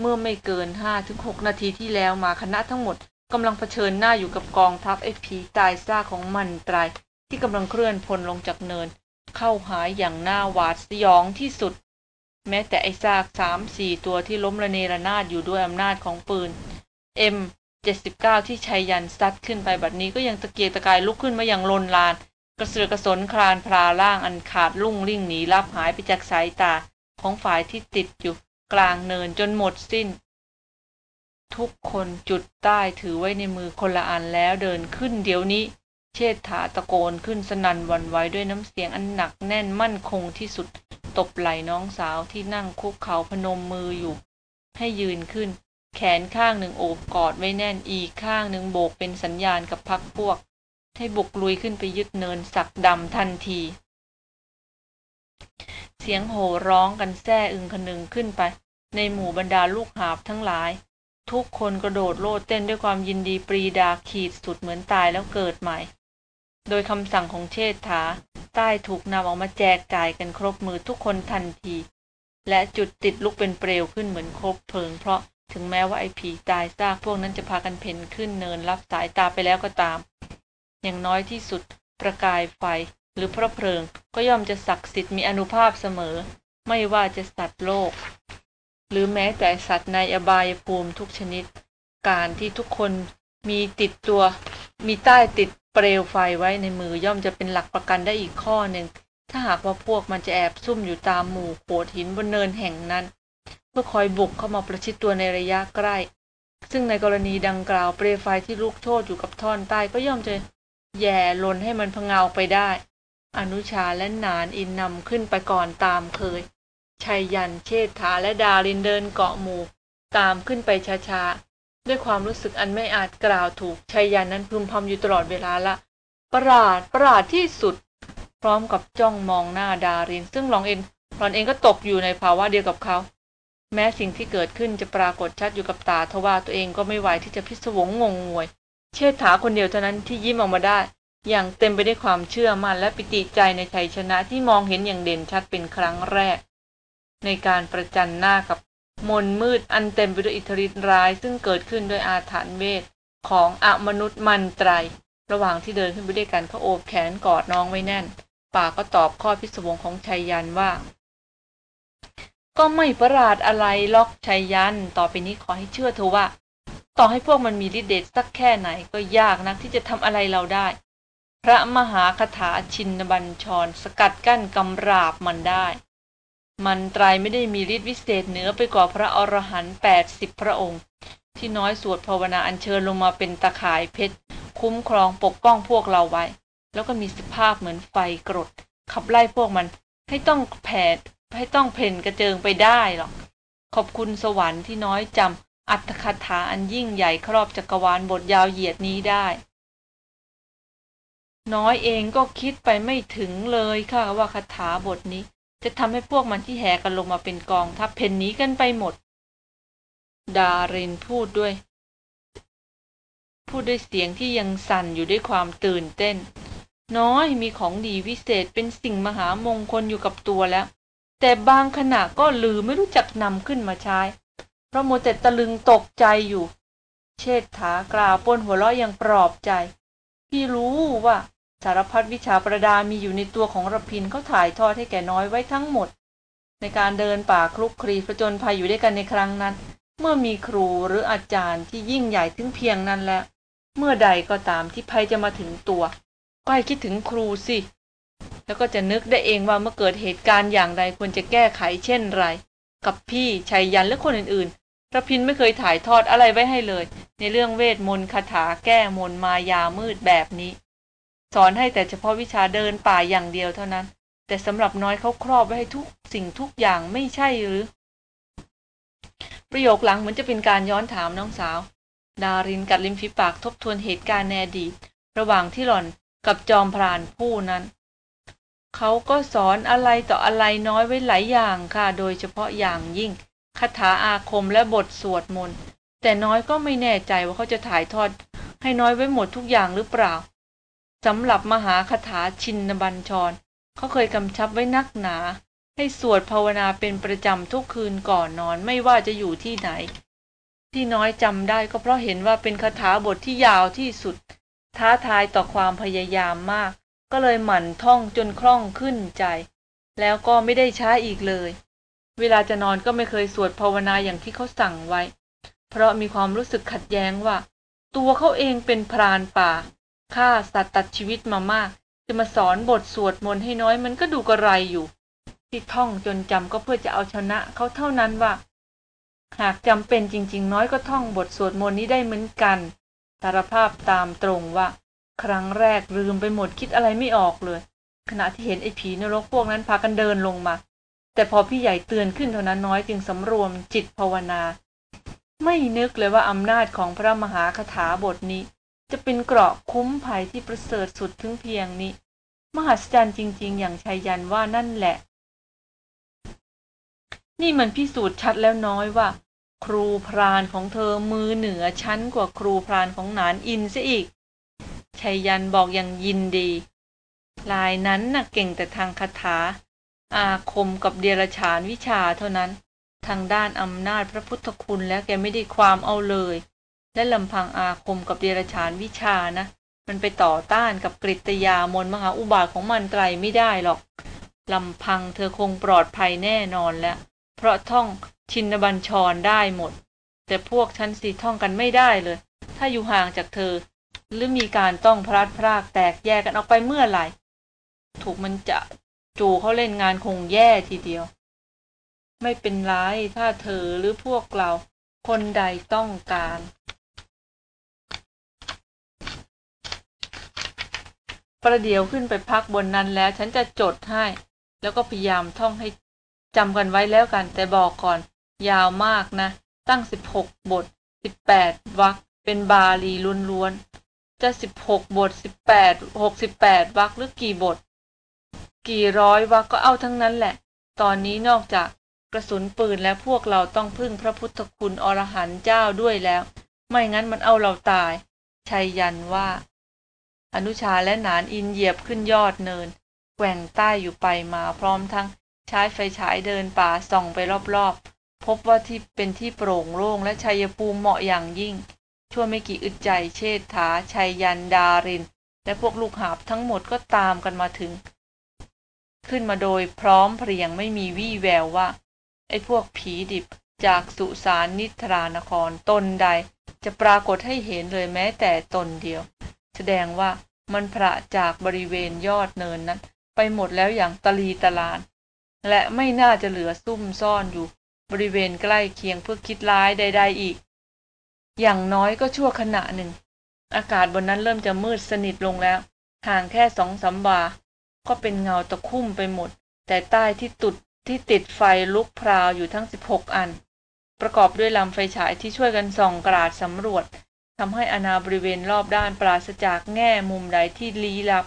เมื่อไม่เกินห้าถึงหกนาทีที่แล้วมาคณะทั้งหมดกำลังเผชิญหน้าอยู่กับกองทัพไอ้ผีตายซาของมันตรายที่กำลังเคลื่อนพลลงจากเนิน เข้าหาอย่างหน้าหวาดสยองที่สุด แม้แต่ไอ้ซากสามสี่ตัวที่ล้มระเนระนาดอยู่ด้วยอำนาจของปืน M 79ที่ชัยยันซัดขึ้นไปบัดนี้ก็ยังตะเกียกตะกายลุกขึ้นมาอย่างลนลาน กระเสือกกระสนคลานพลาล่างอันขาดลุ่งลิ่งหนีลับหายไปจากสายตาของฝ่ายที่ติดอยู่กลางเนินจนหมดสิ้น ทุกคนจุดใต้ถือไว้ในมือคนละอันแล้วเดินขึ้นเดี๋ยวนี้ เชษฐาตะโกนขึ้นสนันวันไหวด้วยน้ำเสียงอันหนักแน่นมั่นคงที่สุด ตบไหล่น้องสาวที่นั่งคุกเข่าพนมมืออยู่ ให้ยืนขึ้น แขนข้างหนึ่งโอบกอดไว้แน่นอีกข้างหนึ่งโบกเป็นสัญญาณกับพักพวก ให้บุกลุยขึ้นไปยึดเนินสักดำทันที เสียงโห่ร้องกันแซ่อึงคนึงขึ้นไป ในหมู่บรรดาลูกหาบทั้งหลาย ทุกคนกระโดดโลดเต้นด้วยความยินดีปรีดาขีดสุดเหมือนตายแล้วเกิดใหม่ โดยคำสั่งของเชษฐา ใต้ถูกนำออกมาแจกจ่ายกันครบมือทุกคนทันที และจุดติดลุกเป็นเปลวขึ้นเหมือนคบเพลิง เพราะถึงแม้ว่าไอ้ผีตายซากพวกนั้นจะพากันเพ่นขึ้นเนินรับสายตาไปแล้วก็ตาม อย่างน้อยที่สุด ประกายไฟ หรือพระเพลิง ก็ย่อมจะศักดิ์สิทธิ์มีอนุภาพเสมอ ไม่ว่าจะสัตว์โลก หรือแม้แต่สัตว์ในอบายภูมิทุกชนิด การที่ทุกคนมีติดตัว มีใต้ติด เปลวไฟไว้ในมือย่อมจะเป็นหลักประกันได้อีกข้อหนึ่ง ถ้าหากว่าพวกมันจะแอบซุ่มอยู่ตามหมู่โขดหินบนเนินแห่งนั้น เพื่อคอยบุกเข้ามาประชิดตัวในระยะใกล้ ซึ่งในกรณีดังกล่าวเปลวไฟที่ลุกโชนอยู่กับท่อนใต้ก็ย่อมจะแย่ลนให้มันพะเงาไปได้ อนุชาและนานอินนำขึ้นไปก่อนตามเคยชัยยันเชษฐาและดารินเดินเกาะหมู่ ตามขึ้นไปช้าๆ ด้วยความรู้สึกอันไม่อาจกล่าวถูกชัยยันนั้นพึมพำอยู่ตลอดเวลาละ ประหลาดประหลาดที่สุด พร้อมกับจ้องมองหน้าดาริน ซึ่งหลองเองหลอนเองก็ตกอยู่ในภาวะเดียวกับเขา แม้สิ่งที่เกิดขึ้นจะปรากฏชัดอยู่กับตาทว่าตัวเองก็ไม่ไหวที่จะพิศวงงงงวย เชษฐาคนเดียวเท่านั้นที่ยิ้มออกมาได้ อย่างเต็มไปด้วยความเชื่อมั่นและปิติใจในชัยชนะที่มองเห็นอย่างเด่นชัดเป็นครั้งแรก ในการประจันหน้ากับ มนมืดอันเต็มไปด้วยอิทธิฤทธิ์ร้าย ซึ่งเกิดขึ้นโดยอาถรรพ์เวทของอมนุษย์มันไตร ระหว่างที่เดินขึ้นไปด้วยกันเขาโอบแขนกอดน้องไว้แน่น ป่าก็ตอบข้อพิศวงของชัยยันว่า ก็ไม่ประหลาดอะไรล็อกชัยยัน ต่อไปนี้ขอให้เชื่อเถอะว่า ต่อให้พวกมันมีฤทธิ์เดชสักแค่ไหนก็ยากนักที่จะทำอะไรเราได้ พระมหาคาถาชินบัญชรสกัดกั้นกำราบมันได้ มันตรายไม่ได้มีฤทธิ์วิเศษเหนือไปกว่าพระอรหันต์แปดสิบพระองค์ ที่น้อยสวดภาวนาอัญเชิญลงมาเป็นตะข่ายเพชร คุ้มครองปกป้องพวกเราไว้ แล้วก็มีสภาพเหมือนไฟกรด ขับไล่พวกมัน ให้ต้องแผดให้ต้องเพ่นกระเจิงไปได้หรอก ขอบคุณสวรรค์ที่น้อยจำอัตถคถาอันยิ่งใหญ่ครอบจักรวาลบทยาวเหยียดนี้ได้ น้อยเองก็คิดไปไม่ถึงเลยค่ะว่าคาถาบทนี้ จะทำให้พวกมันที่แห่กันลงมาเป็นกองทัพเพนหนี้กันไปหมด ดารินพูดด้วย พูดด้วยเสียงที่ยังสั่นอยู่ด้วยความตื่นเต้น น้อยมีของดีวิเศษเป็นสิ่งมหามงคลอยู่กับตัวแล้ว แต่บางขณะก็ลืมไม่รู้จักนำขึ้นมาใช้ เพราะโมวแต่ตะลึงตกใจอยู่ เชษฐากล่าวปนหัวเราะอย่างปลอบใจ พี่รู้ว่า สารพัดวิชาประดามีอยู่ในตัวของรพินเขาถ่ายทอดให้แก่น้อยไว้ทั้งหมด ในการเดินป่าคลุกคลีผจญภัยอยู่ด้วยกันในครั้งนั้น เมื่อมีครูหรืออาจารย์ที่ยิ่งใหญ่ถึงเพียงนั้นแล้ว เมื่อใดก็ตามที่ภัยจะมาถึงตัวก็ให้คิดถึงครูสิ แล้วก็จะนึกได้เองว่าเมื่อเกิดเหตุการณ์อย่างใดควรจะแก้ไขเช่นไร กับพี่ชัยยันและคนอื่นๆระพินไม่เคยถ่ายทอดอะไรไว้ให้เลย ในเรื่องเวทมนต์คาถาแก้มนต์มายามืดแบบนี้ สอนให้แต่เฉพาะวิชาเดินป่าอย่างเดียวเท่านั้น แต่สำหรับน้อยเขาครอบไว้ให้ทุกสิ่งทุกอย่างไม่ใช่หรือ ประโยคหลังเหมือนจะเป็นการย้อนถามน้องสาว ดารินกัดริมฝีปากทบทวนเหตุการณ์ในอดีต ระหว่างที่หล่อนกับจอมพรานผู้นั้น เขาก็สอนอะไรต่ออะไรน้อยไว้หลายอย่างค่ะ โดยเฉพาะอย่างยิ่งคาถาอาคมและบทสวดมนต์แต่น้อยก็ไม่แน่ใจว่าเขาจะถ่ายทอด ให้น้อยไว้หมดทุกอย่างหรือเปล่า สำหรับมหาคาถาชินบัญชร เขาเคยกำชับไว้นักหนา ให้สวดภาวนาเป็นประจำทุกคืนก่อนนอนไม่ว่าจะอยู่ที่ไหน ที่น้อยจำได้ก็เพราะเห็นว่าเป็นคาถาบทที่ยาวที่สุด ท้าทายต่อความพยายามมาก ก็เลยหมั่นท่องจนคล่องขึ้นใจ แล้วก็ไม่ได้ช้าอีกเลย เวลาจะนอนก็ไม่เคยสวดภาวนาอย่างที่เขาสั่งไว้ เพราะมีความรู้สึกขัดแย้งว่า ตัวเขาเองเป็นพรานป่า ฆ่าสัตว์ตัดชีวิตมามาก จะมาสอนบทสวดมนต์ให้น้อยมันก็ดูกระไรอยู่ ที่ท่องจนจำก็เพื่อจะเอาชนะเขาเท่านั้นว่า หากจำเป็นจริง ๆ น้อยก็ท่องบทสวดมนต์นี้ได้เหมือนกันสารภาพตามตรงว่า ครั้งแรกลืมไปหมดคิดอะไรไม่ออกเลย ขณะที่เห็นไอ้ผีนรกพวกนั้นพากันเดินลงมา แต่พอพี่ใหญ่เตือนขึ้นเท่านั้นน้อยจึงสำรวมจิตภาวนา ไม่นึกเลยว่าอำนาจของพระมหาคาถาบทนี้ จะเป็นเกราะคุ้มภัยที่ประเสริฐสุดถึงเพียงนี้ มหัศจรรย์จริง ๆ อย่างชัยยันว่านั่นแหละ นี่มันพิสูจน์ชัดแล้วน้อยว่า ครูพรานของเธอมือเหนือชั้นกว่าครูพรานของนานอินซะอีกชัยยันบอกอย่างยินดี ลายนั้นน่ะเก่งแต่ทางคาถา อาคมกับเดรฉานวิชาเท่านั้น ทางด้านอำนาจพระพุทธคุณแล้วแกไม่ได้ความเอาเลย และลำพังอาคมกับเดรฉานวิชานะ มันไปต่อต้านกับกริตยามนมหาอุบาทของมันไตรไม่ได้หรอกลำพังเธอคงปลอดภัยแน่นอนแล้ว เพราะท่องชินบัญชรได้หมด แต่พวกฉันสีท่องกันไม่ได้เลย ถ้าอยู่ห่างจากเธอ หรือมีการต้องพลัดพรากแตกแยกกันออกไปเมื่อไหร่ ถูกมันจะจูเขาเล่นงานคงแย่ทีเดียว ไม่เป็นไรถ้าเธอหรือพวกเราคนใดต้องการ ประเดี๋ยวขึ้นไปพักบนนั้นแล้วฉันจะจดให้ แล้วก็พยายามท่องให้จำกันไว้แล้วกัน แต่บอกก่อน ยาวมากนะ ตั้งสิบหกบทสิบแปดวรรคเป็นบาลีล้วนๆ จะสิบหกบทสิบแปดหกสิบแปดวรรคหรือกี่บท กี่ร้อยวรรคก็เอาทั้งนั้นแหละ ตอนนี้นอกจากกระสุนปืนและพวกเราต้องพึ่งพระพุทธคุณอรหันต์เจ้าด้วยแล้ว ไม่งั้นมันเอาเราตายชัยยันว่า อนุชาและนานอินเหยียบขึ้นยอดเนินแกว่งใต้อยู่ไปมาพร้อมทั้งใช้ไฟฉายเดินป่าส่องไปรอบๆ พบว่าที่เป็นที่โปร่งโล่งและชัยภูมิเหมาะอย่างยิ่ง ชั่วไม่กี่อึดใจเชษฐาชัยยันดาริน และพวกลูกหาบทั้งหมดก็ตามกันมาถึง ขึ้นมาโดยพร้อมเพรียงไม่มีวี่แววว่า ไอ้พวกผีดิบจากสุสานนิทรานครตนใด จะปรากฏให้เห็นเลยแม้แต่ตนเดียว แสดงว่ามันพระจากบริเวณยอดเนินนั้น ไปหมดแล้วอย่างตลีตลาน และไม่น่าจะเหลือซุ่มซ่อนอยู่ บริเวณใกล้เคียงเพื่อคิดร้ายใด ๆอีก อย่างน้อยก็ชั่วขณะหนึ่ง อากาศบนนั้นเริ่มจะมืดสนิทลงแล้ว ห่างแค่สองสามบา ก็เป็นเงาตะคุ่มไปหมด แต่ใต้ที่ตุดที่ติดไฟลุกพราวอยู่ทั้งสิบหกอัน ประกอบด้วยลำไฟฉายที่ช่วยกันส่องกราดสำรวจ ทำให้อนาบริเวณรอบด้านปราศจากแง่มุมใดที่ลี้ลับ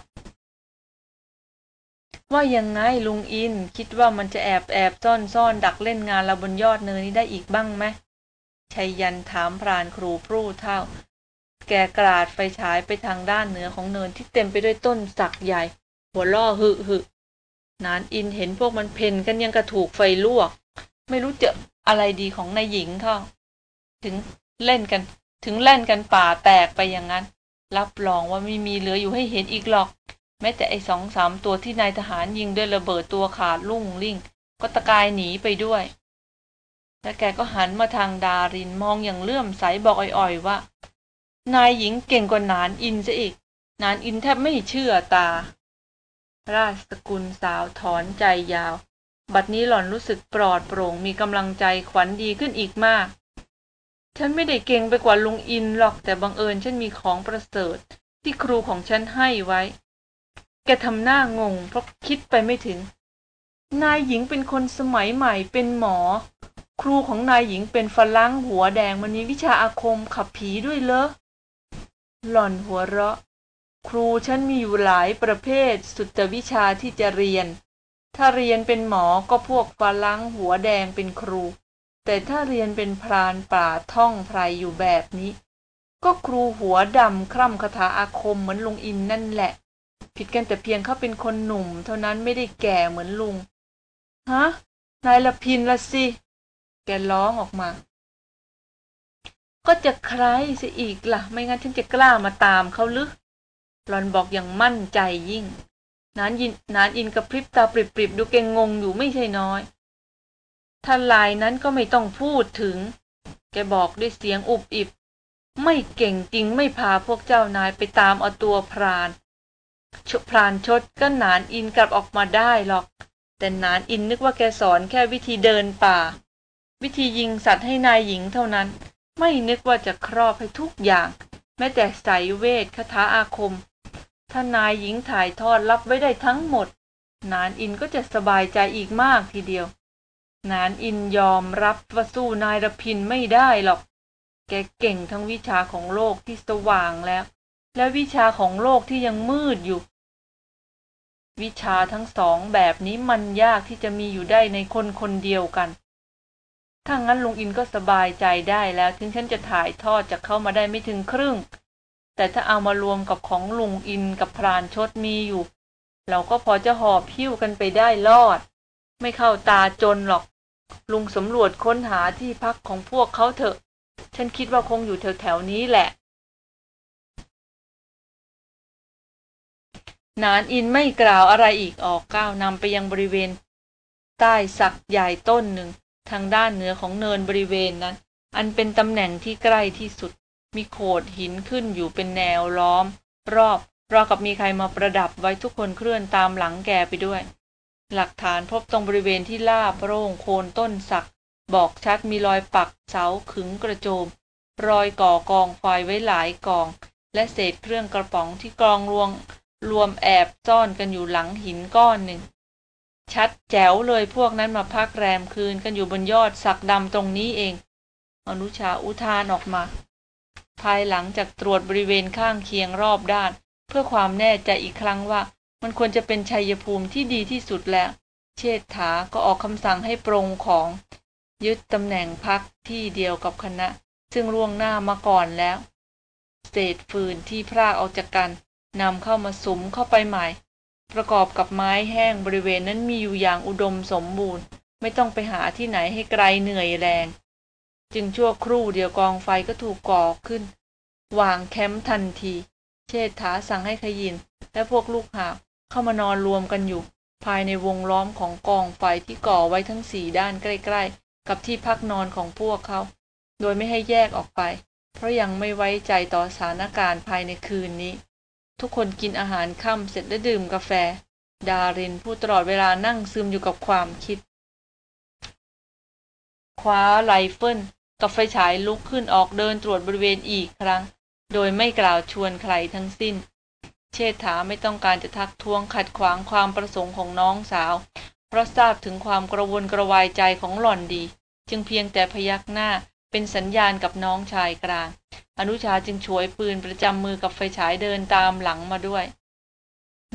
ว่ายังไงลุงอินคิดว่ามันจะแอบแอบซ่อนซ่อนดักเล่นงานเราบนยอดเนินนี้ได้อีกบ้างไหมชัยยันถามพรานครูพรูเท่า แกกราดไฟฉายไปทางด้านเหนือของเนินที่เต็มไปด้วยต้นสักใหญ่ หัวล่อหึหึนานอินเห็นพวกมันเพ่นกันยังกระถูกไฟลวก ไม่รู้จะอะไรดีของนายหญิงเขาถึงเล่นกัน ถึงเล่นกันป่าแตกไปอย่างนั้น รับรองว่าไม่มีเหลืออยู่ให้เห็นอีกหรอก แม้แต่ไอ้สองสามตัวที่นายทหารยิงด้วยระเบิดตัวขาดลุ่งลิ่ง ก็ตะกายหนีไปด้วย และแกก็หันมาทางดารินมองอย่างเลื่อมใสบอกอ่อยๆว่า นายหญิงเก่งกว่านานอินซะอีก นานอินแทบไม่เชื่อตา ราชสกุลสาวถอนใจยาว บัดนี้หล่อนรู้สึกปลอดโปร่งมีกำลังใจขวัญดีขึ้นอีกมาก ฉันไม่ได้เก่งไปกว่าลุงอินหรอกแต่บังเอิญฉันมีของประเสริฐ ที่ครูของฉันให้ไว้ แกทำหน้างง เพราะคิดไปไม่ถึง นายหญิงเป็นคนสมัยใหม่เป็นหมอ ครูของนายหญิงเป็นฝรั่งหัวแดงมันมีวิชาอาคมขับผีด้วยเหรอหล่อนหัวเราะ ครูฉันมีอยู่หลายประเภทสุดแต่วิชาที่จะเรียน ถ้าเรียนเป็นหมอก็พวกฝรั่งหัวแดงเป็นครู แต่ถ้าเรียนเป็นพรานป่าท่องไพรอยู่แบบนี้ ก็ครูหัวดำคร่ำคาถาอาคมเหมือนลุงอินนั่นแหละ ผิดกันแต่เพียงเขาเป็นคนหนุ่ม เท่านั้นไม่ได้แก่เหมือนลุง ฮะ นายละพินละสิ แกร้องออกมา ก็จะใครสิอีกละ่ะ ไม่งั้นฉันจะกล้ามาตามเขาหรือหลอนบอกอย่างมั่นใจยิ่ง นานยินนานอินกับพริบตาปริบๆดูเกงงงอยู่ไม่ใช่น้อย ถ้าลายนั้นก็ไม่ต้องพูดถึง แกบอกด้วยเสียงอุบอิบ ไม่เก่งจริงไม่พาพวกเจ้านายไปตามเอาตัวพรานชพรานชดก็นานอินกลับออกมาได้หรอก แต่นานอินนึกว่าแกสอนแค่วิธีเดินป่า วิธียิงสัตว์ให้นายหญิงเท่านั้น ไม่นึกว่าจะครอบให้ทุกอย่าง แม้แต่สายเวทคาถาอาคม ถ้านายหญิงถ่ายทอดรับไว้ได้ทั้งหมด นานอินก็จะสบายใจอีกมากทีเดียว นานอินยอมรับว่าสู้นายรพินไม่ได้หรอก แกเก่งทั้งวิชาของโลกที่สว่างแล้ว และวิชาของโลกที่ยังมืดอยู่ วิชาทั้งสองแบบนี้มันยากที่จะมีอยู่ได้ในคนคนเดียวกัน ถ้างั้นลุงอินก็สบายใจได้แล้ว ถึงฉันจะถ่ายทอดจากเข้ามาได้ไม่ถึงครึ่ง แต่ถ้าเอามารวมกับของลุงอินกับพรานชดมีอยู่ เราก็พอจะหอบพิ้วกันไปได้รอด ไม่เข้าตาจนหรอก ลุงสำรวจค้นหาที่พักของพวกเขาเถอะ ฉันคิดว่าคงอยู่แถวๆนี้แหละ นานอินไม่กล่าวอะไรอีกออกก้าวนำไปยังบริเวณ ใต้สักใหญ่ต้นหนึ่ง ทางด้านเหนือของเนินบริเวณนั้น อันเป็นตำแหน่งที่ใกล้ที่สุด มีโขดหินขึ้นอยู่เป็นแนวล้อม รอบราวกับมีใครมาประดับไว้ทุกคนเคลื่อนตามหลังแกไปด้วย หลักฐานพบตรงบริเวณที่ลาบโร่งโคนต้นสัก บอกชัดมีรอยปักเสาขึงกระโจม รอยก่อกองไฟไว้หลายกอง และเศษเครื่องกระป๋องที่กองรวง รวมแอบซ่อนกันอยู่หลังหินก้อนหนึ่ง ชัดแจ๋วเลยพวกนั้นมาพักแรมคืนกันอยู่บนยอดสักดำตรงนี้เอง อนุชาอุทานออกมา ภายหลังจากตรวจบริเวณข้างเคียงรอบด้าน เพื่อความแน่ใจอีกครั้งว่า มันควรจะเป็นชัยภูมิที่ดีที่สุดแล้ว เชษฐาก็ออกคำสั่งให้ปรงของ ยึดตำแหน่งพักที่เดียวกับคณะ ซึ่งล่วงหน้ามาก่อนแล้ว เศษฟืนที่พรากออกจากกันนำเข้ามาสมเข้าไปใหม่ ประกอบกับไม้แห้งบริเวณนั้นมีอยู่อย่างอุดมสมบูรณ์ ไม่ต้องไปหาที่ไหนให้ไกลเหนื่อยแรง จึงชั่วครู่เดียวกองไฟก็ถูกก่อขึ้น วางแคมป์ทันที เชษฐาสั่งให้ขยินและพวกลูกหาบ เข้ามานอนรวมกันอยู่ ภายในวงล้อมของกองไฟที่ก่อไว้ทั้งสี่ด้านใกล้ ๆ กับที่พักนอนของพวกเขา โดยไม่ให้แยกออกไป เพราะยังไม่ไว้ใจต่อสถานการณ์ภายในคืนนี้ ทุกคนกินอาหารค่ำเสร็จและดื่มกาแฟ ดารินผู้ตลอดเวลานั่งซึมอยู่กับความคิด คว้าไรเฟิลกับไฟฉายลุกขึ้นออกเดินตรวจบริเวณอีกครั้ง โดยไม่กล่าวชวนใครทั้งสิ้น เชษฐาไม่ต้องการจะทักท้วงขัดขวางความประสงค์ของน้องสาว เพราะทราบถึงความกระวนกระวายใจของหล่อนดี จึงเพียงแต่พยักหน้าเป็นสัญญาณกับน้องชายกลาง อนุชาจึงฉวยปืนประจำมือกับไฟฉายเดินตามหลังมาด้วย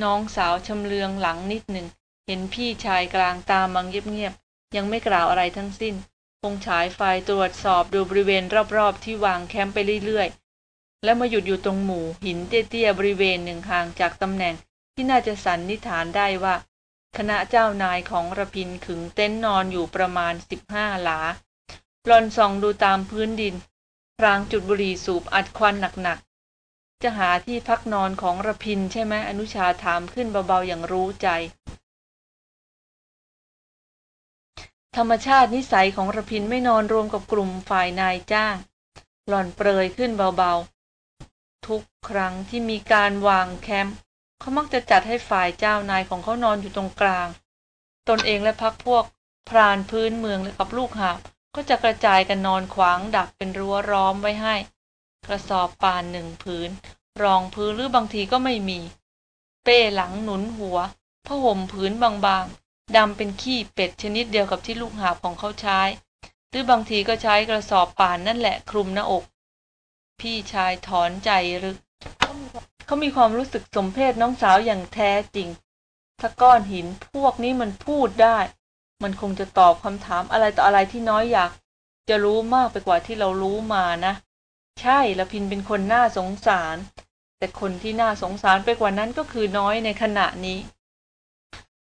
น้องสาวชำเลืองหลังนิดหนึ่ง เห็นพี่ชายกลางตามมังเงียบๆยังไม่กล่าวอะไรทั้งสิ้นคงฉายไฟตรวจสอบดูบริเวณรอบๆ ที่วางแคมป์ไปเรื่อย และมาหยุดอยู่ตรงหมู่หินเตี้ยๆบริเวณหนึ่งห่างจากตำแหน่งที่น่าจะสันนิษฐานได้ว่า คณะเจ้านายของระพินขึงเต็นท์นอนอยู่ประมาณสิบห้าหลาหลอนส่องดูตามพื้นดินพรางจุดบุหรี่สูบอัดควันหนักๆ จะหาที่พักนอนของระพินใช่ไหมอนุชาถามขึ้นเบาๆอย่างรู้ใจ ธรรมชาตินิสัยของระพินไม่นอนรวมกับกลุ่มฝ่ายนายจ้าง หล่อนเปรยขึ้นเบาๆ ทุกครั้งที่มีการวางแคมป์เขามักจะจัดให้ฝ่ายเจ้านายของเขานอนอยู่ตรงกลาง ตนเองและพักพวกพรานพื้นเมืองและกับลูกหาบก็จะกระจายกันนอนขวางดักเป็นรั้วร้อมไว้ให้ กระสอบป่านหนึ่งพื้นรองพื้นหรือบางทีก็ไม่มี เป้หลังหนุนหัวผ้าห่มผืนบางๆดำเป็นขี้เป็ดชนิดเดียวกับที่ลูกหาบของเขาใช้ หรือบางทีก็ใช้กระสอบป่านนั่นแหละคลุมหน้าอก พี่ชายถอนใจรึก เขามีความรู้สึกสมเพศน้องสาวอย่างแท้จริง ถ้าก้อนหินพวกนี้มันพูดได้ มันคงจะตอบคำถามอะไรต่ออะไรที่น้อยอยาก จะรู้มากไปกว่าที่เรารู้มานะ ใช่ละพินเป็นคนน่าสงสาร แต่คนที่น่าสงสารไปกว่านั้นก็คือน้อยในขณะนี้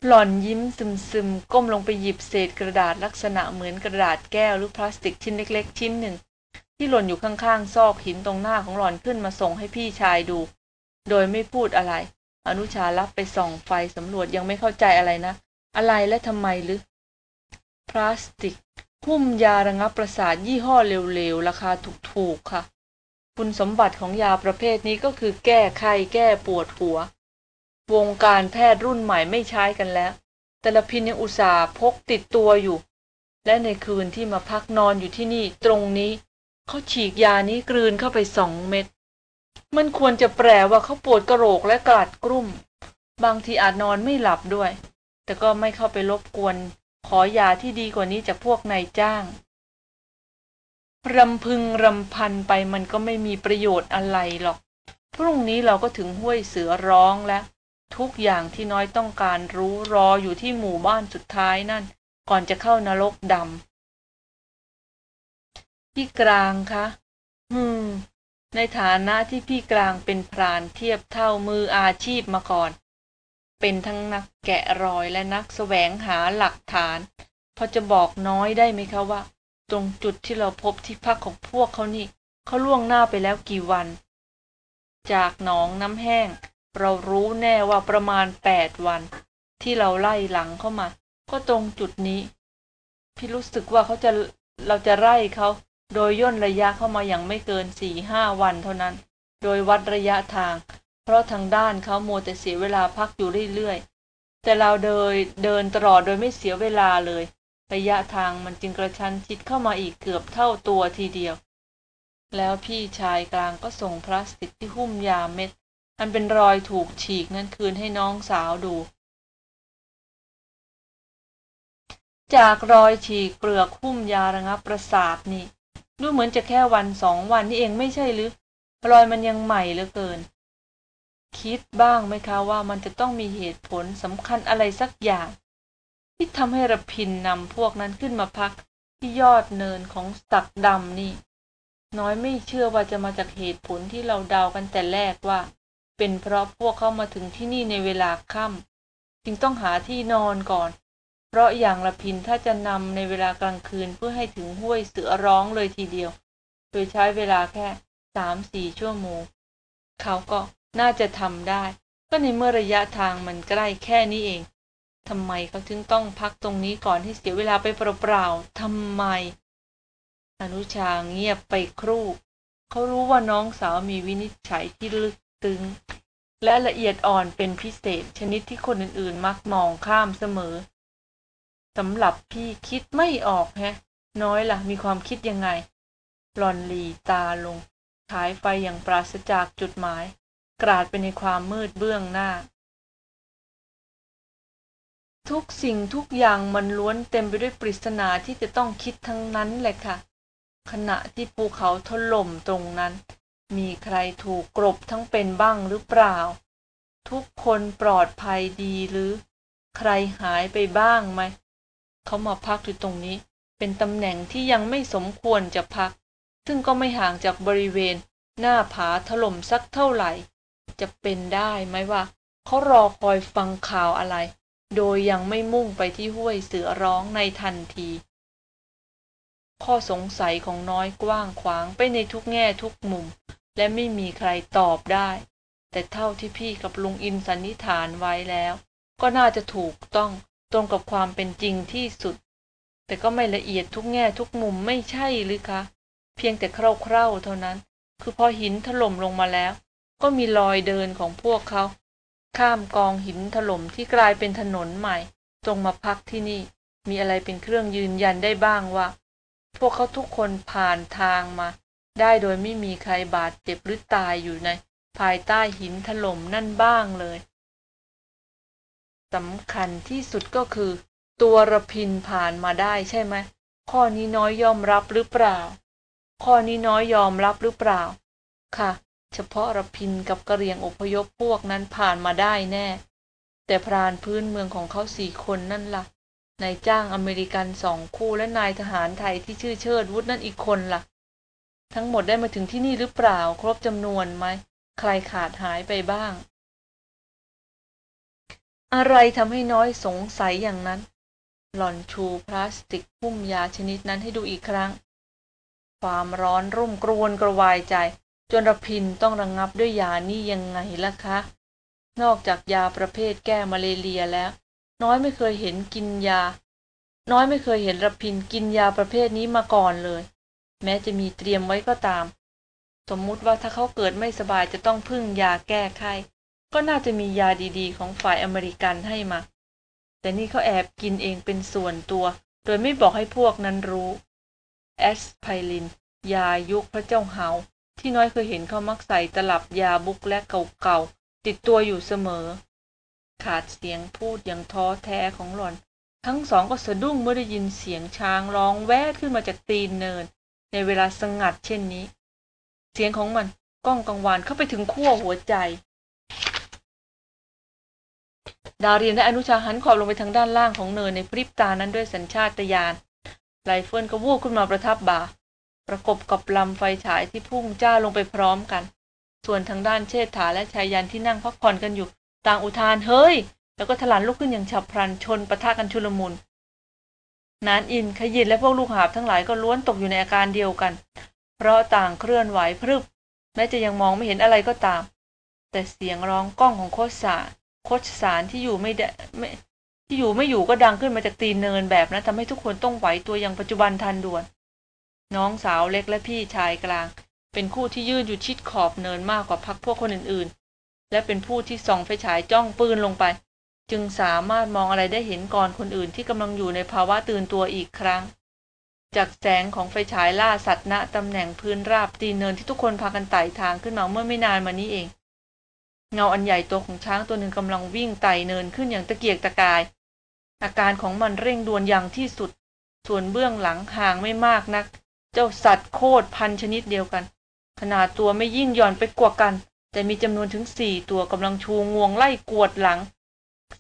หล่อนยิ้มซึมซึมก้มลงไปหยิบเศษกระดาษลักษณะเหมือนกระดาษแก้วหรือพลาสติกชิ้นเล็ก ๆ ชิ้นหนึ่ง ที่หล่นอยู่ข้างๆ ซอกหินตรงหน้าของหล่อนขึ้นมาส่งให้พี่ชายดู โดยไม่พูดอะไร อนุชารับไปส่องไฟสำรวจยังไม่เข้าใจอะไรนะ อะไรและทำไมหรือ พลาสติกหุ้มยาระงับประสาทยี่ห้อเร็วๆ ราคาถูกๆค่ะ คุณสมบัติของยาประเภทนี้ก็คือแก้ไข้แก้ปวดหัว วงการแพทย์รุ่นใหม่ไม่ใช้กันแล้ว แต่ละพินยังอุตส่าห์พกติดตัวอยู่ และในคืนที่มาพักนอนอยู่ที่นี่ตรงนี้ เขาฉีกยานี้กลืนเข้าไปสองเม็ด มันควรจะแปลว่าเขาปวดกระโหลกและกลัดกรุ่ม บางทีอาจนอนไม่หลับด้วย แต่ก็ไม่เข้าไปรบกวน ขอยาที่ดีกว่านี้จากพวกนายจ้าง รำพึงรำพันไปมันก็ไม่มีประโยชน์อะไรหรอก พรุ่งนี้เราก็ถึงห้วยเสือร้องแล้ว ทุกอย่างที่น้อยต้องการรู้รออยู่ที่หมู่บ้านสุดท้ายนั่น ก่อนจะเข้านรกดำ พี่กลางคะฮึมในฐานะที่พี่กลางเป็นพรานเทียบเท่ามืออาชีพมาก่อน เป็นทั้งนักแกะรอยและนักแสวงหาหลักฐาน พอจะบอกน้อยได้ไหมคะว่า ตรงจุดที่เราพบที่พักของพวกเขานี่เขาล่วงหน้าไปแล้วกี่วัน จากหนองน้ำแห้ง เรารู้แน่ว่าประมาณแปดวัน ที่เราไล่หลังเข้ามา ก็ตรงจุดนี้ พี่รู้สึกว่าเขาจะเราจะไล่เขา โดยย่นระยะเข้ามาอย่างไม่เกินสี่ห้าวันเท่านั้น โดยวัดระยะทาง เพราะทางด้านเขาโมแต่เสียเวลาพักอยู่เรื่อยๆ แต่เราเดินเดินตลอดโดยไม่เสียเวลาเลย ระยะทางมันจึงกระชั้นชิดเข้ามาอีกเกือบเท่าตัวทีเดียว แล้วพี่ชายกลางก็ส่งพลาสติกที่หุ้มยาเม็ด อันเป็นรอยถูกฉีกนั้นคืนให้น้องสาวดูจากรอยฉีกเปลือกหุ้มยาระงับประสาทนี่ ดูเหมือนจะแค่วันสองวันนี่เองไม่ใช่หรือรอยมันยังใหม่เหลือเกิน คิดบ้างไหมคะว่ามันจะต้องมีเหตุผลสำคัญอะไรสักอย่าง ที่ทำให้ระพินนำพวกนั้นขึ้นมาพักที่ยอดเนินของสักดำนี่ น้อยไม่เชื่อว่าจะมาจากเหตุผลที่เราเดากันแต่แรกว่า เป็นเพราะพวกเขามาถึงที่นี่ในเวลาค่ำจึงต้องหาที่นอนก่อน เพราะอย่างละพินถ้าจะนำในเวลากลางคืนเพื่อให้ถึงห้วยเสือร้องเลยทีเดียว โดยใช้เวลาแค่สามสี่ชั่วโมง เขาก็น่าจะทำได้ ก็ในเมื่อระยะทางมันใกล้แค่นี้เองทำไมเขาถึงต้องพักตรงนี้ก่อนที่เสียเวลาไปเปล่าๆทำไม อนุชาเงียบไปครู่ เขารู้ว่าน้องสาวมีวินิจฉัยที่ลึกซึ้งและละเอียดอ่อนเป็นพิเศษชนิดที่คนอื่นๆ มักมองข้ามเสมอ สำหรับพี่คิดไม่ออกแฮะ น้อยละ่ะ มีความคิดยังไง หลอนหลีตาลง ฉายไฟอย่างปราศจากจุดหมาย กราดไปในความมืดเบื้องหน้า ทุกสิ่งทุกอย่างมันล้วนเต็มไปด้วยปริศนาที่จะต้องคิดทั้งนั้นแหละค่ะ ขณะที่ภูเขาถล่มตรงนั้น มีใครถูกกรบทั้งเป็นบ้างหรือเปล่า ทุกคนปลอดภัยดีหรือ ใครหายไปบ้างไหม เขามาพักอยู่ตรงนี้ เป็นตำแหน่งที่ยังไม่สมควรจะพัก ซึ่งก็ไม่ห่างจากบริเวณ หน้าผาถล่มสักเท่าไหร่ จะเป็นได้ไหมว่าเขารอคอยฟังข่าวอะไร โดยยังไม่มุ่งไปที่ห้วยเสือร้องในทันที ข้อสงสัยของน้อยกว้างขวางไปในทุกแง่ทุกมุม และไม่มีใครตอบได้ แต่เท่าที่พี่กับลุงอินสันนิษฐานไว้แล้ว ก็น่าจะถูกต้อง ตรงกับความเป็นจริงที่สุด แต่ก็ไม่ละเอียดทุกแง่ทุกมุมไม่ใช่หรือคะ เพียงแต่คร่าวๆเท่านั้น คือพอหินถล่มลงมาแล้ว ก็มีรอยเดินของพวกเขา ข้ามกองหินถล่มที่กลายเป็นถนนใหม่ ตรงมาพักที่นี่ มีอะไรเป็นเครื่องยืนยันได้บ้างว่า พวกเขาทุกคนผ่านทางมา ได้โดยไม่มีใครบาดเจ็บหรือตายอยู่ใน ภายใต้หินถล่มนั่นบ้างเลย สำคัญที่สุดก็คือ ตัวระพินผ่านมาได้ใช่ไหมข้อนี้น้อยยอมรับหรือเปล่า ข้อนี้น้อยยอมรับหรือเปล่า ค่ะ เฉพาะระพินกับกระเรียงอพยพพวกนั้นผ่านมาได้แน่ แต่พรานพื้นเมืองของเขาสี่คนนั่นละ่ะนายจ้างอเมริกันสองคู่และนายทหารไทยที่ชื่อเชิดวุฒินั่นอีกคนละ่ะ ทั้งหมดได้มาถึงที่นี่หรือเปล่า ครบจำนวนไหม ใครขาดหายไปบ้าง อะไรทำให้น้อยสงสัยอย่างนั้น หล่อนชูพลาสติกพุ่มยาชนิดนั้นให้ดูอีกครั้ง ความร้อนรุ่มกรวนกระวายใจ จนระพินต้องระงงับด้วยยานี่ยังไงล่ะคะ นอกจากยาประเภทแก้มาเลเรียแล้ว น้อยไม่เคยเห็นกินยา น้อยไม่เคยเห็นระพินกินยาประเภทนี้มาก่อนเลย แม้จะมีเตรียมไว้ก็ตาม สมมุติว่าถ้าเขาเกิดไม่สบายจะต้องพึ่งยาแก้ไข้ ก็น่าจะมียาดีๆ ของฝ่ายอเมริกันให้มา แต่นี่เขาแอบกินเองเป็นส่วนตัว โดยไม่บอกให้พวกนั้นรู้ แอสไพริน ยายุคพระเจ้าเฮาที่น้อยเคยเห็นเขามักใส่ตลับยาบุกและเก่าๆ ติดตัวอยู่เสมอ ขาดเสียงพูดอย่างท้อแท้ของหล่อน ทั้งสองก็สะดุ้งเมื่อได้ยินเสียงช้างร้องแวดขึ้นมาจากตีนเนิน ในเวลาสงัดเช่นนี้ เสียงของมันก้องกังวานเข้าไปถึงขั้วหัวใจ ดาเรียนและอนุชาหันขอบลงไปทางด้านล่างของเนินในพริบตานั้นด้วยสัญชาตญาณไลเฟิลก็วูบขึ้นมาประทับบ่า ประกบกับลำไฟฉายที่พุ่งจ้าลงไปพร้อมกัน ส่วนทางด้านเชษฐาและชายยันที่นั่งพักผ่อนกันอยู่ ต่างอุทานเฮ้ย แล้วก็ถลันลุกขึ้นอย่างฉับพลันชนปะทะกันชุลมุนนานอินขยินและพวกลูกหาบทั้งหลายก็ล้วนตกอยู่ในอาการเดียวกัน เพราะต่างเคลื่อนไหวพรึบแม้จะยังมองไม่เห็นอะไรก็ตาม แต่เสียงร้องก้องของโคสา โคชสารที่อยู่ไม่ได้ไม่ที่อยู่ไม่อยู่ก็ดังขึ้นมาจากตีนเนินแบบนะทำให้ทุกคนต้องไหวตัวอย่างปัจจุบันทันด่วน น้องสาวเล็กและพี่ชายกลาง เป็นคู่ที่ยืนอยู่ชิดขอบเนินมากกว่าพักพวกคนอื่นๆ และเป็นผู้ที่ส่องไฟฉายจ้องปืนลงไป จึงสามารถมองอะไรได้เห็นก่อนคนอื่นที่กำลังอยู่ในภาวะตื่นตัวอีกครั้ง จากแสงของไฟฉายล่าสัตว์ณตำแหน่งพื้นราบตีนเนินที่ทุกคนพากันไต่ทางขึ้นมาเมื่อไม่นานมานี้เอง เงาอันใหญ่ตัวของช้างตัวหนึ่งกำลังวิ่งไต่เนินขึ้นอย่างตะเกียกตะกาย อาการของมันเร่งด่วนอย่างที่สุด ส่วนเบื้องหลังห่างไม่มากนัก เจ้าสัตว์โคตรพันชนิดเดียวกัน ขนาดตัวไม่ยิ่งหย่อนไปกว่ากัน แต่มีจำนวนถึงสี่ตัวกำลังชูงวงไล่กวดหลัง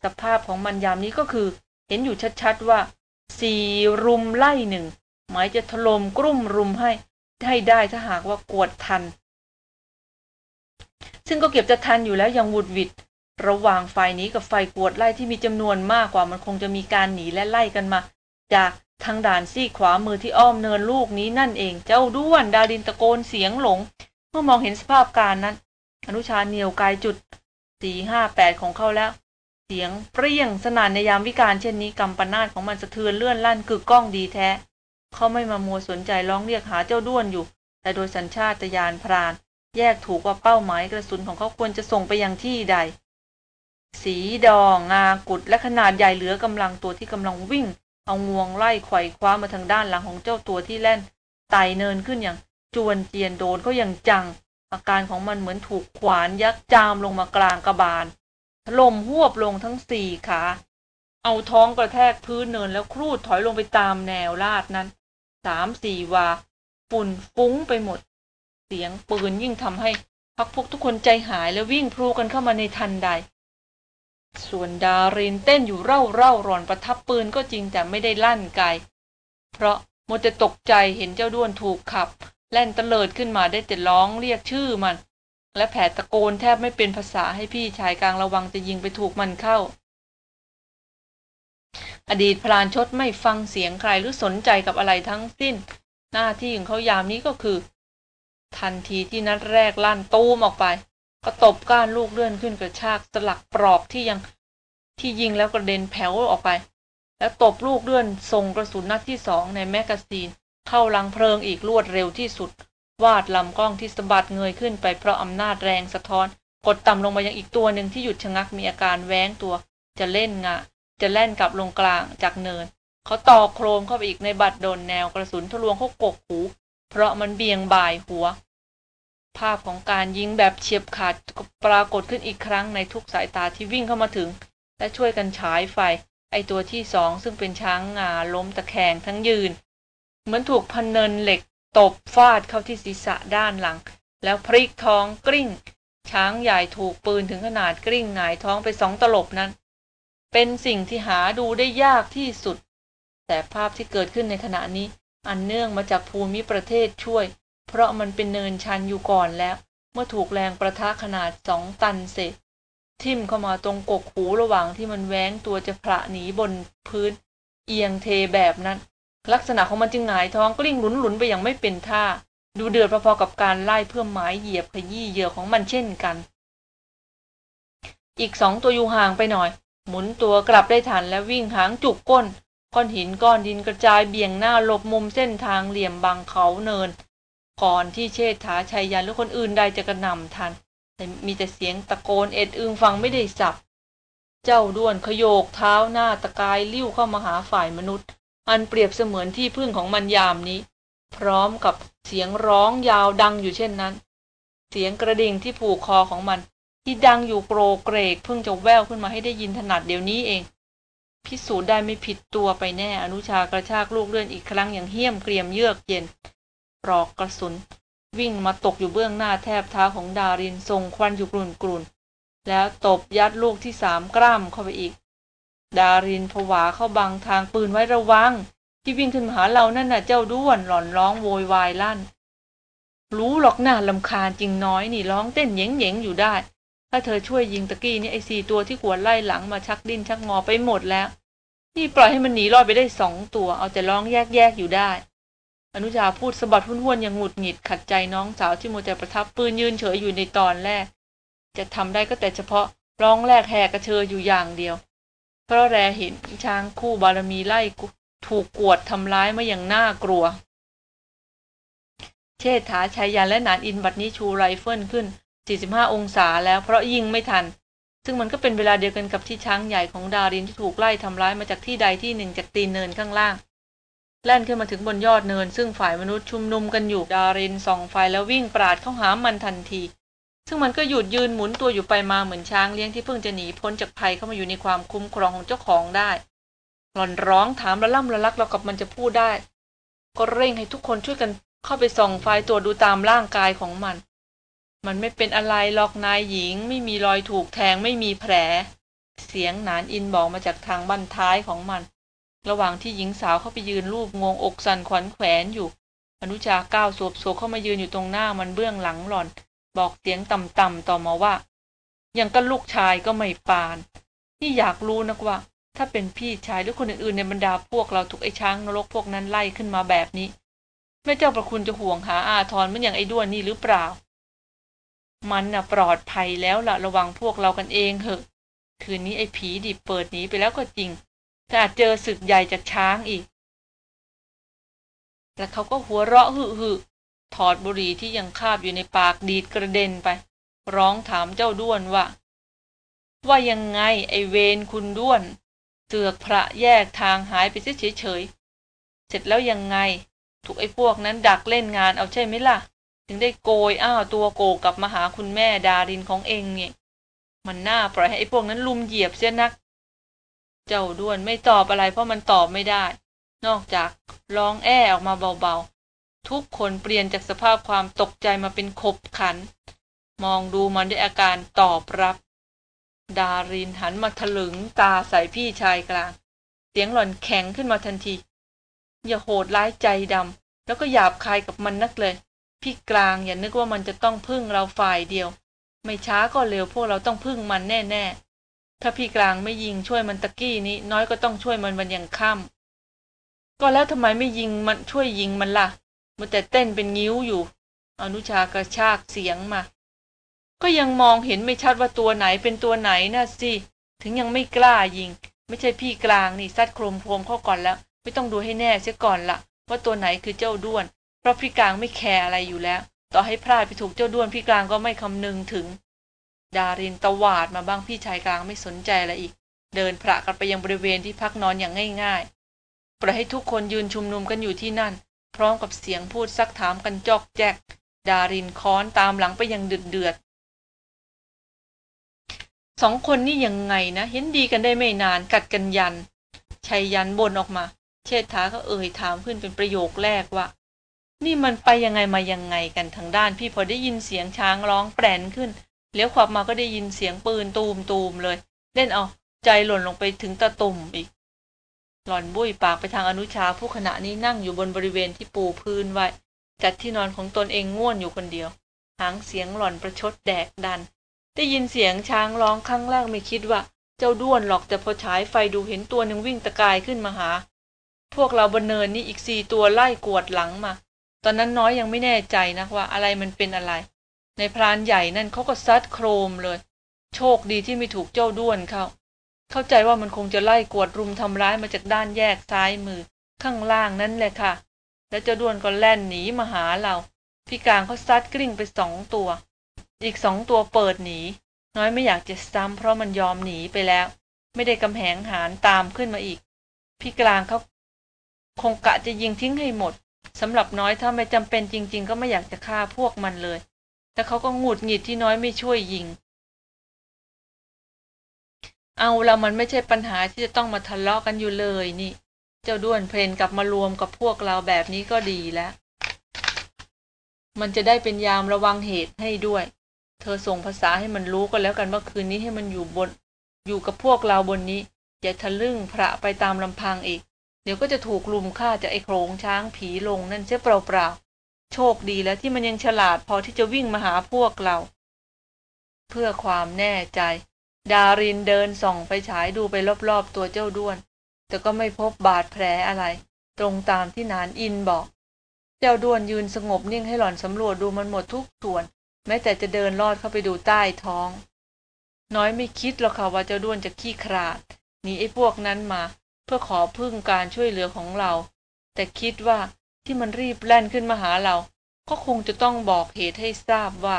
สภาพของมันยามนี้ก็คือ เห็นอยู่ชัดๆว่าสี่รุมไล่หนึ่งหมายจะถล่มกลุ่มรุมให้ ให้ได้ถ้าหากว่ากวดทัน ซึ่งก็เก็บจะทันอยู่แล้วยังวุดวิดระหว่างฝ่ายนี้กับฝ่ายกวดไล่ที่มีจำนวนมากกว่ามันคงจะมีการหนีและไล่กันมา จากทางด่านซี่ขวามือที่อ้อมเนินลูกนี้นั่นเอง เจ้าด้วนดาดินตะโกนเสียงหลง เมื่อมองเห็นสภาพการนั้น อนุชาเหนียวกายจุดสี่ห้าแปดของเขาแล้ว เสียงเปรี้ยงสนานในยามวิการเช่นนี้กำปนาตของมันสะเทือนเลื่อนลั่นกึกก้องดีแท้ เขาไม่มามัวสนใจร้องเรียกหาเจ้าด้วนอยู่ แต่โดยสัญชาตญาณพราน แยกถูกว่าเป้าหมายกระสุนของเขาควรจะส่งไปยังที่ใด สีดองงากุดและขนาดใหญ่เหลือกำลังตัวที่กำลังวิ่ง เอางวงไล่ไขว่คว้ามาทางด้านหลังของเจ้าตัวที่แล่นไต่เนินขึ้นอย่างจวนเจียนโดนเขาอย่างจัง อาการของมันเหมือนถูกขวานยักจามลงมากลางกระบาลถล่มหวบลงทั้งสี่ขาเอาท้องกระแทกพื้นเนินแล้วครูดถอยลงไปตามแนวลาดนั้นสามสี่วา ฝุ่นฟุ้งไปหมด เสียงปืนยิ่งทำให้พักพวกทุกคนใจหายและวิ่งพลูกันเข้ามาในทันใด ส่วนดารินเต้นอยู่เร่าเร่ารอนประทับปืนก็จริงแต่ไม่ได้ลั่นไกล เพราะโมจะตกใจเห็นเจ้าด้วนถูกขับ แล่นตะเลิดขึ้นมาได้แต่ร้องเรียกชื่อมัน และแผดตะโกนแทบไม่เป็นภาษาให้พี่ชายกลางระวังจะยิงไปถูกมันเข้า อดีตพรานชดไม่ฟังเสียงใครหรือสนใจกับอะไรทั้งสิ้น หน้าที่ของเขายามนี้ก็คือ ทันทีที่นัดแรกลั่นตูมออกไป ก็ตบก้านลูกเลื่อนขึ้นกระชากสลักปลอกที่ยังที่ยิงแล้วกระเด็นแผล็วออกไป แล้วตบลูกเลื่อนส่งกระสุนนัดที่สองใน magazine เข้ารังเพลิงอีกรวดเร็วที่สุด วาดลำกล้องที่สะบัดเงยขึ้นไปเพราะอำนาจแรงสะท้อน กดต่ำลงมายังอีกตัวหนึ่งที่หยุดชะงักมีอาการแว้งตัว จะเล่นงะ จะแล่นกลับลงกลางจากเนินเขาต่อโครมเข้าไปอีกในบัดโดนแนวกระสุนทะลวงเขากกหู เพราะมันเบี่ยงบ่ายหัว ภาพของการยิงแบบเฉียบขาดปรากฏขึ้นอีกครั้งในทุกสายตาที่วิ่งเข้ามาถึง และช่วยกันฉายไฟ ไอตัวที่สองซึ่งเป็นช้างงาล้มตะแคงทั้งยืน เหมือนถูกพันเนินเหล็กตบฟาดเข้าที่ศีรษะด้านหลัง แล้วพลิกท้องกลิ้ง ช้างใหญ่ถูกปืนถึงขนาดกลิ้งหงายท้องไปสองตลบนั้น เป็นสิ่งที่หาดูได้ยากที่สุด แต่ภาพที่เกิดขึ้นในขณะนี้ อันเนื่องมาจากภูมิประเทศช่วย เพราะมันเป็นเนินชันอยู่ก่อนแล้ว เมื่อถูกแรงประทะขนาดสองตันเศษ ทิ่มเข้ามาตรงกกหูระหว่างที่มันแว้งตัวจะพระหนีบนพื้น เอียงเทแบบนั้น ลักษณะของมันจึงหงายท้องกลิ้งหลุนๆไปอย่างไม่เป็นท่า ดูเดือดพอๆกับการไล่เพื่อหมายเหยียบขยี้เหยื่อของมันเช่นกัน อีกสองตัวอยู่ห่างไปหน่อย หมุนตัวกลับได้ทันและวิ่งหางจุกก้น ก้อนหินก้อนดินกระจายเบี่ยงหน้าหลบมุมเส้นทางเหลี่ยมบางเขาเนินก่อนที่เชษฐาชัยยันหรือคนอื่นใดจะกระหน่ำทัน แต่มีแต่เสียงตะโกนเอ็ดอึงฟังไม่ได้สับ เจ้าด้วนขยโยกเท้าหน้าตะกายลิ้วเข้ามาหาฝ่ายมนุษย์ อันเปรียบเสมือนที่พึ่งของมันยามนี้ พร้อมกับเสียงร้องยาวดังอยู่เช่นนั้น เสียงกระดิ่งที่ผูกคอของมัน ที่ดังอยู่โกรเกรกเพิ่งจะแววขึ้นมาให้ได้ยินถนัดเดี๋ยวนี้เอง พิสูจน์ได้ไม่ผิดตัวไปแน่ อนุชากระชากลูกเลื่อนอีกครั้งอย่างเหี้ยมเกรียมเยือกเย็นปลอกกระสุน วิ่งมาตกอยู่เบื้องหน้าแทบเท้าของดารินทรงควันอยู่กลุ่นกลุ่นแล้วตบยัดลูกที่สามกล้ามเข้าไปอีก ดารินผวาเข้าบังทางปืนไว้ระวัง ที่วิ่งขึ้นมาหาเรานั่นน่ะเจ้าด้วนหล่อนร้องโวยวายลั่น รู้หรอกหน้าลำคาญจริงน้อยนี่ร้องเต้นเหยงเหยงอยู่ได้ ถ้าเธอช่วยยิงตะกี้นี่ไอ้สี่ตัวที่ขวนไล่หลังมาชักดิ้นชักงอไปหมดแล้ว นี่ปล่อยให้มันหนีรอดไปได้สองตัว เอาแต่ร้องแยกแยกอยู่ได้ อนุชาพูดสะบัดหุ้นๆอย่างหงุดหงิดขัดใจน้องสาวที่โมแต่ประทับปืนยืนเฉยอยู่ในตอนแรก จะทำได้ก็แต่เฉพาะร้องแรกแหกกระเชออยู่อย่างเดียว เพราะแลเห็นช้างคู่บารมีไล่ถูกกวดทำร้ายมาอย่างน่ากลัว เชษฐาชัยยันต์และหนานอินบัดนี้ชูไรเฟิลขึ้น 45 องศาแล้วเพราะยิงไม่ทัน ซึ่งมันก็เป็นเวลาเดียวกันกับที่ช้างใหญ่ของดารินที่ถูกไล่ทำร้ายมาจากที่ใดที่หนึ่งจากตีนเนินข้างล่าง แล่นขึ้นมาถึงบนยอดเนิน ซึ่งฝ่ายมนุษย์ชุมนุมกันอยู่ดารินส่องไฟแล้ววิ่งปราดเข้าหามันทันที ซึ่งมันก็หยุดยืนหมุนตัวอยู่ไปมาเหมือนช้างเลี้ยงที่เพิ่งจะหนีพ้นจากภัยเข้ามาอยู่ในความคุ้มครองของเจ้าของได้หล่อนร้องถามระล่ำระลักเรากับมันจะพูดได้ ก็เร่งให้ทุกคนช่วยกันเข้าไปส่องไฟตรวดูตามร่างกายของมัน มันไม่เป็นอะไรหรอกนายหญิง ไม่มีรอยถูกแทงไม่มีแผล เสียงหนานอินบอกมาจากทางบั้นท้ายของมัน ระหว่างที่หญิงสาวเข้าไปยืนรูปงงอกสั่นขวัญแขวนอยู่ อนุชาก้าวสวบโเข้ามายืนอยู่ตรงหน้ามันเบื้องหลังหล่อน บอกเสียงต่ำๆต่อมาว่า ยังก็ลูกชายก็ไม่ปาน นี่อยากรู้นักว่า ถ้าเป็นพี่ชายหรือคนอื่นๆในบรรดาพวกเราถูกไอ้ช้างนรกพวกนั้นไล่ขึ้นมาแบบนี้แม่เจ้าประคุณจะห่วงหาอาทรเหมือนอย่างไอ้ด้วนนี่หรือเปล่า มันน่ะปลอดภัยแล้วละระวังพวกเรากันเองเหอะ คืนนี้ไอ้ผีดิบเปิดหนีไปแล้วก็จริงแต่อาจเจอศึกใหญ่จากช้างอีก แล้วเขาก็หัวเราะหึหึถอดบุหรี่ที่ยังคาบอยู่ในปากดีดกระเด็นไป ร้องถามเจ้าด้วนว่า ว่ายังไงไอเวนคุณด้วน เสือกพระแยกทางหายไปเฉยเฉยเสร็จแล้วยังไง ถูกไอ้พวกนั้นดักเล่นงานเอาใช่ไหมล่ะ ถึงได้โกยอ้าวตัวโกกลับมาหาคุณแม่ดารินของเองเนี่ย มันน่าปล่อยให้ไอ้พวกนั้นลุมเหยียบเสียนัก เจ้าด้วนไม่ตอบอะไรเพราะมันตอบไม่ได้ นอกจากร้องแอ้ออกมาเบาๆ ทุกคนเปลี่ยนจากสภาพความตกใจมาเป็นขบขัน มองดูมันด้วยอาการตอบรับ ดารินหันมาถลึงตาใส่พี่ชายกลาง เสียงหล่อนแข็งขึ้นมาทันที อย่าโหดร้ายใจดำแล้วก็หยาบคายกับมันนักเลย พี่กลางอย่านึกว่ามันจะต้องพึ่งเราฝ่ายเดียว ไม่ช้าก็เร็วพวกเราต้องพึ่งมันแน่ ๆ ถ้าพี่กลางไม่ยิงช่วยมันตะกี้นี้ น้อยก็ต้องช่วยมันวันยังค่ำก็แล้วทำไมไม่ยิงมันช่วยยิงมันละ่ะ มันแต่เต้นเป็นงิ้วอยู่ อนุชากระชากเสียงมา ก็ยังมองเห็นไม่ชัดว่าตัวไหนเป็นตัวไหนน่ะสิถึงยังไม่กล้ายิง ไม่ใช่พี่กลางนี่ซัดโครมโครมเข้าก่อนแล้ว ไม่ต้องดูให้แน่เสียก่อนละว่าตัวไหนคือเจ้าด้วน เพราะพี่กลางไม่แคร์อะไรอยู่แล้ว ต่อให้พลาดไปถูกเจ้าด้วนพี่กลางก็ไม่คำนึงถึง ดารินตวาดมาบ้างพี่ชายกลางไม่สนใจอะไรอีก เดินพระกันไปยังบริเวณที่พักนอนอย่างง่ายๆปล่อยให้ทุกคนยืนชุมนุมกันอยู่ที่นั่น พร้อมกับเสียงพูดซักถามกันจอกแจก ดารินค้อนตามหลังไปยังเดือดเดือดสองคนนี่ยังไงนะ เห็นดีกันได้ไม่นานกัดกันยันชัยยันบนออกมา เชษฐาก็เอ่ยถามขึ้นเป็นประโยคแรกว่า นี่มันไปยังไงมายังไงกันทางด้าน พี่พอได้ยินเสียงช้างร้องแปรนขึ้นเลี้ยวขวับมาก็ได้ยินเสียงปืนตูมตูมเลย เล่นเอาใจหล่นลงไปถึงตะตุ่มอีก หล่อนบุ้ยปากไปทางอนุชาผู้ขณะนี้นั่งอยู่บนบริเวณที่ปูพื้นไว้จัดที่นอนของตนเองง่วนอยู่คนเดียว หางเสียงหล่อนประชดแดกดัน ได้ยินเสียงช้างร้องครั้งแรกไม่คิดว่า เจ้าด้วนหรอกแต่พอฉายไฟดูเห็นตัวหนึ่งวิ่งตะกายขึ้นมาหา พวกเราบนเนินนี่อีกสี่ตัวไล่กวดหลังมา ตอนนั้นน้อยยังไม่แน่ใจนะว่าอะไรมันเป็นอะไร ในพรานใหญ่นั่นเขาก็ซัดโครมเลย โชคดีที่ไม่ถูกเจ้าด้วนเขาเข้าใจว่ามันคงจะไล่กวดรุมทำร้ายมาจากด้านแยกซ้ายมือข้างล่างนั่นแหละค่ะ แล้วเจ้าด้วนก็แล่นหนีมาหาเรา พี่กลางเขาซัดกลิ้งไปสองตัว อีกสองตัวเปิดหนี น้อยไม่อยากจะซ้ำเพราะมันยอมหนีไปแล้ว ไม่ได้กำแหงหารตามขึ้นมาอีก พี่กลางเขาคงกะจะยิงทิ้งให้หมด สำหรับน้อยถ้าไม่จำเป็นจริง ๆ ก็ไม่อยากจะฆ่าพวกมันเลย แต่เขาก็หงุดหงิดที่น้อยไม่ช่วยยิง เอาละมันไม่ใช่ปัญหาที่จะต้องมาทะเลาะกันอยู่เลยนี่ เจ้าด้วนเพลนกลับมารวมกับพวกเราแบบนี้ก็ดีแล้ว มันจะได้เป็นยามระวังเหตุให้ด้วย เธอส่งภาษาให้มันรู้ก็แล้วกันว่าคืนนี้ให้มันอยู่บน อยู่กับพวกเราบนนี้ อย่าทะลึ่งพระไปตามลำพังอีก เดี๋ยวก็จะถูกลุมฆ่าจากไอ้โครงช้างผีลงนั่นเสียเปล่าๆ โชคดีแล้วที่มันยังฉลาดพอที่จะวิ่งมาหาพวกเรา เพื่อความแน่ใจ ดารินเดินส่องไปฉายดูไปรอบๆตัวเจ้าด้วน แต่ก็ไม่พบบาดแผลอะไร ตรงตามที่นานอินบอก เจ้าด้วนยืนสงบนิ่งให้หล่อนสำรวจดูมันหมดทุกส่วน แม้แต่จะเดินลอดเข้าไปดูใต้ท้อง น้อยไม่คิดหรอกค่ะว่าเจ้าด้วนจะขี้ขลาดหนีไอ้พวกนั้นมา เพื่อขอพึ่งการช่วยเหลือของเรา แต่คิดว่าที่มันรีบแล่นขึ้นมาหาเรา ก็คงจะต้องบอกเหตุให้ทราบว่า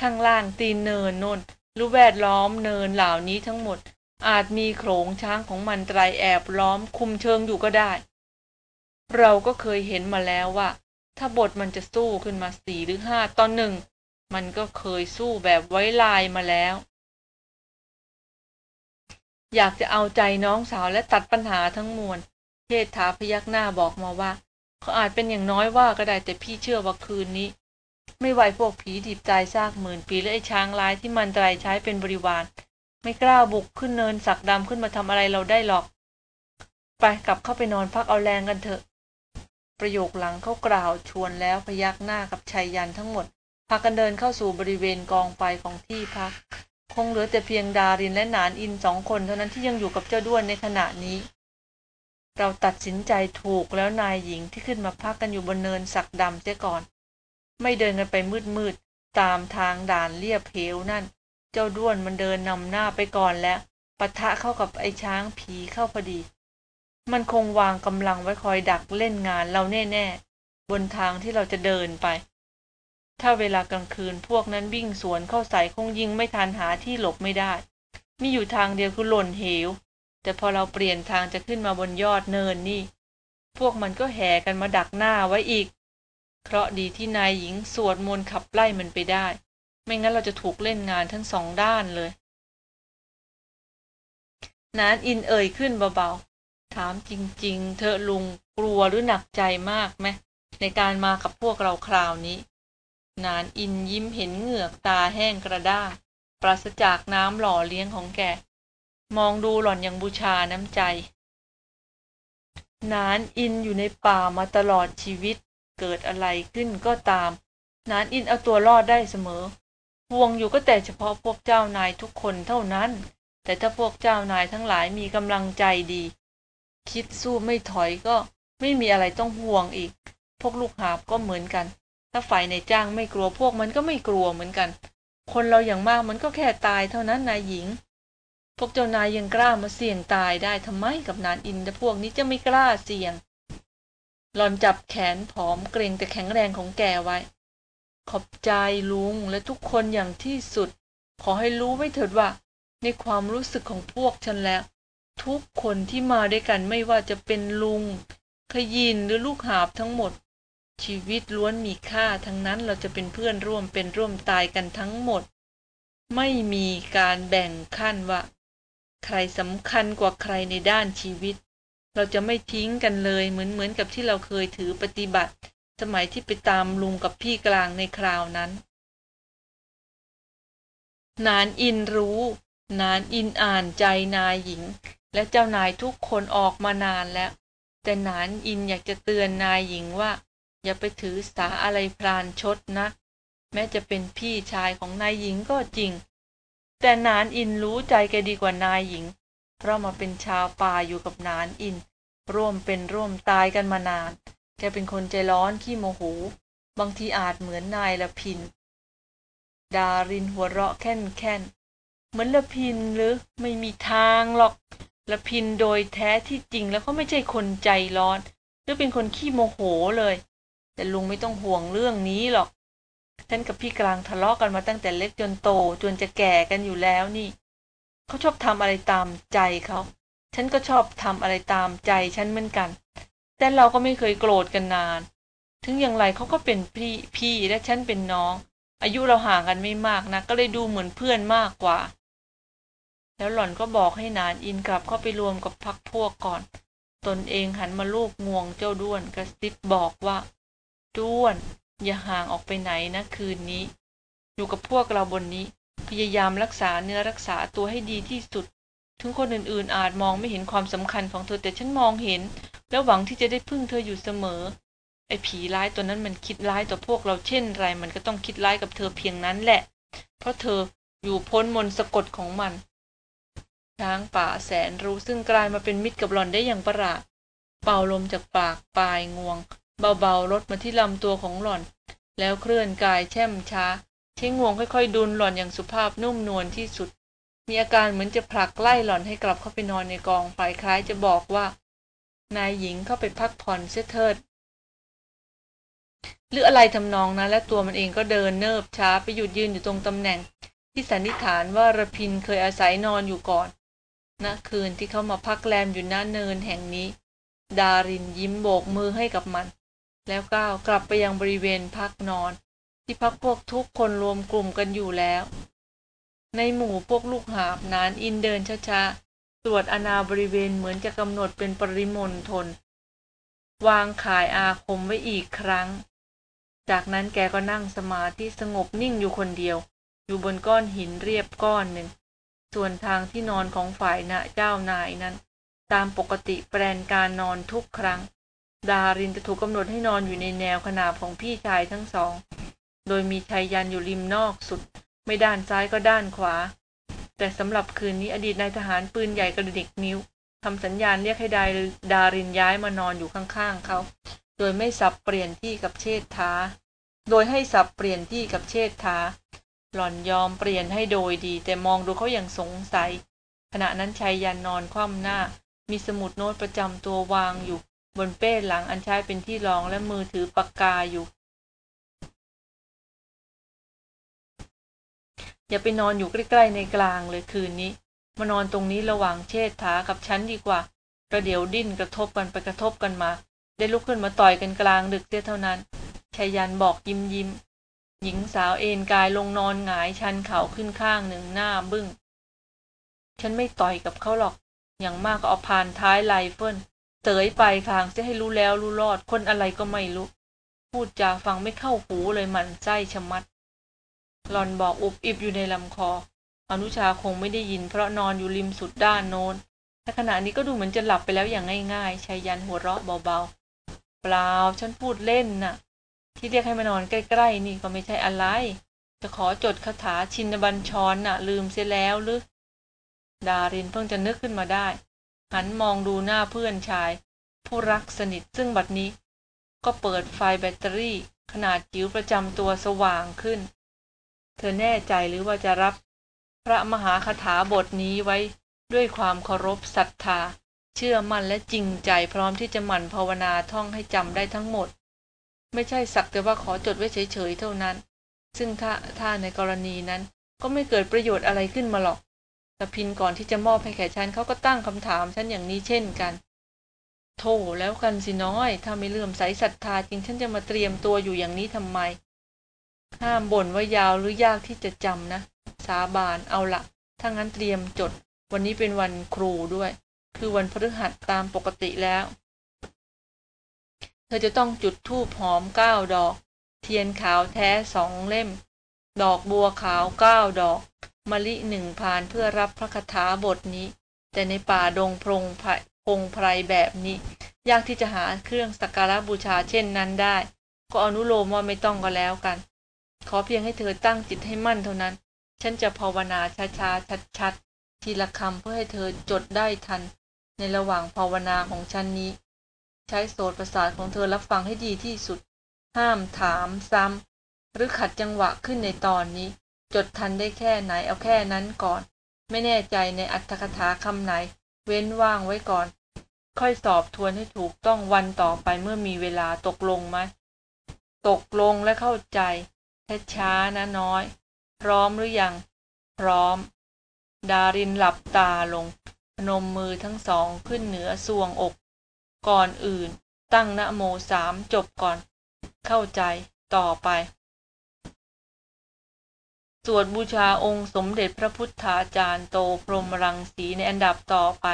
ข้างล่างตีนเนินนนหรือแวดล้อมเนินเหล่านี้ทั้งหมด อาจมีโขลงช้างของมันไตรแอบล้อมคุมเชิงอยู่ก็ได้ เราก็เคยเห็นมาแล้วว่า ถ้าบทมันจะสู้ขึ้นมาสี่หรือห้าตอนหนึ่งมันก็เคยสู้แบบไว้ลายมาแล้ว อยากจะเอาใจน้องสาวและตัดปัญหาทั้งมวลเทษฐาพยักหน้าบอกมาว่า เขาอาจเป็นอย่างน้อยว่าก็ได้แต่พี่เชื่อว่าคืนนี้ ไม่ไหวพวกผีดิบตายซากหมื่นปีและไอ้ช้างลายที่มันตรใช้เป็นบริวาร ไม่กล้าบุกขึ้นเนินสักดำขึ้นมาทำอะไรเราได้หรอก ไปกลับเข้าไปนอนพักเอาแรงกันเถอะ ประโยคหลังเขากล่าวชวนแล้วพยักหน้ากับชายยันทั้งหมดพากันเดินเข้าสู่บริเวณกองไฟของที่พัก คงเหลือแต่เพียงดารินและนานอินสองคนเท่านั้นที่ยังอยู่กับเจ้าด้วนในขณะนี้ เราตัดสินใจถูกแล้วนายหญิงที่ขึ้นมาพักกันอยู่บนเนินสักดำเสียก่อน ไม่เดินกันไปมืดๆตามทางด่านเรียบเหวนั่น เจ้าด้วนมันเดินนำหน้าไปก่อนแล้วปะทะเข้ากับไอ้ช้างผีเข้าพอดี มันคงวางกำลังไว้คอยดักเล่นงานเราแน่ๆบนทางที่เราจะเดินไป ถ้าเวลากลางคืนพวกนั้นวิ่งสวนเข้าใส่คงยิงไม่ทันหาที่หลบไม่ได้ มีอยู่ทางเดียวคือหล่นเหว แต่พอเราเปลี่ยนทางจะขึ้นมาบนยอดเนินนี่ พวกมันก็แห่กันมาดักหน้าไว้อีกเพราะดีที่นายหญิงสวดมนต์ขับไล่มันไปได้ ไม่งั้นเราจะถูกเล่นงานทั้งสองด้านเลย นานอินเอ่ยขึ้นเบาๆ ถามจริง ๆ เธอลุงกลัวหรือหนักใจมากไหมในการมากับพวกเราคราวนี้ นานอินยิ้มเห็นเหงือกตาแห้งกระด้าง ปราศจากน้ำหล่อเลี้ยงของแก มองดูหล่อนอย่างบูชาน้ำใจ นานอินอยู่ในป่ามาตลอดชีวิต เกิดอะไรขึ้นก็ตาม นานอินเอาตัวรอดได้เสมอห่วงอยู่ก็แต่เฉพาะพวกเจ้านายทุกคนเท่านั้น แต่ถ้าพวกเจ้านายทั้งหลายมีกำลังใจดี คิดสู้ไม่ถอยก็ไม่มีอะไรต้องห่วงอีก พวกลูกหาบก็เหมือนกัน ถ้าฝ่ายในจ้างไม่กลัวพวกมันก็ไม่กลัวเหมือนกัน คนเราอย่างมากมันก็แค่ตายเท่านั้นนายหญิง พวกเจ้านายยังกล้ามาเสี่ยงตายได้ทำไมกับนานอินแต่พวกนี้จะไม่กล้าเสี่ยง หลอนจับแขนผอมเกรงแต่แข็งแรงของแกไว้ ขอบใจลุงและทุกคนอย่างที่สุด ขอให้รู้ไว้เถิดว่า ในความรู้สึกของพวกฉันแล้ว ทุกคนที่มาด้วยกันไม่ว่าจะเป็นลุงขยินหรือลูกหาบทั้งหมด ชีวิตล้วนมีค่าทั้งนั้นเราจะเป็นเพื่อนร่วมเป็นร่วมตายกันทั้งหมด ไม่มีการแบ่งขั้นว่า ใครสำคัญกว่าใครในด้านชีวิต เราจะไม่ทิ้งกันเลยเหมือนเหมือนกับที่เราเคยถือปฏิบัติ สมัยที่ไปตามลุงกับพี่กลางในคราวนั้น นานอินรู้ นานอินอ่านใจนายหญิง และเจ้านายทุกคนออกมานานแล้ว แต่นานอินอยากจะเตือนนายหญิงว่า อย่าไปถือสาอะไรพรานชดนะแม้จะเป็นพี่ชายของนายหญิงก็จริง แต่นานอินรู้ใจแกดีกว่านายหญิง เพราะมาเป็นชาวป่าอยู่กับนานอิน ร่วมเป็นร่วมตายกันมานาน แกเป็นคนใจร้อนขี้โมโห บางทีอาจเหมือนนายละพิน ดารินหัวเราะแค่นแค่นเหมือนละพินหรือไม่มีทางหรอกละพินโดยแท้ที่จริงแล้วเขาไม่ใช่คนใจร้อน หรือเป็นคนขี้โมโหเลย แต่ลุงไม่ต้องห่วงเรื่องนี้หรอกฉันกับพี่กลางทะเลาะกันมาตั้งแต่เล็กจนโตจนจะแก่กันอยู่แล้วนี่เขาชอบทำอะไรตามใจเขาฉันก็ชอบทำอะไรตามใจฉันเหมือนกัน แต่เราก็ไม่เคยโกรธกันนาน ถึงอย่างไรเขาก็เป็นพี่พี่และฉันเป็นน้อง อายุเราห่างกันไม่มากนะ ก็เลยดูเหมือนเพื่อนมากกว่า แล้วหล่อนก็บอกให้นานอินกลับเข้าไปรวมกับพักพวกก่อน ตนเองหันมาลูบงวงเจ้าด้วนกระซิบบอกว่า ด้วน อย่าห่างออกไปไหนนะคืนนี้ อยู่กับพวกเราบนนี้ พยายามรักษาเนื้อรักษาตัวให้ดีที่สุด ถึงคนอื่นๆอาจมองไม่เห็นความสำคัญของเธอแต่ฉันมองเห็น แล้วหวังที่จะได้พึ่งเธออยู่เสมอ ไอ้ผีร้ายตัวนั้นมันคิดร้ายต่อพวกเราเช่นไร มันก็ต้องคิดร้ายกับเธอเพียงนั้นแหละ เพราะเธออยู่พ้นมนต์สะกดของมันช้างป่าแสนรู้ซึ่งกลายมาเป็นมิตรกับหล่อนได้อย่างประหลาด เป่าลมจากปากปลายงวง เบาๆลดมาที่ลำตัวของหล่อน แล้วเคลื่อนกายแช่มช้า ใช้งวงค่อยๆ ดุลหล่อนอย่างสุภาพนุ่มนวลที่สุด มีอาการเหมือนจะผลักไล่หล่อนให้กลับเข้าไปนอนในกองไฟคล้ายจะบอกว่า นายหญิงเข้าไปพักผ่อนเสียเถิดหรืออะไรทำนองนั้นและตัวมันเองก็เดินเนิบช้าไปหยุดยืนอยู่ตรงตำแหน่ง ที่สันนิษฐานว่าระพินเคยอาศัยนอนอยู่ก่อนณคืนที่เขามาพักแรมอยู่หน้าเนินแห่งนี้ ดารินยิ้มโบกมือให้กับมัน แล้วก้าวกลับไปยังบริเวณพักนอน ที่พักพวกทุกคนรวมกลุ่มกันอยู่แล้ว ในหมู่พวกลูกหาบนานอินเดินช้าๆตรวจอนาบริเวณเหมือนจะกำหนดเป็นปริมณฑลวางขายอาคมไว้อีกครั้ง จากนั้นแกก็นั่งสมาธิสงบนิ่งอยู่คนเดียว อยู่บนก้อนหินเรียบก้อนหนึ่ง ส่วนทางที่นอนของฝ่ายนะเจ้านายนั้น ตามปกติแปลนการนอนทุกครั้ง ดารินจะถูกกำหนดให้นอนอยู่ในแนวขนาบของพี่ชายทั้งสอง โดยมีชายยันอยู่ริมนอกสุด ไม่ด้านซ้ายก็ด้านขวา แต่สำหรับคืนนี้อดีตนายทหารปืนใหญ่กระดิกนิ้วทำสัญญาณเรียกให้ดาดารินย้ายมานอนอยู่ข้างๆเขา โดยไม่สับเปลี่ยนที่กับเชษฐา โดยให้สับเปลี่ยนที่กับเชษฐา หล่อนยอมเปลี่ยนให้โดยดี แต่มองดูเขาอย่างสงสัย ขณะนั้นชายยันนอนคว่ำหน้า มีสมุดโน้ตประจำตัววางอยู่ บนเป้หลังอันใช้เป็นที่รองและมือถือปากกาอยู่ อย่าไปนอนอยู่ใกล้ๆในกลางเลยคืนนี้ มานอนตรงนี้ระหว่างเชษฐากับฉันดีกว่าประเดี๋ยวดิ้นกระทบกันไปกระทบกันมา ได้ลุกขึ้นมาต่อยกันกลางดึกเสียเท่านั้นชายันบอกยิ้มยิ้มหญิงสาวเอนกายลงนอนหงายชันเข่าขึ้นข้างหนึ่งหน้าบึง้ง ฉันไม่ต่อยกับเขาหรอก อย่างมากก็เอาพานท้ายไลเฟิล เตยไปคางจะให้รู้แล้วรู้รอดคนอะไรก็ไม่รู้ พูดจาฟังไม่เข้าหูเลยมันไส้ชะมัด หลอนบอกอุบอิบอยู่ในลำคอ อนุชาคงไม่ได้ยินเพราะนอนอยู่ริมสุดด้านโน้นแต่ขณะนี้ก็ดูเหมือนจะหลับไปแล้วอย่างง่ายๆชายยันหัวเราะเบาๆ เปล่าฉันพูดเล่นน่ะ ที่เรียกให้มานอนใกล้ๆนี่ก็ไม่ใช่อะไร จะขอจดคาถาชินบัญชรน่ะ ลืมเสียแล้วหรือดารินเพิ่งจะนึกขึ้นมาได้ หันมองดูหน้าเพื่อนชาย ผู้รักสนิทซึ่งบัดนี้ ก็เปิดไฟแบตเตอรี่ ขนาดจิ๋วประจำตัวสว่างขึ้น เธอแน่ใจหรือว่าจะรับ พระมหาคาถาบทนี้ไว้ด้วยความเคารพศรัทธา เชื่อมั่นและจริงใจพร้อมที่จะหมั่นภาวนาท่องให้จำได้ทั้งหมด ไม่ใช่สักแต่ว่าขอจดไว้เฉยๆเท่านั้น ซึ่งถ้าถ้าในกรณีนั้นก็ไม่เกิดประโยชน์อะไรขึ้นมาหรอก แต่พินก่อนที่จะมอบให้แก่ฉันเขาก็ตั้งคำถามฉันอย่างนี้เช่นกัน โธ่แล้วกันสิน้อย ถ้าไม่เลื่อมใสศรัทธาจริงฉันจะมาเตรียมตัวอยู่อย่างนี้ทำไม ห้ามบ่นว่ายาวหรือยากที่จะจำนะ สาบานเอาละถ้างั้นเตรียมจด วันนี้เป็นวันครูด้วย คือวันพฤหัสตามปกติแล้ว เธอจะต้องจุดธูปหอมเก้าดอก เทียนขาวแท้สองเล่ม ดอกบัวขาวเก้าดอก มะลิหนึ่งพานเพื่อรับพระคาถาบทนี้ แต่ในป่าดงพงไพรพงไพรแบบนี้ ยากที่จะหาเครื่องสักการะบูชาเช่นนั้นได้ ก็อนุโลมว่าไม่ต้องก็แล้วกัน ขอเพียงให้เธอตั้งจิตให้มั่นเท่านั้น ฉันจะภาวนาช้าๆชัดๆทีละคำเพื่อให้เธอจดได้ทัน ในระหว่างภาวนาของฉันนี้ ใช้โสตประสาทของเธอรับฟังให้ดีที่สุด ห้ามถามซ้ำหรือขัดจังหวะขึ้นในตอนนี้ จดทันได้แค่ไหนเอาแค่นั้นก่อน ไม่แน่ใจในอัตถกถาคำไหน เว้นว่างไว้ก่อน ค่อยสอบทวนให้ถูกต้องวันต่อไปเมื่อมีเวลาตกลงไหมตกลงและเข้าใจช้าๆนะน้อย พร้อมหรือยัง พร้อม ดารินหลับตาลง พนมมือทั้งสองขึ้นเหนือสวงอก ก่อนอื่น ตั้งนะโมสามจบก่อน เข้าใจต่อไป วดบูชาองค์สมเด็จพระพุทธาจารย์โตพรหมรังสีในอันดับต่อไป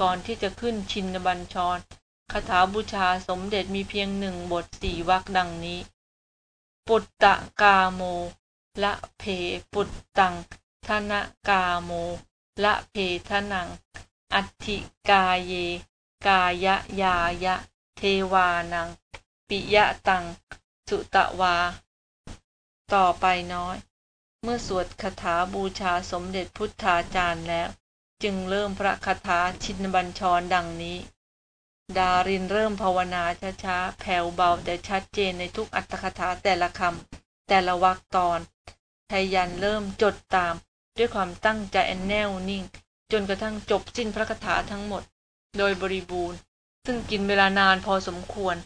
ก่อนที่จะขึ้นชินบัญชรคาถาบูชาสมเด็จมีเพียงหนึ่งบทสี่วรรคดังนี้ ปุตตะกาโม ละเพปุตตังธนกาโม ละเพทนัง อัติกาเย กายะยายะ เทวานัง ปิยะตัง สุตะวา ต่อไปน้อย เมื่อสวดคาถาบูชาสมเด็จพุทธาจารย์แล้ว จึงเริ่มพระคาถาชินบัญชรดังนี้ ดารินเริ่มภาวนาช้าๆ แผ่วเบาแต่ชัดเจนในทุกอัตถคถาแต่ละคำแต่ละวรรคตอนไทยันเริ่มจดตาม ด้วยความตั้งใจอันแน่วนิ่ง จนกระทั่งจบสิ้นพระคาถาทั้งหมด โดยบริบูรณ์ ซึ่งกินเวลานานพอสมควร